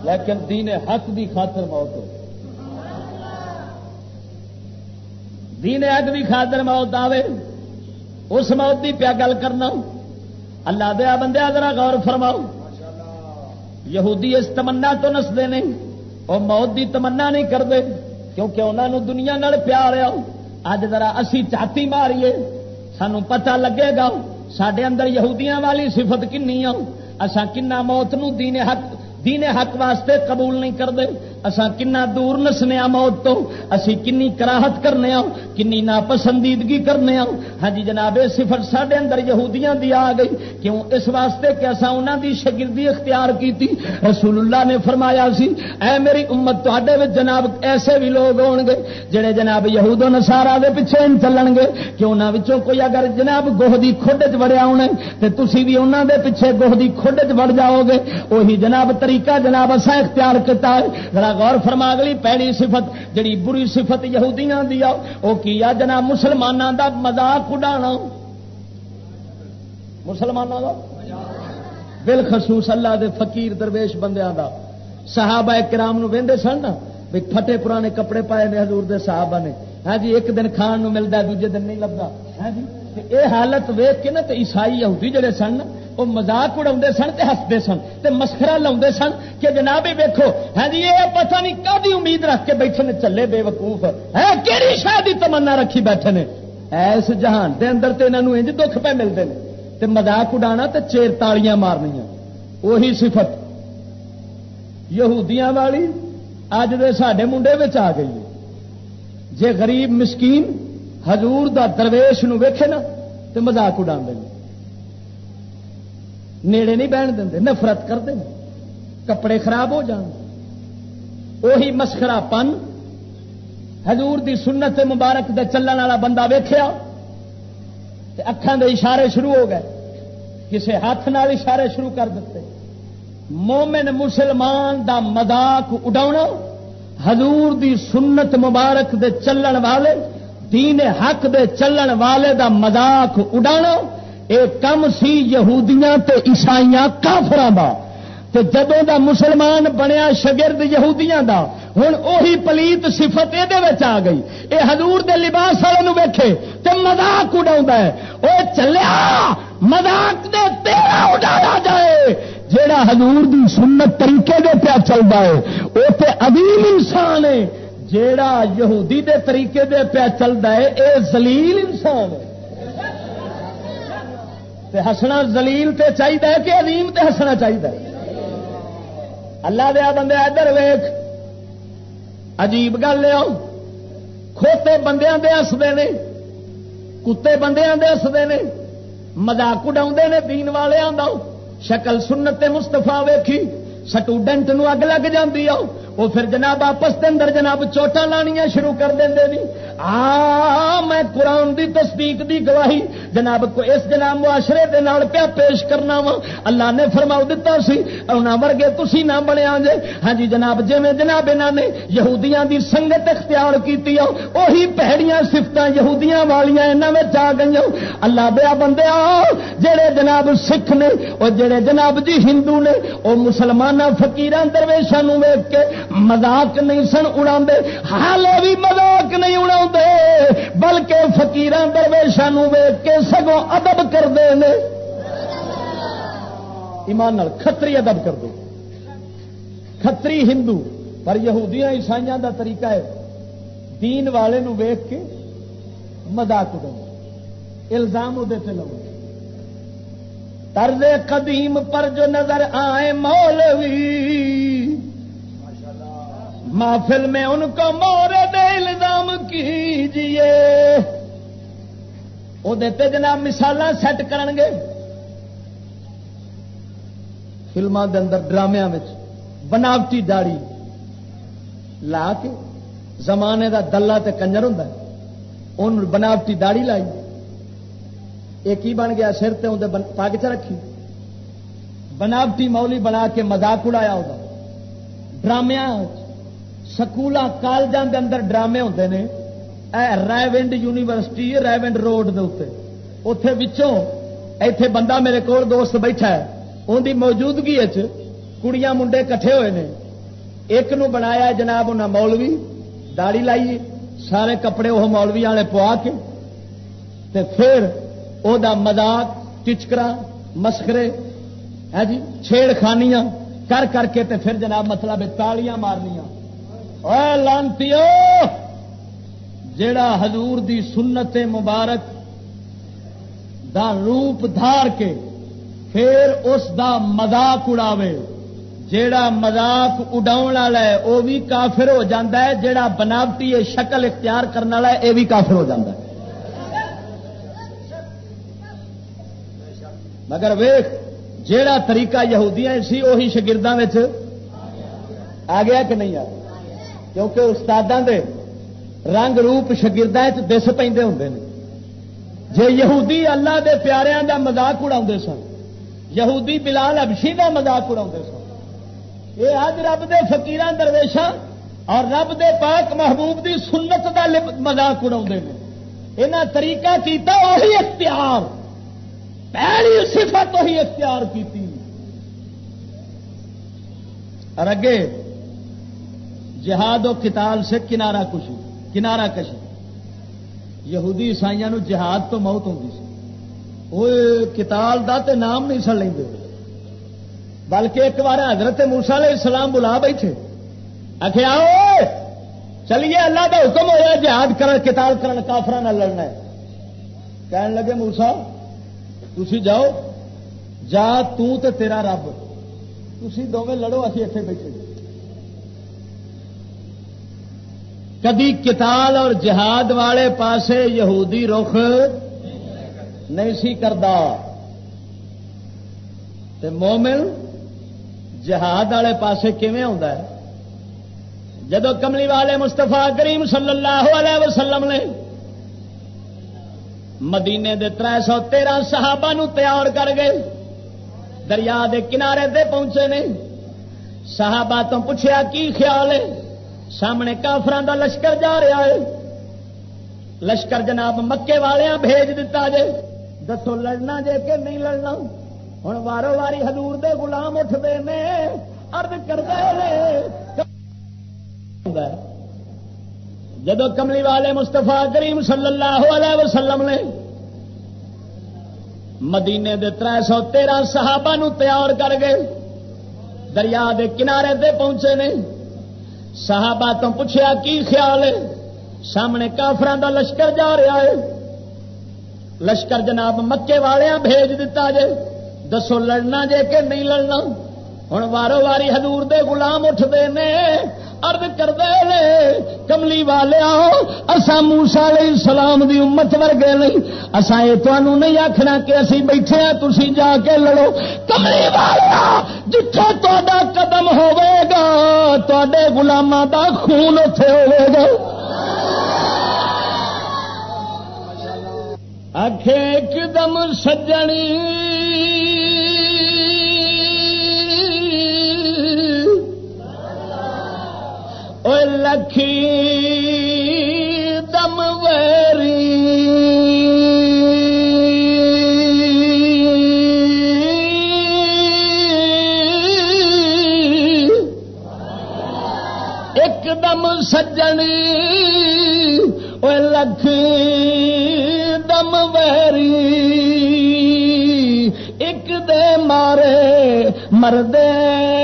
لیکن دین حق دی خاطر موت ہو۔ دین حق دی خاطر موت آوے، اس موت دی پیا گل کرنا۔ اللہ دیا بندے ذرا غور فرماؤ۔ یہودی اس تمنا تو نستے نہیں اور موت دی تمنا نہیں کرتے کیونکہ انہوں دنیا نال پیار آؤ۔ اج ذرا اسی چاتی ماریے سانو پتہ لگے گا سڈے اندر یہودیاں والی صفت کنی آؤ اسا کنا موت نو دین حق دین حق واسطے قبول نہیں کرتے اسا کنا دور نسنے موت تو؟ اسی کنی کراہت کرنے آؤ کنی ناپسندیدگی کرنے آؤ ہاں جی جناب، یہ صفت سڈے اندر یہودیاں دی آ گئی۔ کیوں؟ اس واسطے کہ اسا انہاں دی شگردی اختیار کی تھی رسول اللہ نے فرمایا سی، اے میری امت تے جناب ایسے بھی لوگ ہون گے جڑے جناب یہود و نسارا دے پیچھے چلن گے کہ انہاں وچوں کوئی اگر جناب گوہ دی کھڈ چ وڑیا ہونا تے تسی بھی انہاں دے پیچھے گوہ دی کھڈ چ وڑ جاؤ گے وہی جناب طریقہ جناب اسا اختیار کیتا ہے۔ ذرا غور فرما گلی پہلی صفت جڑی بری صفت یہودیاں دی آ، او کیا جناب مسلمانوں دا مذاق اڈانا۔ مسلمانوں دا؟ بالخصوص اللہ دے فقیر درویش بندیاں دا۔ صحابہ کرام نو ویندے سن نا بھی پھٹے پرانے کپڑے پائے نے حضور دے صحابہ نے۔ ہاں جی ایک دن کھان نو ملتا دوجے دن نہیں لگتا ہاں جی اے حالت ویخ کے نا تو عیسائی یہودی جڑے سن وہ مزاق اڑا سن تے ہستے سن تے مسخرا لا سن کہ جناب ہی ویکو ہاں جی یہ پتہ نہیں کدی امید رکھ کے بیٹھے نے چلے بے وقوف۔ ہاں، ہے کہڑی شاید کی تمنا رکھی بیٹھے نے؟ ایس جہان دے اندر تے انہوں انج دکھ پہ ملتے ہیں تے مزاق اڈانا تے چیر تالیاں مارنیا وہی صفت۔ یہودیاں والی اج دے ساڈے منڈے آ گئی ہے۔ جے غریب مسکین حضور دا درویش نو ویکھے نا تو مزاق اڈا نیڑے نہیں بہن دیں نفرت کر دیں کپڑے خراب ہو جان۔ وہی مسخرا پن۔ حضور دی سنت مبارک دے چلن والا بندہ ویخیا اکھان دے اشارے شروع ہو گئے۔ کسے ہاتھ نال اشارے شروع کر دیتے مومن مسلمان دا مذاق اڈا حضور دی سنت مبارک دے چلن والے، دین حق دے چلن والے دا مذاق اڈانا اے کم سی یہودیاں تے عیسائیاں کافراں دا۔ تے جدوں دا مسلمان بنیا شگرد یہودیاں دا، ہن اوہی پلیت صفت یہ آ گئی۔ اے حضور دے لباس والے ویکھے تے مذاق اڈاوندا ہے۔ او چلیا، مذاق دے تیرا اڈایا جائے۔ جیڑا حضور دی سنت طریقے دے پیا چلتا ہے وہ تے عظیم انسان ہے۔ جیڑا یہودی دے طریقے دے پیا چلتا ہے، اے زلیل انسان ہے۔ ہسنا زلیل تے چاہیے کہ عظیم تے ہسنا چاہیے اللہ دیا بندے ادھر ویخ عجیب گل لیا کھوتے بندیاں دے ہستے نے، کتے بندیاں دے ہستے نے مزاق اڈا نے دین والے شکل سنت مستفا ویکھی، سٹوڈنٹ نو اگ لگ جاتی آ وہ پھر جناب آپس کے اندر جناب چوٹا لانیا شروع کر دیں آ میں قرآن دی تصدیق دی گواہی جناب کو اس جناب معاشرے دے نال پیا پیش کرنا وا۔ اللہ نے فرماؤ دتا سی انہاں ورگے تسی نہ بنیا جے۔ ہاں جی جناب جی میں جناب انہاں نے یہودیاں دی سنگت اختیار کیتی او اوہی پہڑیاں صفتاں یہودیاں والیاں انہاں وچ آ گئیاں اللہ دیا بندے آ، جڑے جناب سکھ نے، او جڑے جناب جی ہندو نے، او مسلماناں فقیراں درویشاں نو ویکھ کے مذاق نہیں سن اڑاندے۔ حالے بھی مذاق نہیں اڑاؤ بلکہ فکیر درویشان ویگ کے سگوں ادب کرتے ہیں ایمان کتری ادب کر دو کتری ہندو، پر یہودیاں عیسائی دا طریقہ ہے۔ دین والے نو ویگ کے مزاق اڑا الزام وہ لو طرز قدیم پر جو نظر آئے مولوی محفل میں ان کو مورے دے الزام کیجیے وہ جناب مثال سیٹ کر گے۔ فلموں کے اندر ڈرامیا بناوٹی داڑی لا کے زمانے کا دلہ تے کنجر ہوں ان بناوٹی داڑی لائی۔ یہ کی بن گیا؟ سر تے اندر پگ چ رکھی۔ بناوٹی مولی بنا کے مزاق اڑایا وہ ڈرامیا سکولوں کالجوں کے اندر ڈرامے ہوتے ہیں ریونڈ یونیورسٹی ریونڈ روڈ دے اتے بچوں ایتھے بندہ میرے کو دوست بیٹھا ہے ان کی موجودگی کڑیاں منڈے کٹھے ہوئے ہیں ایک نو بنایا جناب انہیں مولوی داڑی لائی سارے کپڑے وہ مولوی والے پوا کے تے پھر او دا مزاق ٹچکرا مسکرے ہے جی چھیڑ خانیاں کر کر کے تے پھر جناب مطلب تالیاں مارنیاں لانتی جیڑا حضور دی سنت مبارک دا روپ دھار کے پھر اس دا مذاق اڑاوے، جیڑا مذاق اڈا ہے وہ بھی کافر ہو جاتا ہے، جیڑا بناوٹی شکل اختیار کرنے والا ہے یہ بھی کافر ہو جاتا ہے۔ مگر ویخ جیڑا طریقہ یہودیاں سی وہی شگردوں آ گیا کہ نہیں آ گیا؟ کیونکہ استادوں دے رنگ روپ شگردوں دس پہ ہوں جی یہودی اللہ دے پیاریاں دا مزاق اڑا سن، یہودی بلال ابشی کا مزاق اڑا سن۔ یہ اج رب دے فکیر درویشا اور رب دے پاک محبوب دی سنت کا مزاق اڑا یہاں طریقہ کیتا وہی اختیار۔ پہلی صفت وہی اختیار کی اور اگے جہاد و کتال سے کنارا کشی کنارا کشی۔ یہودی عیسائی جہاد تو موت ہوتی سی۔ وہ کتال دا تے نام نہیں سن لیں بلکہ ایک بار حضرت موسا علیہ السلام بلا بیٹھے۔ آخر آؤ، چلیے، اللہ کا حکم ہوا جہاد کر کتال کرن کافر نہ لڑنا ہے۔ کہنے لگے موسا تھی جاؤ، جا تے تیرا رب۔ تھی دونوں لڑو اسی اتنے بیٹھے۔ کدی کتال اور جہاد والے پاسے یہودی رخ نہیں سی کرتا مومن جہاد والے پاسے ہے؟ جدو کملی والے مستفا کریم صلی اللہ علیہ وسلم نے مدینے دے تر سو تیرہ صحابہ نو تیار کر گئے دریا دے کنارے دے پہنچے نے۔ صحابہ تو پوچھا کی خیال ہے؟ سامنے کافران دا لشکر جا رہا ہے۔ لشکر جناب مکے والے بھیج دیتا جے۔ دسو لڑنا جے کہ نہیں لڑنا۔ ہوں وارو واری حضور دے غلام اٹھتے ہیں ارد کرتے جدو کملی والے مستفا کریم صلی اللہ علیہ وسلم نے مدینے دے تر سو تیرہ صحابہ نو تیار کر گئے دریا دے کنارے دے پہنچے نے۔ صحابہ تو پوچھا کی خیال ہے؟ سامنے کافران دا لشکر جا رہا ہے۔ لشکر جناب مکے والے بھیج دیتا جے۔ دسو لڑنا جے کہ نہیں لڑنا؟ ہوں وارو واری حضور دے غلام اٹھتے ہیں ارد کرتے کملی والے اسا موسا علیہ السلام دی امت ورگے نہیں۔ اسا یہ تمہوں نہیں آخنا کہ اسی بیٹھے ہیں تھی جا کے لڑو۔ کملی والا جتھے تا قدم ہوے گا تے گلاموں کا خون اتے ہوے گا۔ آخ ایک دم سجنی۔ لکھی دم ویری ایک دم سجنی وہ لکھ دم ویری ایک دے مارے مردے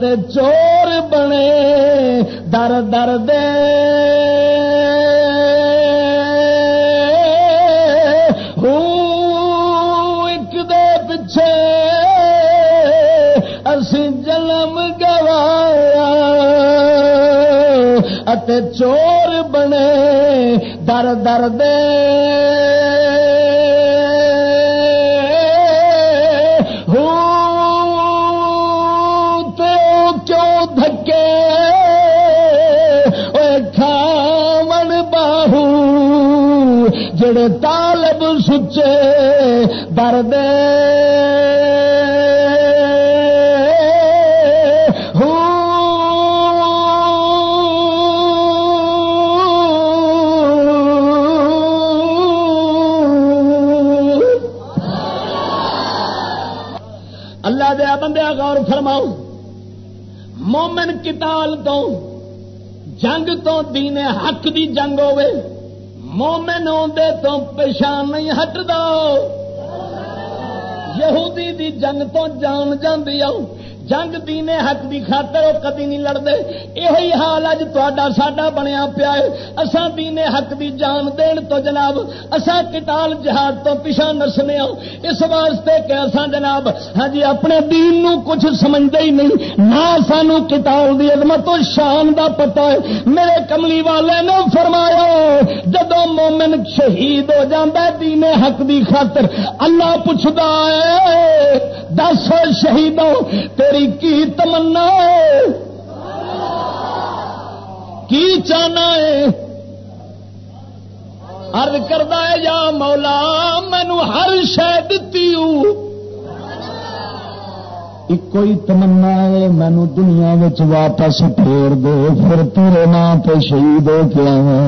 تے چور بنے، در در دے ایک دے پچھے اسی جنم گوایا۔ چور بنے، در در دے جڑے طالب سچے درد اللہ دیا بندیا غور فرماؤ۔ مومن کتال تو، جنگ تو دین حق دی جنگ ہوئے۔ مومن آدھے تو پچھان نہیں ہٹ دو یہودی دی جنگ تو جان جاندی آؤ۔ جنگ دینے حق دی خاطر وہ کدی نہیں لڑتے یہ حال اج تا ساڈا بنیا پیا ہے۔ اسان دینے حق دی جان دین تو جناب اسان کٹال جہاد تو پیچھا نسنے آؤ اس واسطے کہ اسان جناب ہاں جی اپنے دین نو کچھ سمجھتے ہی نہیں۔ نہ سانو کٹال دی عظمت و شان دا پتا ہے۔ میرے کملی والے نے فرمایا جدو مومن شہید ہو جاتا ہے دینے حق دی خاطر اللہ پوچھتا ہے دس شہیدوں تیری کی تمنا کی چاہنا ہے؟ ارد کردہ یا مولا مینو ہر شہ دتی ایک ہی تمنا ہے مینو دنیا واپس پھیر دے، پھر تیرے نام پہ شہید ہو کے آیا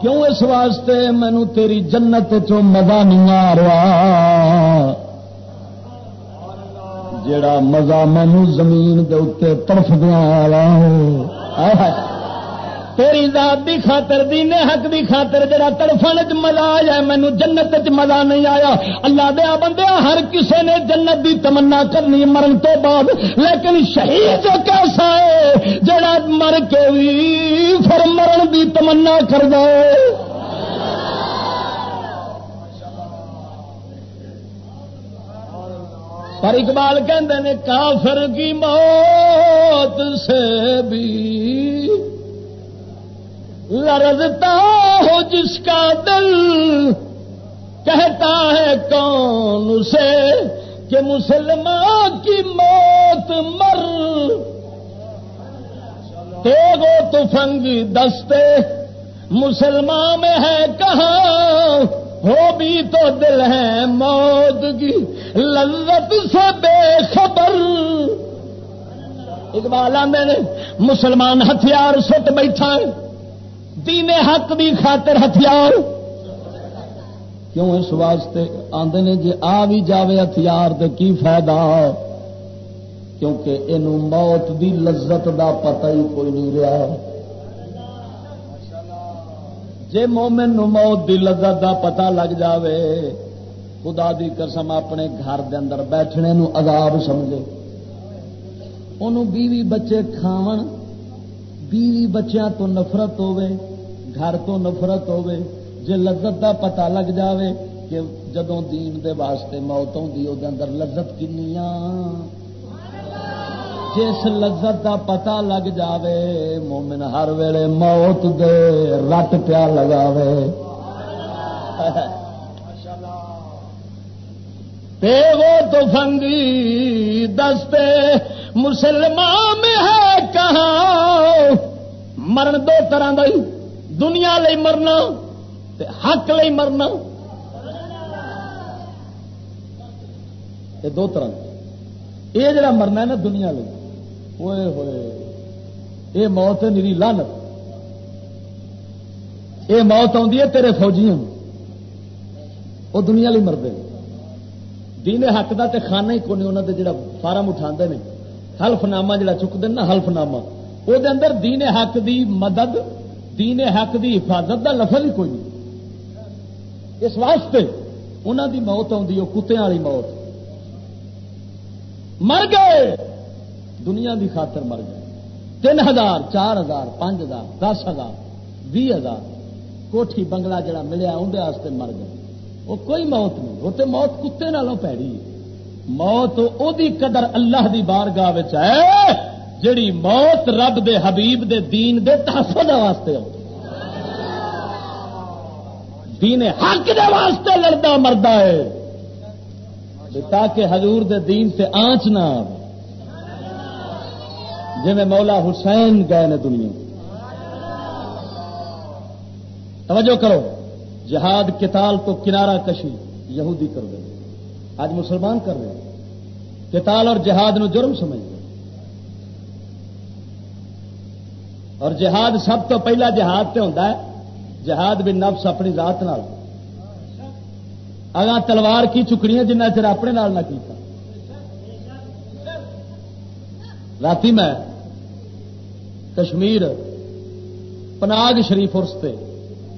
کیوں اس واسطے مینو تیری جنت چو مزہ نہیں آ رہا جڑا مزہ مینو زمین دے اتنے ترف دیا والا تیری ذات دی خاطر دین حق دی خاطر جڑا تڑفن چ مزہ آ جائے مینو جنت چ مزہ نہیں آیا۔ اللہ دیا بندے، ہر کسے نے جنت دی تمنا کرنی مرن تو بعد۔ لیکن شہید کیسا ہے جڑا مر کے بھی پھر مرن دی تمنا کر دے۔ پر اقبال کہتے ہیں کافر کی موت سے بھی لرزتا ہو جس کا دل کہتا ہے کون اسے کہ مسلمان کی موت مر تیگو تو فنگ دستے مسلمان میں ہے کہاں ہو بھی تو دل ہے موت کی، لذت سے بے خبر۔ اقبال آدھے نے، مسلمان ہتھیار سٹ بیٹھا ہے۔ دین حق بھی خاطر ہتھیار۔ کیوں اس واسطے آدھے نے جی آ بھی جاوے ہتھیار تو کی فائدہ؟ کیونکہ یہ موت دی لذت دا پتہ ہی کوئی نہیں رہا۔ جے مومن نو موت دی لذت دا پتہ لگ جاوے، خدا دی قسم اپنے گھر دے اندر بیٹھنے نو عذاب سمجھے۔ انہوں بیوی بچے کھاون، بیوی بچیاں تو نفرت ہوے گھر تو نفرت ہوے جے لذت دا پتہ لگ جاوے کہ جدوں دین دے واسطے موت ہوندی او دے اندر لذت کنیاں جس لذت کا پتا لگ جاوے، مومن ہر ویلے موت دے رٹ پیا لگاوے۔ وہ تو فنگی دستے، مسلمان میں ہے کہاں؟ مرن دو طرح دنیا لئی مرنا حق لئی مرنا۔ یہ دو طرح یہ جڑا مرنا ہے نا دنیا لئی۔ ہوئے ہوئے۔ یہ موت ہے میری لانت یہ موت آتی ہے تیرے فوجیاں وہ دنیا لی مرد دین حق کا تو خانہ ہی کون انہوں نے جڑا فارم اٹھا نے۔ حلف نامہ جڑا چکتے نا حلف نامہ وہ اندر دین حق دی مدد، دین حق دی حفاظت دا لفظ ہی کوئی نہیں۔ اس واسطے انہوں دی موت آتی وہ کتوں والی موت۔ مر گئے! دنیا دی خاطر مر گئے۔ تین ہزار، چار ہزار، پانچ ہزار، دس ہزار بھی ہزار کوٹھی بنگلہ جڑا ملیا اندر مر گئے۔ وہ کوئی موت نہیں۔ وہ تو موت کتے نالوں پیڑی موت وہ قدر اللہ دی بار گاہ ہے، جڑی موت رب دے، حبیب دے، دین دے تحفظ واسطے دین حق دے واسطے لڑتا مرد ہے۔ تاکہ حضور دے دین سے آنچ نہ آ جی مولا حسین گئے نے دنیا۔ توجہ کرو، جہاد کتال تو کنارہ کشی یہودی کر دے۔ آج مسلمان کر رہے کتال اور جہاد نو جرم سمجھ اور جہاد سب تو پہلا جہاد تے ہوتا ہے، جہاد بھی نفس اپنی ذات نال۔ اگاں تلوار کی چکڑیاں جنہ چر اپنے نال نہ کیتا۔ رات میں کشمیر پناگ شریف ارس سے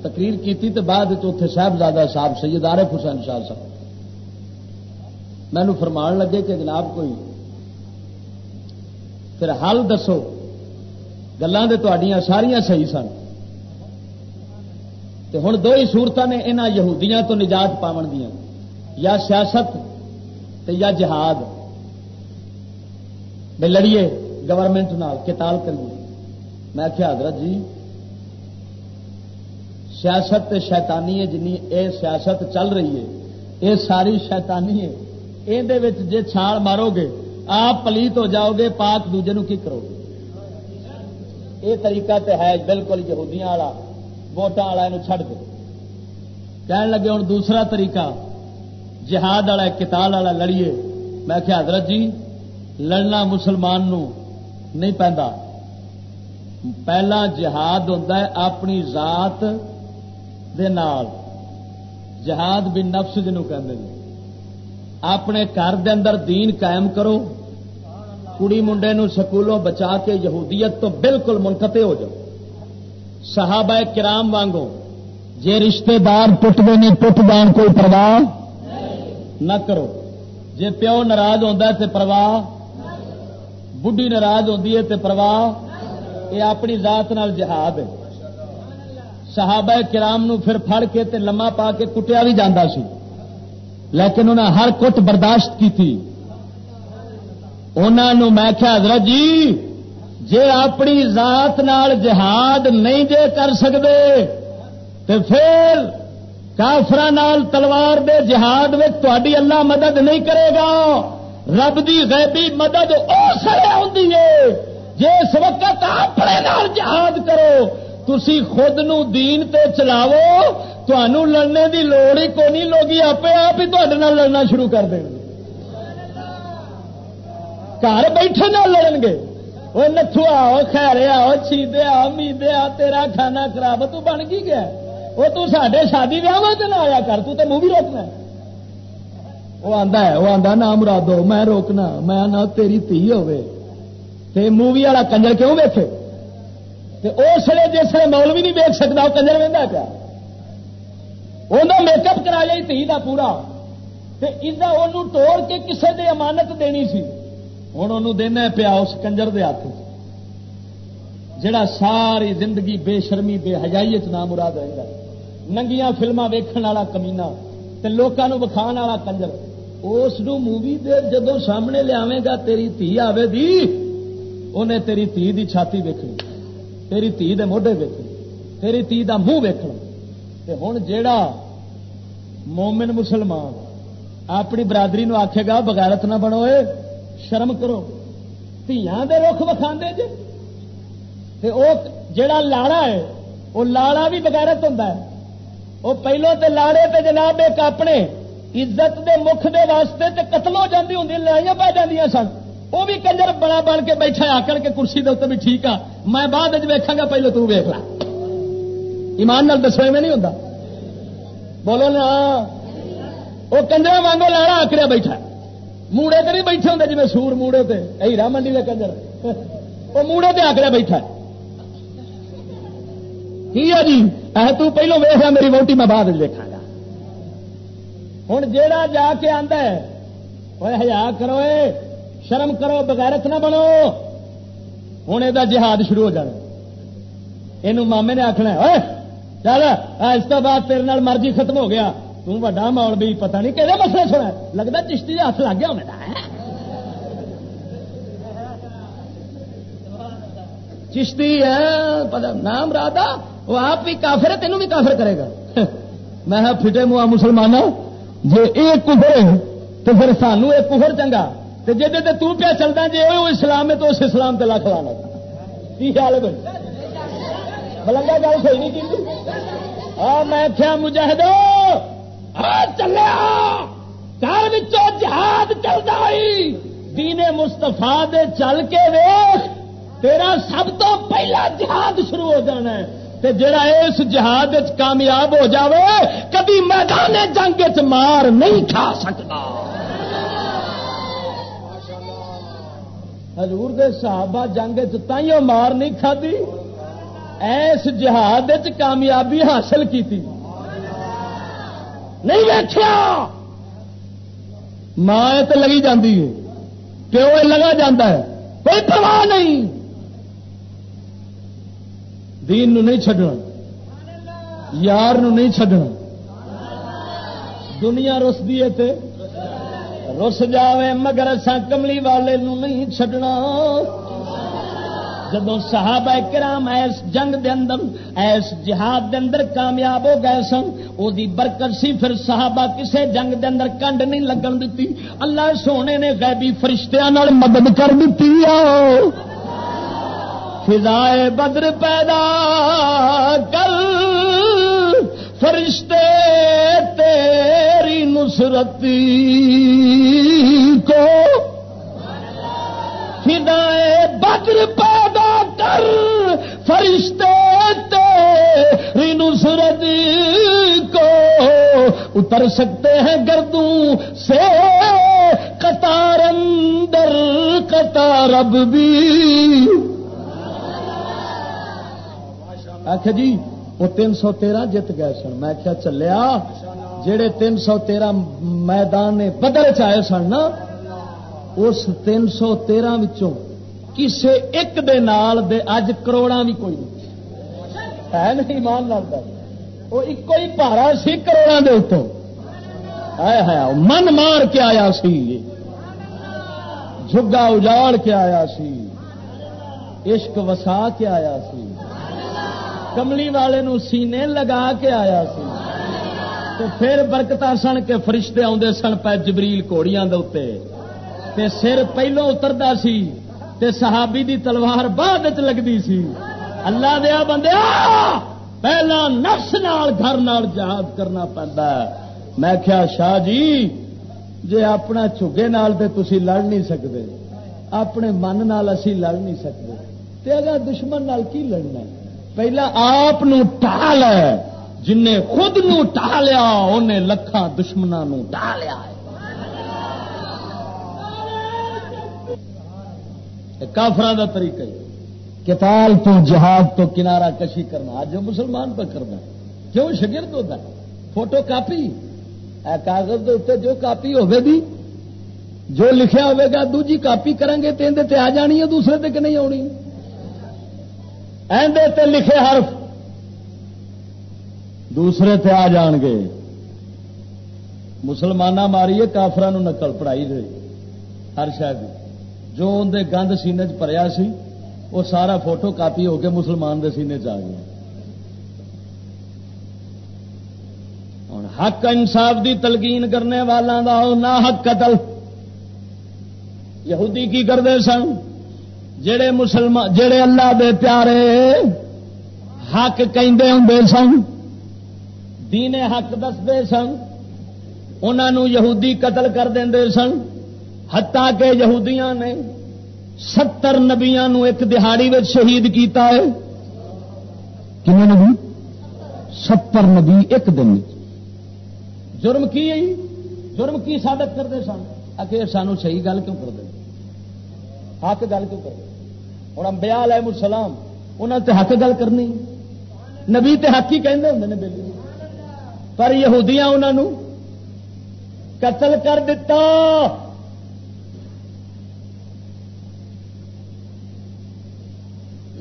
تقریر کی بعد اتنے صاحبزادہ صاحب سید عارف حسین شاہ صاحب۔ مینو فرمان لگے کہ جناب کوئی پھر حل دسو گلان گلیں ساریا صحیح سن۔ ہوں دو ہی سورت نے یہاں یہودیاں تو نجات پاون دیا یا سیاست یا جہاد۔ میں لڑیے گورنمنٹ نال کتال کریے میں کیا حضرت جی سیاست شیطانی ہے، جنی اے سیاست چل رہی ہے یہ ساری شیطانی ہے یہ جی چھال مارو گے، آپ پلیت ہو جاؤ گے، پاک دوجے نو کی کرو گے؟ یہ طریقہ تے ہے، بالکل یہودیاں والا ووٹان والا یہ چڑھ دو۔ کہنے لگے ہوں دوسرا طریقہ، جہاد والا کتال والا لڑیے۔ میں کیا حضرت جی لڑنا مسلمان نو نہیں پہنتا پہلا جہاد ہوتا ہے اپنی ذات دے نال۔ جہاد بھی نفس جنوں کہ اپنے گھر دے اندر دین قائم کرو۔ کڑی منڈے نو سکولوں بچا کے یہودیت تو بالکل منقطع ہو جاؤ۔ صحابہ کرام وانگو جے رشتے دار ٹوٹ نہیں، ٹوٹ جان کوئی پرواہ نہ کرو۔ جے پیو ناراض ہوتا ہے تو پرواہ بڑھی ناراض ہوتی ہے پرواہ، یہ اپنی ذات نال جہاد ہے۔ صحابہ کرام نو پھر پھڑ کے تے لما پا کے کٹیا بھی جانا سی۔ لیکن انہیں ہر کٹ برداشت کی تھی انہوں میں کیا حضرت جی جے اپنی ذات نال جہاد نہیں جے کر سکتے تو پھر کافر تلوار دے جہاد میں تاری اللہ مدد نہیں کرے گا۔ رب دی غیبی مدد اس آتی ہے جس وقت اپنے نال جہاد کرو، تسی خود نو دین تے چلاو تنوع لڑنے دی لوڑ ہی کو نہیں، لوگ آپ آپ ہی تے لڑنا شروع کر دیں گھر بیٹھے نہ لڑن گے۔ وہ نتھو آؤ خیر آؤ، چیدے آؤ، میدے آ تیرا کھانا خراب، تو بن گیا؟ وہ تو سڈے شادی ویاہ نہ آیا کر، تو تے مووی روکنا۔ وہ آتا ہے وہ آتا نہ مرادو میں روکنا میں نہ تیری تھی ہوے تے مووی والا کنجر کیوں ویکے اس لیے جس نے مول بھی نہیں ویک سکتا وہ کنجر وہدا پیا انہیں میک اپ کرا لی تھی کا پورا توڑ کے کسے دے امانت دینی سی ہوں انہوں دینا پیا اس کنجر دے ہاتھ جڑا ساری زندگی بے شرمی بے حجائی نام مراد رہتا ننگیاں فلما ویکن والا کمینا لوگوں وکھا والا کنجر اس مووی دے جدو سامنے لیا گا، تیری تھی آئے دی انہیں تیری تھی دی چھاتی ویکنی تیری دے موڈے ویکھنے، تیری تھی دا منہ ویکھنا۔ ہوں جیڑا مومن مسلمان اپنی برادری نو آخے گا بغیرت نہ بنو شرم کرو۔ دیا دے رخ وکھا تے او جڑا لاڑا ہے وہ لاڑا بھی بغیرت ہوں وہ پہلو تے لاڑے تے جناب ایک اپنے عزت دے مکھ دے واسطے تے قتل ہو جاتی ہوں لڑائیاں پی جی سن۔ وہ بھی کنجر بڑا بن کے بیٹھا آ کر کے کرسی دے بھی ٹھیک آ میں بعد ویکا گا پہلے تو ویک لا۔ ایمان نال دسو میں نہیں ہوتا بولو نا۔ وہ کنجر وانگو لاڑا آکڑیا بیٹھا موڑے تے نہیں بیٹھے ہوں جی سور موڑے تے۔ ہیرا منڈی کا کنجر۔ وہ موڑے تے آکڑیا بیٹھا کی ہے جی؟ اہ تو پہلو ویخ میری ووٹی میں بعد دیکھا ہوں جا جا کے آدھا ہزار کرو شرم کرو، بغیرت نہ بنو۔ ہوں یہ جہاد شروع ہو جانا۔ یہ مامے نے آخنا چل اس کے بعد تیرے مرضی ختم ہو گیا۔ تا ماحول بھی پتا نہیں کہ مسئلہ سنا لگتا چشتی ہاتھ لگ گیا ہونا چشتی ہے نام رادا وہ آپ بھی کافر ہے، تینوں بھی کافر کرے گا۔ میں فٹے موا مسلمان جی یہ کفر تو پھر سانو یہ کفر چنگا تو جی تے تو پیا چلتا جی وہ اسلام ہے تو اس اسلام تے لکھ لانا۔ کی خیال ہے بھائی؟ بلنگا گل صحیح نہیں کی ہاں میں کیا مجاہد چلیا گھر جہاد چلتا ہوئی۔ دین مستفا دے چل کے ویخ تیرا سب تو پہلا جہاد شروع ہو جانا ہے۔ تے جڑا اس جہاد کامیاب ہو جاوے کبھی میدان جنگ چ مار نہیں کھا سکتا۔ حضور دے صحابہ جنگ چیو مار نہیں کھدی ایس جہاد کامیابی حاصل کی تھی نہیں ویچیا ماں تو لگی جاتی ہے، پیو لگا جا ہے، کوئی پرواہ نہیں۔ دین نو نہیں چڈنا یار نو نہیں چڈنا دنیا رس دیے تے رس جاوے، مگر اصا کملی والے نو نہیں چڈنا جب صحابہ کرام ایس جنگ دے اندر، ایس جہاد دے اندر کامیاب ہو گئے سن، او دی برکت سی، پھر صحابہ کسے جنگ دے اندر کنڈ نہیں لگن دیتی۔ اللہ سونے نے غیبی فرشتیاں مدد کر دیتی۔ آؤ۔ فضائے بدر پیدا کر، فرشتے تیری نصرتی کو فضائے بدر پیدا کر، فرشتے تیری نصرتی کو اتر سکتے ہیں گردوں سے، قطار اندر، قطار اب بھی آخ جی وہ تین سو تیرہ جت گئے سن۔ میں کیا چلیا جہے تین سو تیرہ میدان بدل چائے سن نا، اس تین سو تیرہ کسے ایک دے نال دے اج کروڑا بھی کوئی نہیں۔ ہے نہیں مان لگتا وہ ایک ہی پارا سی کروڑا دے اتوں من مار کے آیا سی۔ جگا اجاڑ کے آیا سی۔ عشق وسا کے آیا سی۔ کملی والے نو سینے لگا کے آیا سی۔ تو پھر برکت سن کے فرشتے آدھے سن پہ جبریل کوڑیاں تے سر پہلو اترتا سی تے صحابی دی تلوار بعد لگتی سی۔ اللہ دیا بندے پہلا نفس نال گھر نال جہاد کرنا پڑتا میں کیا شاہ جی جے اپنا چگے نال تے تسی لڑ نہیں سکتے اپنے من نال اسی لڑ نہیں سکتے تے اگر دشمن نال کی لڑنا ہے؟ پہلا آپ ٹال ہے، جن خود نو ٹالیا انہیں لکھان دشمنوں ٹالیا کافر کا طریقہ کتال تو، جہاد تو کنارا کشی کرنا جو مسلمان پہ کرنا کیوں شگرد ہوتا ہے، فوٹو کاپی۔ کاغذ کے اتنے جو کاپی ہوگی دی جو لکھا ہوگا دوجی کاپی کریں گے تو اندر آ جانی ہے، دوسرے تے کہ نہیں آنی؟ تے لکھے حرف۔ دوسرے تے آ جان گے۔ مسلمانہ ماری کافران نقل پڑھائی گئی ہر شاید جو اندر گند سینے چ سی وہ سارا فوٹو کاپی ہو کے مسلمان دے سینے چ آ گیا۔ ہوں حق انصاف دی تلقین کرنے والا دا نہ حق قتل۔ یہودی کی کرتے سن؟ جڑے مسلمان جڑے اللہ دے پیارے حق کہندے ہوں سن، دین حق دستے سن انہوں یہودی قتل کر دے سن ہتا کہ یہودیاں نے ستر نبیا ایک دہاڑی شہید کیتا ہے۔ کن نبی؟ ستر نبی ایک دن جرم کی ہے جی؟ جرم کی سابت کرتے سن؟ اگر سانو صحیح گل کیوں کرتے حق گل کیوں کرتے ہوں امبیا علیہ السلام انہوں تے حق گل کرنی۔ نبی تے حق ہی کہندے ہوں نے پر یہودیاں انہوں قتل کر دیتا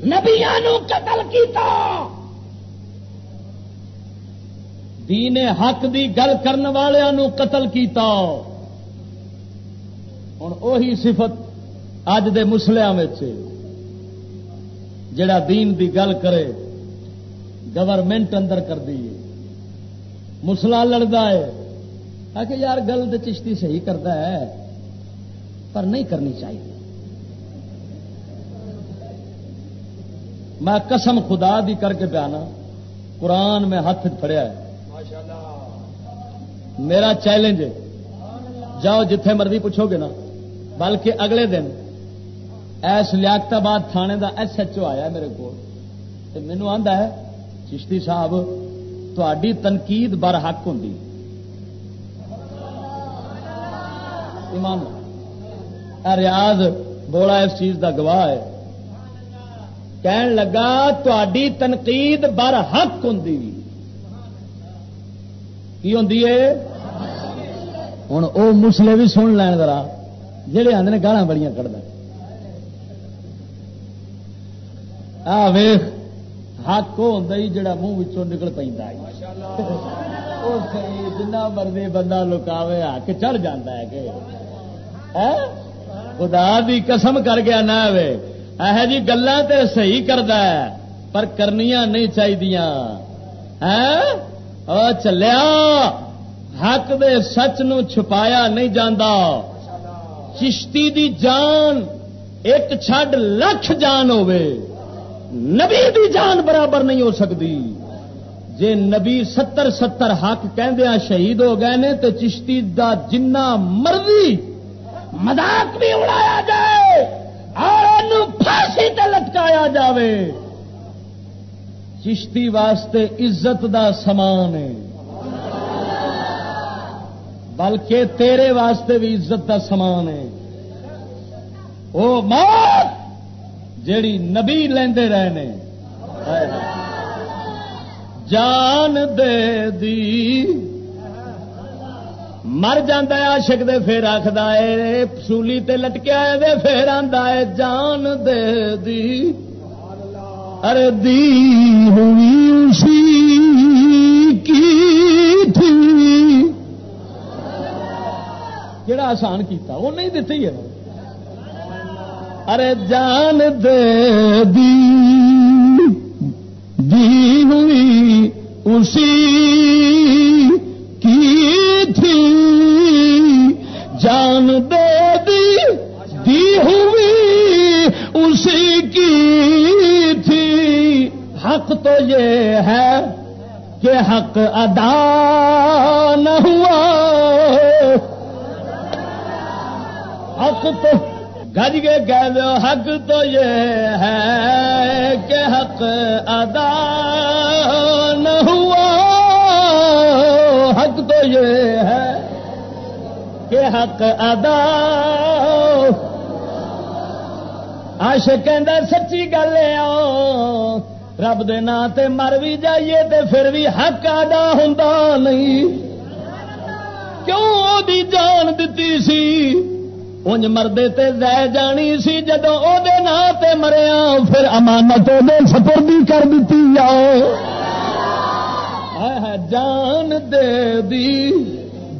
نبیا قتل کیتا۔ دین حق دی گل کرن والوں قتل کیتا۔ ہوں اوہی صفت اج دے مسلیا جڑا دین دی گل کرے گورنمنٹ اندر کر دی مسلا لڑتا ہے کہ یار گل تو چشتی صحیح کرتا ہے، پر نہیں کرنی چاہیے۔ میں قسم خدا دی کر کے پیانا قرآن میں ہاتھ پڑیا ہے۔ میرا چیلنج جاؤ جتھے مرضی پوچھو گے نا، بلکہ اگلے دن ایس لیاقت آباد تھانے دا ایس ایچ او آیا میرے کو مینو آدھا ہے، چشتی صاحب تھی تنقید بر حق ہوں ایمان۔ ریاض بولا اس چیز دا گواہ ہے۔ کہن لگا تھی تنقید بر حق ہوں کی ہوں ہوں وہ مسلے بھی سن لین ذرا۔ جہے آدھے گالا بڑی کٹ ویخ حق وہ ہوں جا منہ نکل پہ جنا مرضی بندہ لکاوے حق چڑھ جا ہے کہ۔ خدا بھی قسم کر گیا نہ یہ جی گلا تو صحیح کرتا ہے پر کرنیا نہیں چاہیے چلیا حق دے سچ نو چھپایا نہیں جانا چشتی دی جان ایک چھڈ لکھ جان ہوے نبی دی جان برابر نہیں ہو سکتی۔ جے نبی ستر ستر حق کہندیا شہید ہو گئے نے تو چشتی دا جنہ مرضی مذاق بھی اڑایا جائے اور پھانسی تے لٹکایا جاوے۔ چشتی واسطے عزت دا سمان ہے۔ بلکہ تیرے واسطے بھی عزت دا سمان ہے۔ او موت! جیڑی نبی لیندے رہنے۔ جان دے دی۔ مر جاندہ عاشق دے، پھر آخد سولی تے لٹکیا دے پھر ہے، جان دے دی۔ ارے دی ہوئی اسی کی تھی۔ کہڑا آسان کیتا، وہ نہیں دیتی ہے۔ ارے جان دے دی۔ دی ہوئی اسی کی تھی۔ جان دے دی۔ دی ہوئی اسی کی تھی۔ حق تو یہ ہے کہ حق ادا نہ ہوا۔ حق تو گج کے کہہ دو حق تو یہ ہے کہ حق ادا نہ ہوا، حق تو یہ ہے کہ حق ادا۔ آش کہ سچی گل رب دے نا تے مر بھی جائیے تے پھر بھی حق ادا ہوں نہیں۔ کیوں دی جان دیتی سی؟ انج مردے تے زہ جانی سی جدو او دے نا تے مریا، پھر امانت او دے سپردی کر دیتی آؤ جان دے دی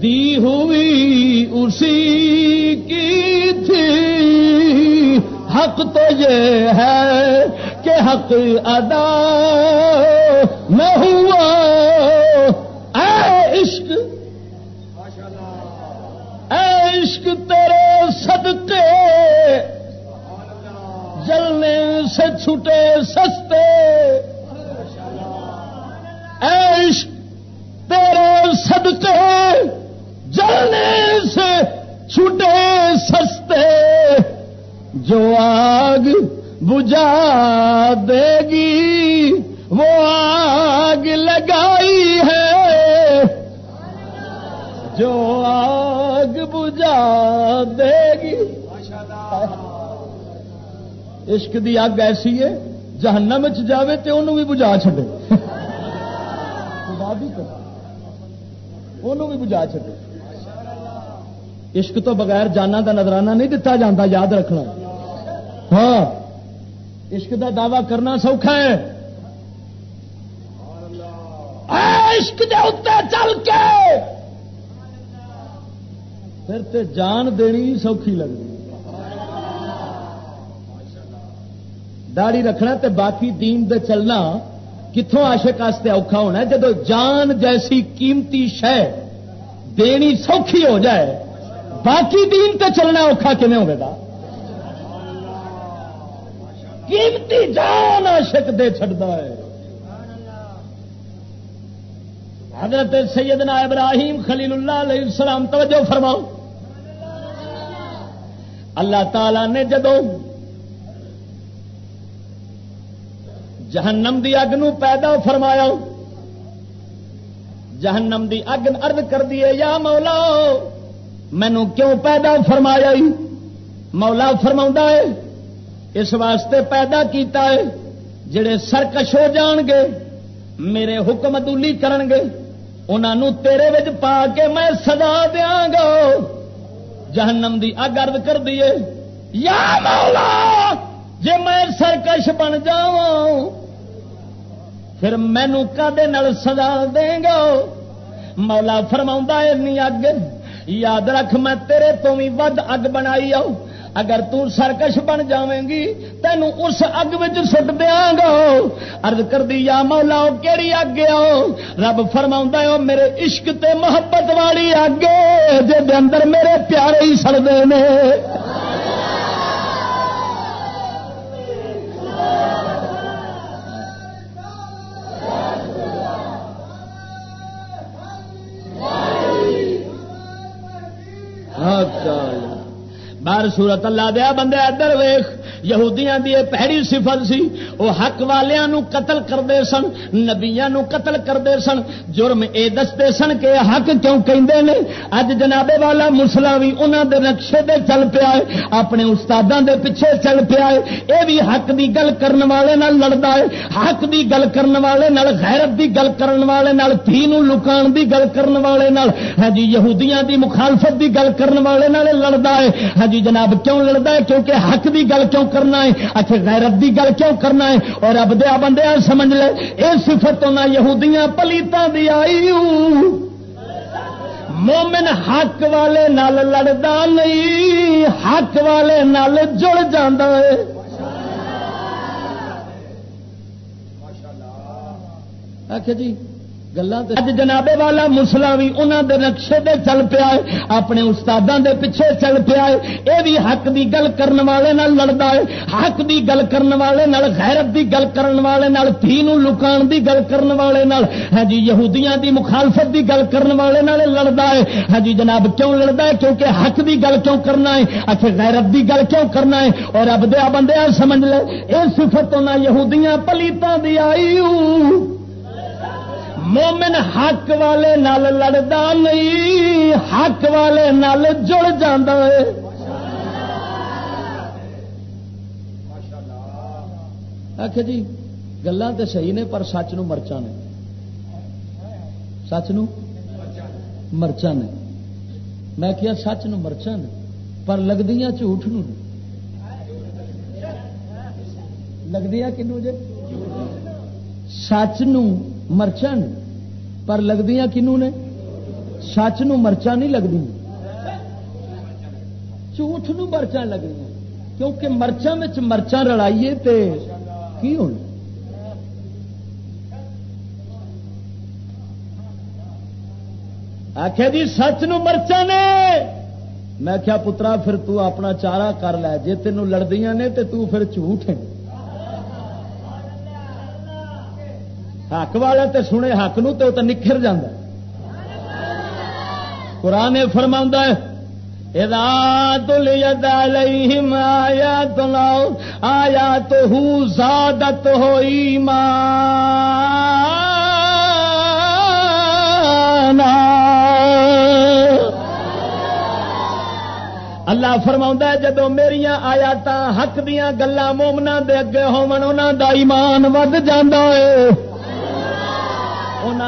دی ہوئی اسی کی تھی؟ حق تو یہ ہے کہ حق ادا نہ ہوا۔ اے عشق عشق تیرے صدقے، جلنے سے چھٹے سستے۔ عشق تیرے صدقے، جلنے سے چھٹے سستے۔ جو آگ بجا دے گی، وہ آگ لگائی ہے۔ جو آگ آگ بجا دے گی۔ عشق دی اگ ایسی ہے، جہنم جاوے تے انہوں بھی بجا چڈے انہوں بھی بجا چڈے عشق تو بغیر جانا کا نظرانہ نہیں دتا جاتا یاد رکھنا۔ ہاں عشق کا دعوی کرنا سوکھا ہے۔ عشق دے اتنے چل کے پھر تے جان دینی سوکھی لگتی داڑی رکھنا تے باقی دین دے چلنا کتوں آشک واسطے اوکھا ہونا جب جان جیسی قیمتی شہ دینی سوکھی ہو جائے، باقی دین تے چلنا اوکھا کھے ہوگا قیمتی جان عاشق دے چڑتا ہے۔ حضرت سیدنا ابراہیم خلیل اللہ علیہ السلام، توجہ فرماؤ۔ اللہ تعالی نے جدو جہنم دی اگ پیدا فرمایا، جہنم دی اگ ارد کر دیے یا مولا مینو کیوں پیدا فرمایا مولا فرما ہے، اس واسطے پیدا کیتا ہے، جڑے سرکش ہو جان گے، میرے حکم ادولی کرن گے انہوں تیرے وچ پا کے میں سزا دیا گا۔ جہنم دی اگ ارد کر دیے یا مولا جی میں سرکش بن جا پھر مینو کدے سزا دیں گا مولا فرما اگ، یاد رکھ میں تیرے تو بھی ود اگ بنائی آؤ اگر سرکش بن جاویں گی تین اس اگ سٹ دیا گا۔ ارد کر دی یا مولا کہڑی اگ آؤ رب فرما میرے عشق تے محبت والی اگ جی اندر میرے پیارے ہی سڑتے ہیں ہر سورت اللہ دیا بندے ادھر ویخ یہودیاں دی پہڑی صفت سی، وہ حق والیاں قتل کرتے سن نبیا قتل کرتے سن۔ جرم اے دستے سن کہ حق کیوں کہندے نے؟ اج جنابے والا مسلا بھی انہوں دے نقشے دے چل پیا ہے، اپنے استادوں دے پیچھے چل پیا ہے۔ اے بھی حق دی گل کرن والے نال لڑدا ہے، حق دی گل کرن والے نال، غیرت دی گل کرن والے نال، تھی نو لکان دی گل کرن والے نال۔ ہاں جی یہودیاں دی مخالفت دی گل کرن والے نال لڑدا ہے۔ ہاں جی جناب کیوں لڑدا ہے؟ کیونکہ حق دی گل کیوں کرنا ہے؟ اچھا غیرت دی گل کیوں کرنا ہے؟ اور رب دیا بندے سمجھ لے یہ صفت نہ یہودیاں پلیتاں دی آئی مومن حق والے نال لڑتا نہیں، حق والے نال جڑ جاندہ ہے۔ آخر جی گلا جنابے والا مسلا بھی انہوں دے نقشے دے چل پیا ہے، اپنے استادوں دے پیچھے چل پیا ہے۔ یہ بھی حق دی گل کرن والے نال لڑتا ہے، حق دی گل کرن والے نال، غیرت دی گل کرن والے نال تھی نو لکان دی گل کرن والے نال۔ ہاں جی یہودیاں دی مخالفت دی گل کرن والے نال لڑتا ہے۔ ہاں جی جناب کیوں لڑتا ہے؟ کیونکہ حق دی گل کیوں کرنا ہے؟ اچھا غیرت دی گل کیوں کرنا ہے؟ اور اب دیا بندے سمجھ لے یہ صفت نہ یہودیاں پلیتاں دی آئی مومن حق والے نال لڑتا نہیں، حق والے نال جڑ ہے۔ آخ جی گلان تو صحیح نے پر سچ مرچا نے۔ سچ مرچا نے۔ میں کیا سچ مرچا نے، پر لگتی جھوٹ نو لگتی کنو جی سچ مرچا نے پر لگتی کنو نے؟ سچ مرچا نہیں لگتی جھوٹ مرچا لگتی کیونکہ مرچا مرچا رلائیے تے کی ہونا آخیا جی سچ نرچا نے۔ میں کیا پترا، پھر تو اپنا چارا کر لے۔ جی تینوں لڑدیاں نے تو تو پھر جھوٹ ہے حق والا تے سنے حق نو تے تو نکھر جا قرآن فرما ہے آیا تو لاؤ آیا تو ہوں زادت ہوئی ماں اللہ فرما جدو میری آیات حق دیا گلا مومنا دے اگے دا ایمان ود جانا ہے۔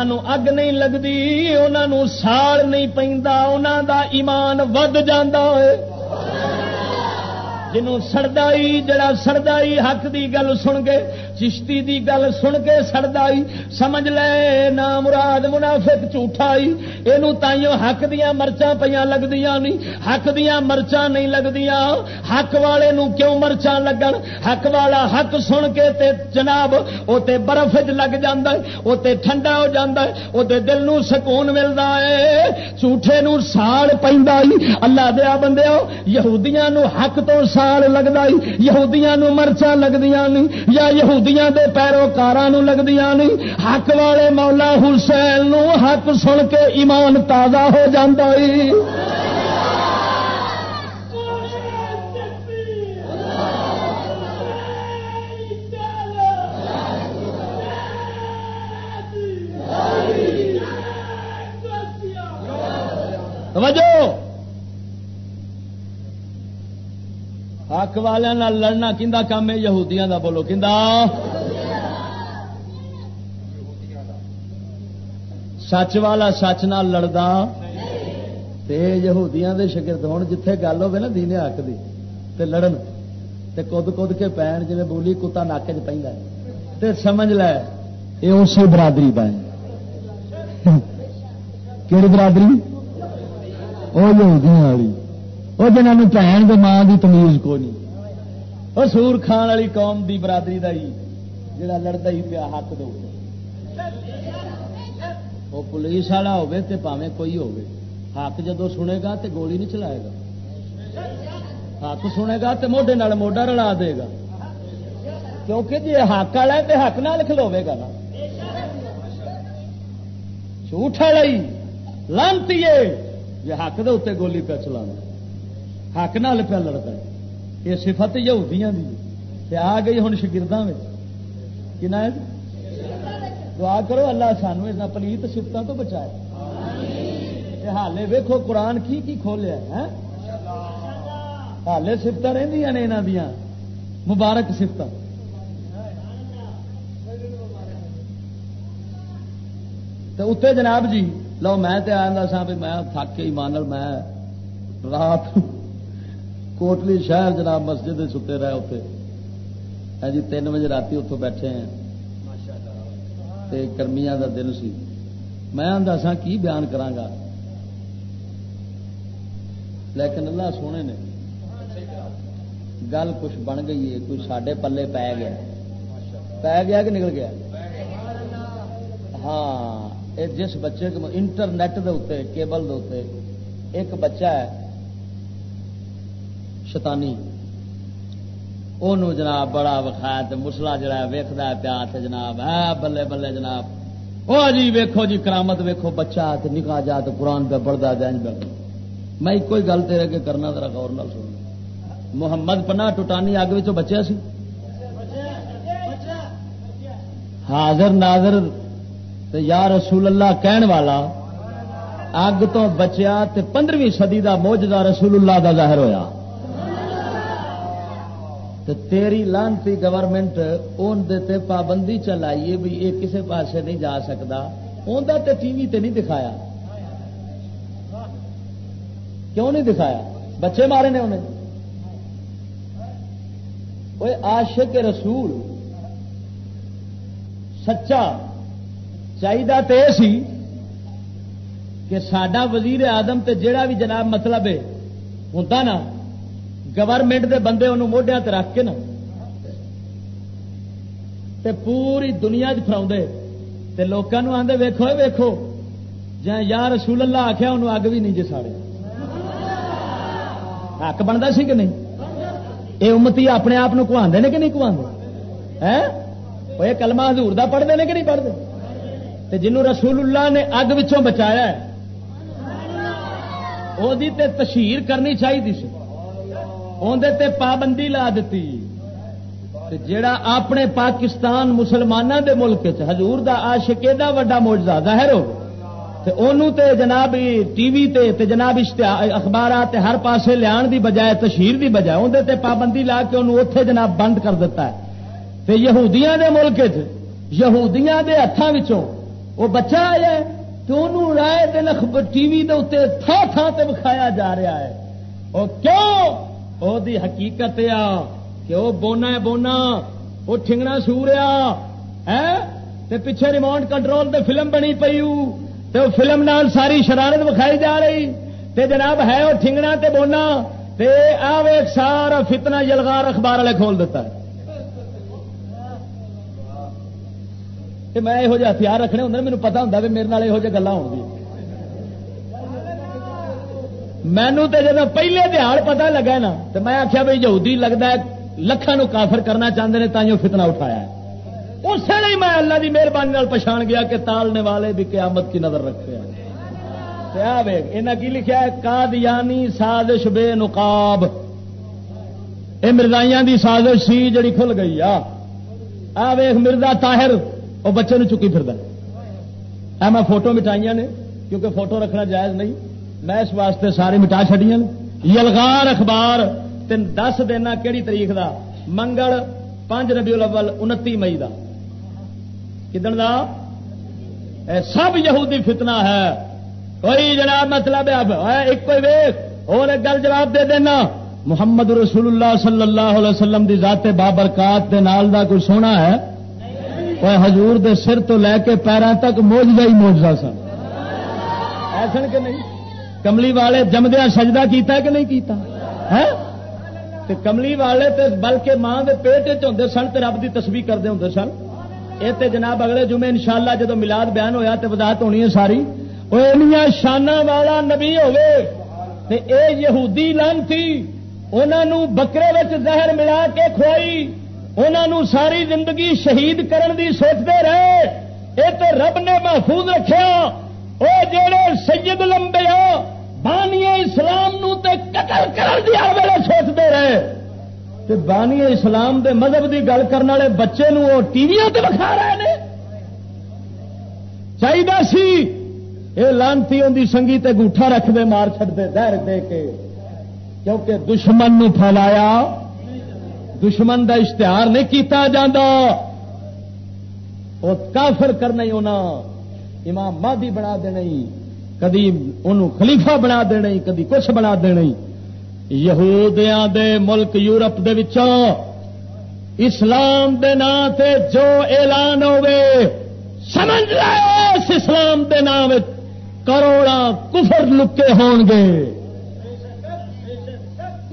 انہوں اگ نہیں لگتی انہوں سال نہیں پہ دا ایمان ود ہے جنوں سردائی، جڑا سردائی حق دی گل سن کے چشتی دی گل سن کے سردائی سمجھ لے، نا مراد منافق جھوٹائی۔ یہ تائیوں حق دیا مرچاں پہ لگدیاں نہیں حق دیا مرچاں نہیں لگدیاں۔ حق والے نو کیوں مرچاں لگن؟ حق والا حق سن کے تے جناب وہ تے برف لگ جاندہ ہے وہ تے ٹھنڈا ہو جاندہ ہے وہ تے دل نو سکون ملتا ہے۔ جھوٹے نو ساڑ پہ اللہ دیا بندے یہودیاں نو حق تو سال لگتا یہودیاں مرچا لگدیا نہیں یا یہودیاں دے پیروکار لگدیا نہیں حق والے مولا حسین نو حق سن کے ایمان تازہ ہو جاتا توجہ! حق والے لڑنا کھا کام ہے؟ یہودیاں دا بولو کہ سچ والا سچ نہ لڑتا یہودیاں دے شگرد ہون جتھے گل ہوے نا دینے حق دی تے لڑن تے کد کد کے پین جی بولی کتا ناک چ پہ سمجھ لے، یہ اسی برادری پائے [LAUGHS] کہڑی برادری؟ وہ یہودیاں والی۔ وہ جنہوں بھن کے ماں کی تمیز کو نہیں۔ وہ سور کھان والی قوم دی برادری کا ہی جا لڑتا ہی پیا حق دو وہ پولیس والا ہوے تے پاوے کوئی ہوے حق جدو سنے گا تے گولی نہیں چلائے گا۔ حق سنے گا تے موڈے نال موڈا رلا دے گا۔ کیونکہ جی حق والا ہے تے حق نال کھلوے گا نا۔ جھوٹ والا ہی، لانتی یہ حق دے اتنے گولی پہ چلانا حق نال پیا لڑتا ہے۔ یہ سفت یہودیاں دی آ گئی ہوں شگردوں میں کنا دعا کرو اللہ سانو اس پلیت سفتوں تو بچائے۔ حالے ویکو قرآن کی کی کھولیا ہے ہاں؟ حالے سفت رہی نے یہاں دیا مبارک سفت اتنے جناب جی لو میں آتا سا بھی میں تھک کے ایمان میں رات کوٹلی شہر جناب مسجد ستے رہے اتنے ہاں جی تین بجے رات اتوں بیٹھے ہیں گرمیاں کا دن سی میں آدھا سا کی بیان کرانگا لیکن اللہ سونے نے گل کچھ بن گئی ہے کوئی سڈے پلے پی گیا پی گیا کہ نکل گیا ہاں جس بچے کے انٹرنیٹ دے اتنے کیبل دے ایک بچہ ہے شتانی وہ جناب بڑا وکھایا مسلا جڑا ویختا پیا جناب۔ ہے بلے بلے جناب۔ وہ جی ویکھو جی کرامت ویکھو، بچہ نکا جا تو قرآن پہ بڑھتا جائیں میں ایک ہی گل تیرے کے کرنا تیرا غور نال سن محمد پنا ٹوٹانی اگ بچیا سی؟ حاضر ناظر یا رسول اللہ کہن والا، اگ تو بچیا تے پندرہویں صدی دا موجدہ رسول اللہ دا ظاہر ہویا۔ تیری لانتی گورنمنٹ ان پابندی چلائیے بھی یہ کسی پاسے نہیں جا سکتا۔ اندر تے ٹی وی تے نہیں دکھایا۔ کیوں نہیں دکھایا؟ بچے مارے نے انہیں۔ وہ عاشق رسول، سچا چاہیے تو یہ سی کہ سڈا وزیر آدم تے جڑا بھی جناب مطلب ہے ہوتا نا۔ گورنمنٹ دے بندے انہوں موڈیا رکھ کے نا تے پوری دنیا چ فرا لوگوں آدھے ویکو ویکو جی یا رسول اللہ آخیا انہوں اگ بھی نہیں جی ساڑے حق بنتا سی کہ نہیں یہ امتی اپنے آپ کو کہ نہیں وہ کلمہ حضور دا پڑھتے ہیں کہ نہیں پڑھتے جنوں رسول اللہ نے اگ وچوں بچایا وہ تشہیر کرنی چاہیے سی اندر پابندی لا دیتی جڑا اپنے پاکستان مسلمانوں دے ملک حضور دا عاشق ایڈا وا موجزہ ظاہر ہو تے جناب ٹی وی تے تے جناب اخبارات ہر پاسے لیا دی بجائے، تشہیر دی بجائے اندر تے پابندی لا کے انہوں اتے جناب بند کر دیتا ہے۔ تے یہودیاں دے ملک چ یہودیاں دے ہاتھوں وہ بچہ آیا ہے۔ تو انہوں رائے دن ٹی وی دے اتنے تھا تھا تے بکھایا جا رہا ہے۔ وہ کیوں؟ وہ دی حقیقت آ کہ وہ بونا ہے بونا وہ ٹھنگنا سوریا ہے پیچھے ریموٹ کنٹرول تے فلم بنی پی تو فلم نال ساری شرارت بکھائی جا رہی تے جناب ہے وہ ٹھنگنا تے بونا تے آوے سارا فتنہ یلغار اخبار والے کھول دیتا ہے میں یہو جہ ہتھیار رکھنے ہوں مجھے پتا ہوں میرے یہو جہ گلا ہو مینو تو جب پہلے دہاڑ پتا لگا نا تو میں آخیا بھائی یہودی لگتا ہے لکھان کافر کرنا چاہتے ہیں تھی فتنہ اٹھایا ہے۔ اس لیے میں اللہ کی مہربانی پچھان گیا کہ تالنے والے بھی قیامت کی نظر رکھتے ہیں کی لکھا ہے، قادیانی سازش بے نقاب۔ یہ مردائیاں دی سازش سی جڑی کھل گئی آ۔ ویخ مرزا تاہر وہ بچے نو چکی پھر میں فوٹو مٹائیاں نے، کیونکہ فوٹو رکھنا جائز نہیں۔ میں اس واسطے سارے مٹا چڑیا یلغار اخبار، تین دس دینا کہڑی تاریخ دا؟ منگل، پانچ ربیع الاول، انتی مئی کا کدن دا؟ اے سب یہودی فتنہ ہے۔ کوئی جناب مطلب ایک کوئی ویخ اور ایک گل جواب دے دینا۔ محمد رسول اللہ صلی اللہ علیہ وسلم دی ذات بابرکات دے نال دا کوئی سونا ہے؟ کوئی حضور دے سر تو لے کے پیروں تک موجودہ ہی موجودہ سن۔ ایسا کہ نہیں؟ کملی والے جمدیا سجدہ کیتا ہے کہ نہیں کیتا؟ ہے کملی والے تے بلکہ ماں دے پیٹ چ سن تے رب دی تسبیح کرتے ہوں سن۔ یہ جناب اگلے جمعے انشاءاللہ جدو ملاد بیان ہویا تے وضاحت ہونی ہے ساری۔ وہ شانہ والا نبی ہوے تے اے یہودی لانتی انہوں بکرے زہر ملا کے کھوائی۔ انہوں ساری زندگی شہید کرن دی سوچتے رہے۔ یہ تو رب نے محفوظ رکھا وہ جڑے سید لمبے بانی اسلام نو تے قتل کرن دی ہر ویلے سوچتے رہے۔ تے بانی اسلام دے مذہب دی گل کرنے والے بچے نو وہ ٹی وی تے بکھا رہے ہیں چاہیے سی یہ لانتی ان سنگی تے گوٹھا رکھ دے، مار چڑ دے دہر دے کے۔ کیونکہ دشمن نو پھیلایا، دشمن دا اشتہار نہیں کیتا جاندہ وہ کافر کرنا ہی ہونا۔ امام مادی بنا دینا کدی انہوں خلیفہ بنا دینا کدی کچھ بنا دینا یہودیاں دے ملک یورپ دے وچوں، اسلام دے نام تے جو اعلان ہوے سمجھ لو اس اسلام دے نام کروڑا کفر لکے ہون گے۔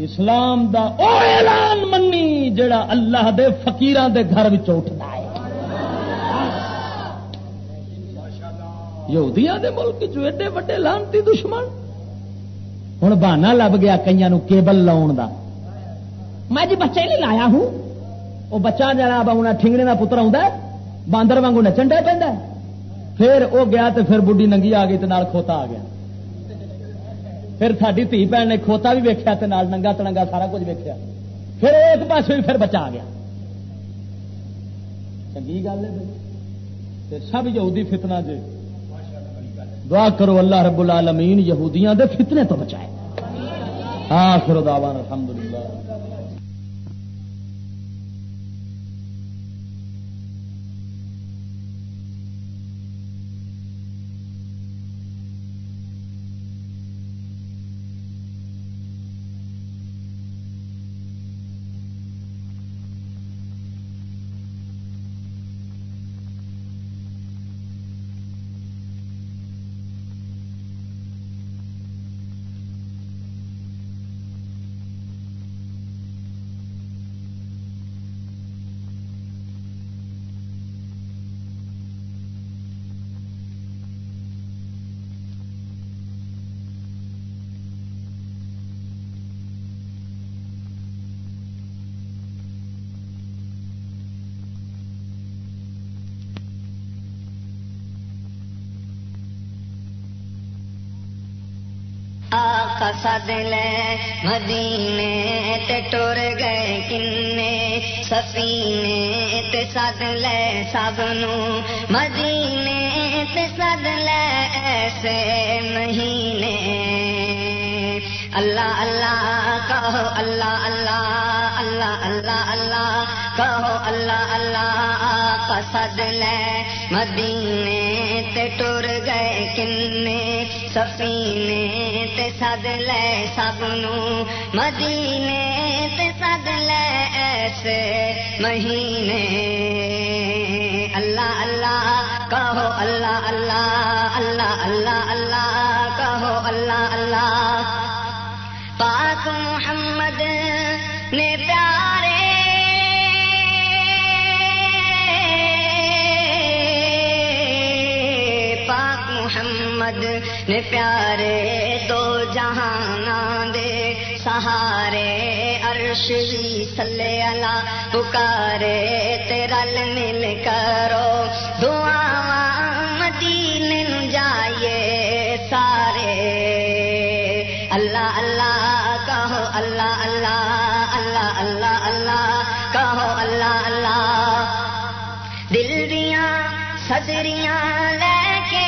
اسلام دا او اعلان منی، جڑا اللہ دے فقیران دے گھر اٹھتا ہے۔ یہودیاں دے ملک جو ایڈے وڈے لانتی دشمن؟ ہوں بہانا لب گیا کئی کیبل لاؤن دا۔ میں جی بچے نہیں لایا ہوں وہ بچہ جناب آنا ٹھنگنے کا پتر آ باندر وانگو نچن ڈے پہ پھر وہ گیا تو پھر بڈی ننگی آ گئی تو کھوتا آ گیا۔ پھر ساری دھی بھن نے کھوتا بھی ویکیا ننگا تنگا سارا کچھ ویکیا پھر ایک پاس بھی پھر بچا آ گیا۔ چنگی گل ہے سب یہودی فتنا جی دعا کرو اللہ رب العالمین یہودیاں دے فتنے تو بچائے۔ آخر دعوان الحمدللہ۔ سد لے مدینے تے ٹر گئے کنے۔ سفینے تے سد لے سب نو۔ مدینے تے سد لے ایسے مہینے۔ اللہ اللہ کہو اللہ اللہ اللہ اللہ اللہ کہو اللہ اللہ سد لے مدینے تے ٹر گئے کنے سفینے تے سد لے سب نو مدینے تے سد لے ایسے مہینے اللہ اللہ کہو اللہ اللہ اللہ اللہ اللہ کہو اللہ اللہ پاک محمد نے پیارے پاک محمد نے پیارے دو جہان دے سہارے عرش بھی سلے اللہ پکارے تیرل مل کرو دعا سدریاں لے کے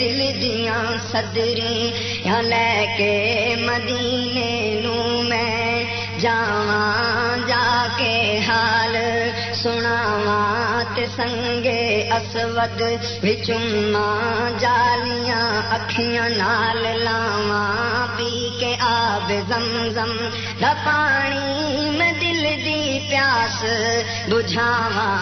دل دیا سدری لے کے مدینے نو میں جاواں جا کے حال سناواں تے سنگے اسود وچما جالیاں اکھیاں نال لاواں پی کے آب زمزم دا پانی میں دل دی پیاس بجھاواں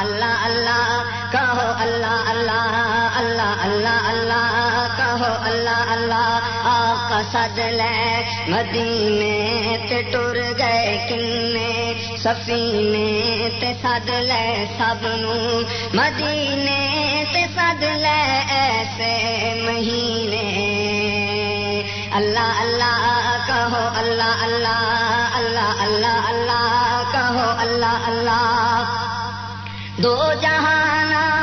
اللہ اللہ کہو اللہ اللہ اللہ اللہ اللہ کہو اللہ اللہ آقا سد لے مدینے تے ٹر گئے کنے سفینے تے سد لے سب نو، مدینے تے سد لے ایسے مہینے۔ اللہ اللہ کہو، اللہ اللہ اللہ اللہ اللہ کہو، اللہ اللہ۔ دو جہان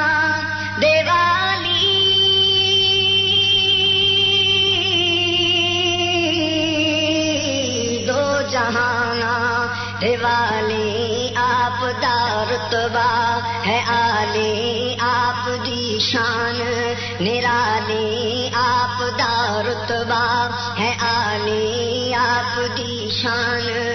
دارتبا ہے آلی آپ دی شان نرالی آپ دارتبا ہے آلی آپ دی شان۔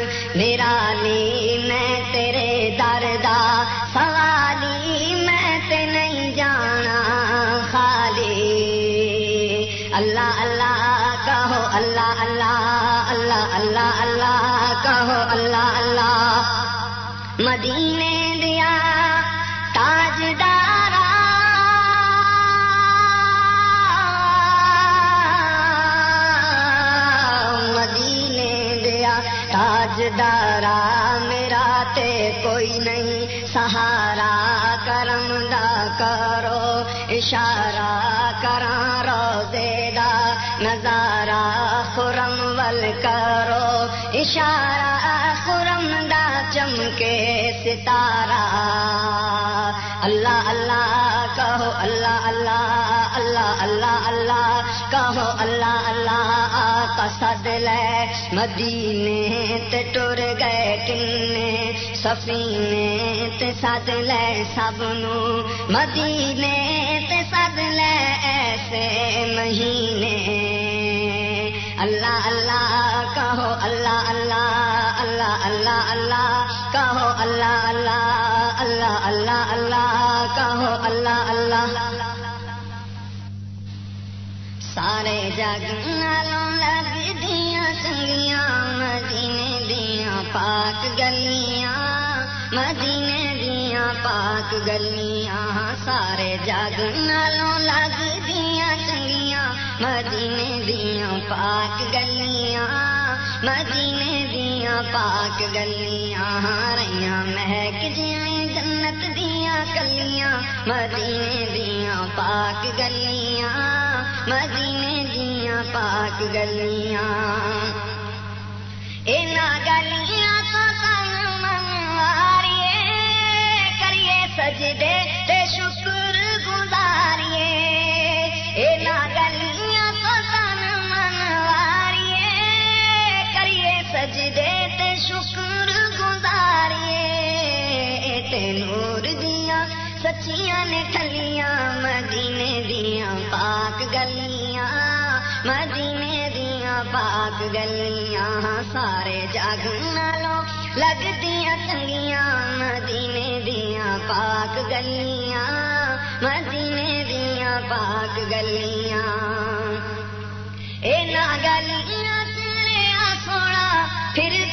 کہو اللہ اللہ آقا سد لے مدینے تے ٹر گئے کنے سفینے تے سد لے سب نو مدینے تے سد لے ایسے مہینے اللہ اللہ کہو اللہ اللہ اللہ اللہ اللہ کہو اللہ اللہ اللہ اللہ اللہ کہو اللہ اللہ سارے جگ نالوں لگ دیا چنگیاں مدینے دیا پاک گلیاں، مدینے دیا پاک گلیاں، سارے جگ نالوں لگ دیا چنگیاں مدینے دیا پاک گلیاں۔ مدینے دیا پاک گلیاں رہیاں مہک جیاں، جنت دیا کلیاں۔ مدینے دیا پاک گلیاں، مدینے دیا پاک گلیاں۔ اینا گلیاں تو سن منواریے کریے سجدے۔ سچیاں نے ٹھلیاں، مدینے دیاں پاک گلیاں، مدینے دیاں پاک گلیاں، سارے جگ نالوں لگدیاں چنگیاں مدینے دیاں پاک گلیاں، مدینے دیاں پاک گلیاں۔ اے نا گلیاں چلیا سونا، پھر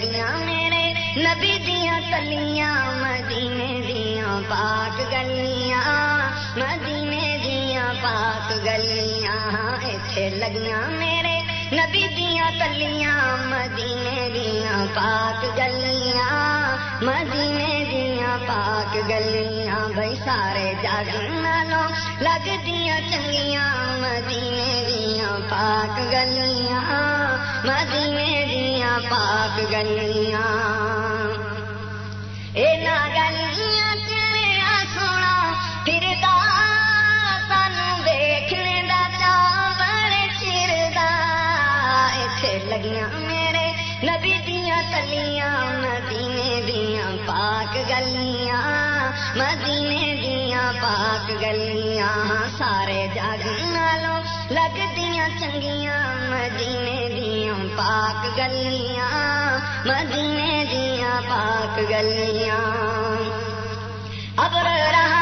گلیاں میرے نبی دیاں تلیاں، مدینے دیاں پاک گلیاں، مدینے دیاں پاک گلیاں، ایتھے لگیاں میرے نبی دیاں تلیاں مدینے دیاں پاک گلیاں، مدینے دیاں پاک گلیاں، بھائی سارے جگ نالوں لگ دیاں چنگیاں مدینے دیاں پاک گلیاں، مدینے دیاں پاک گلیاں۔ اے نا گلیاں نبی دیاں تلیاں، مدینے دیاں پاک گلیاں، مدینے دیاں پاک گلیاں، سارے جگ نالوں لگ دیاں چنگیاں، مدینے دیاں پاک گلیاں، مدینے دیاں پاک گلیاں۔ ابر رحمت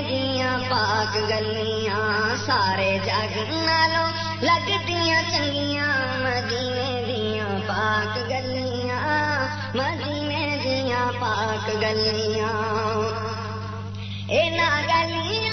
گلیاں پاک سارے جگ نالوں لگدیاں چنگیاں مدینے دیاں پاک گلیاں مدینے دیاں پاک گلیاں اے نا گلیاں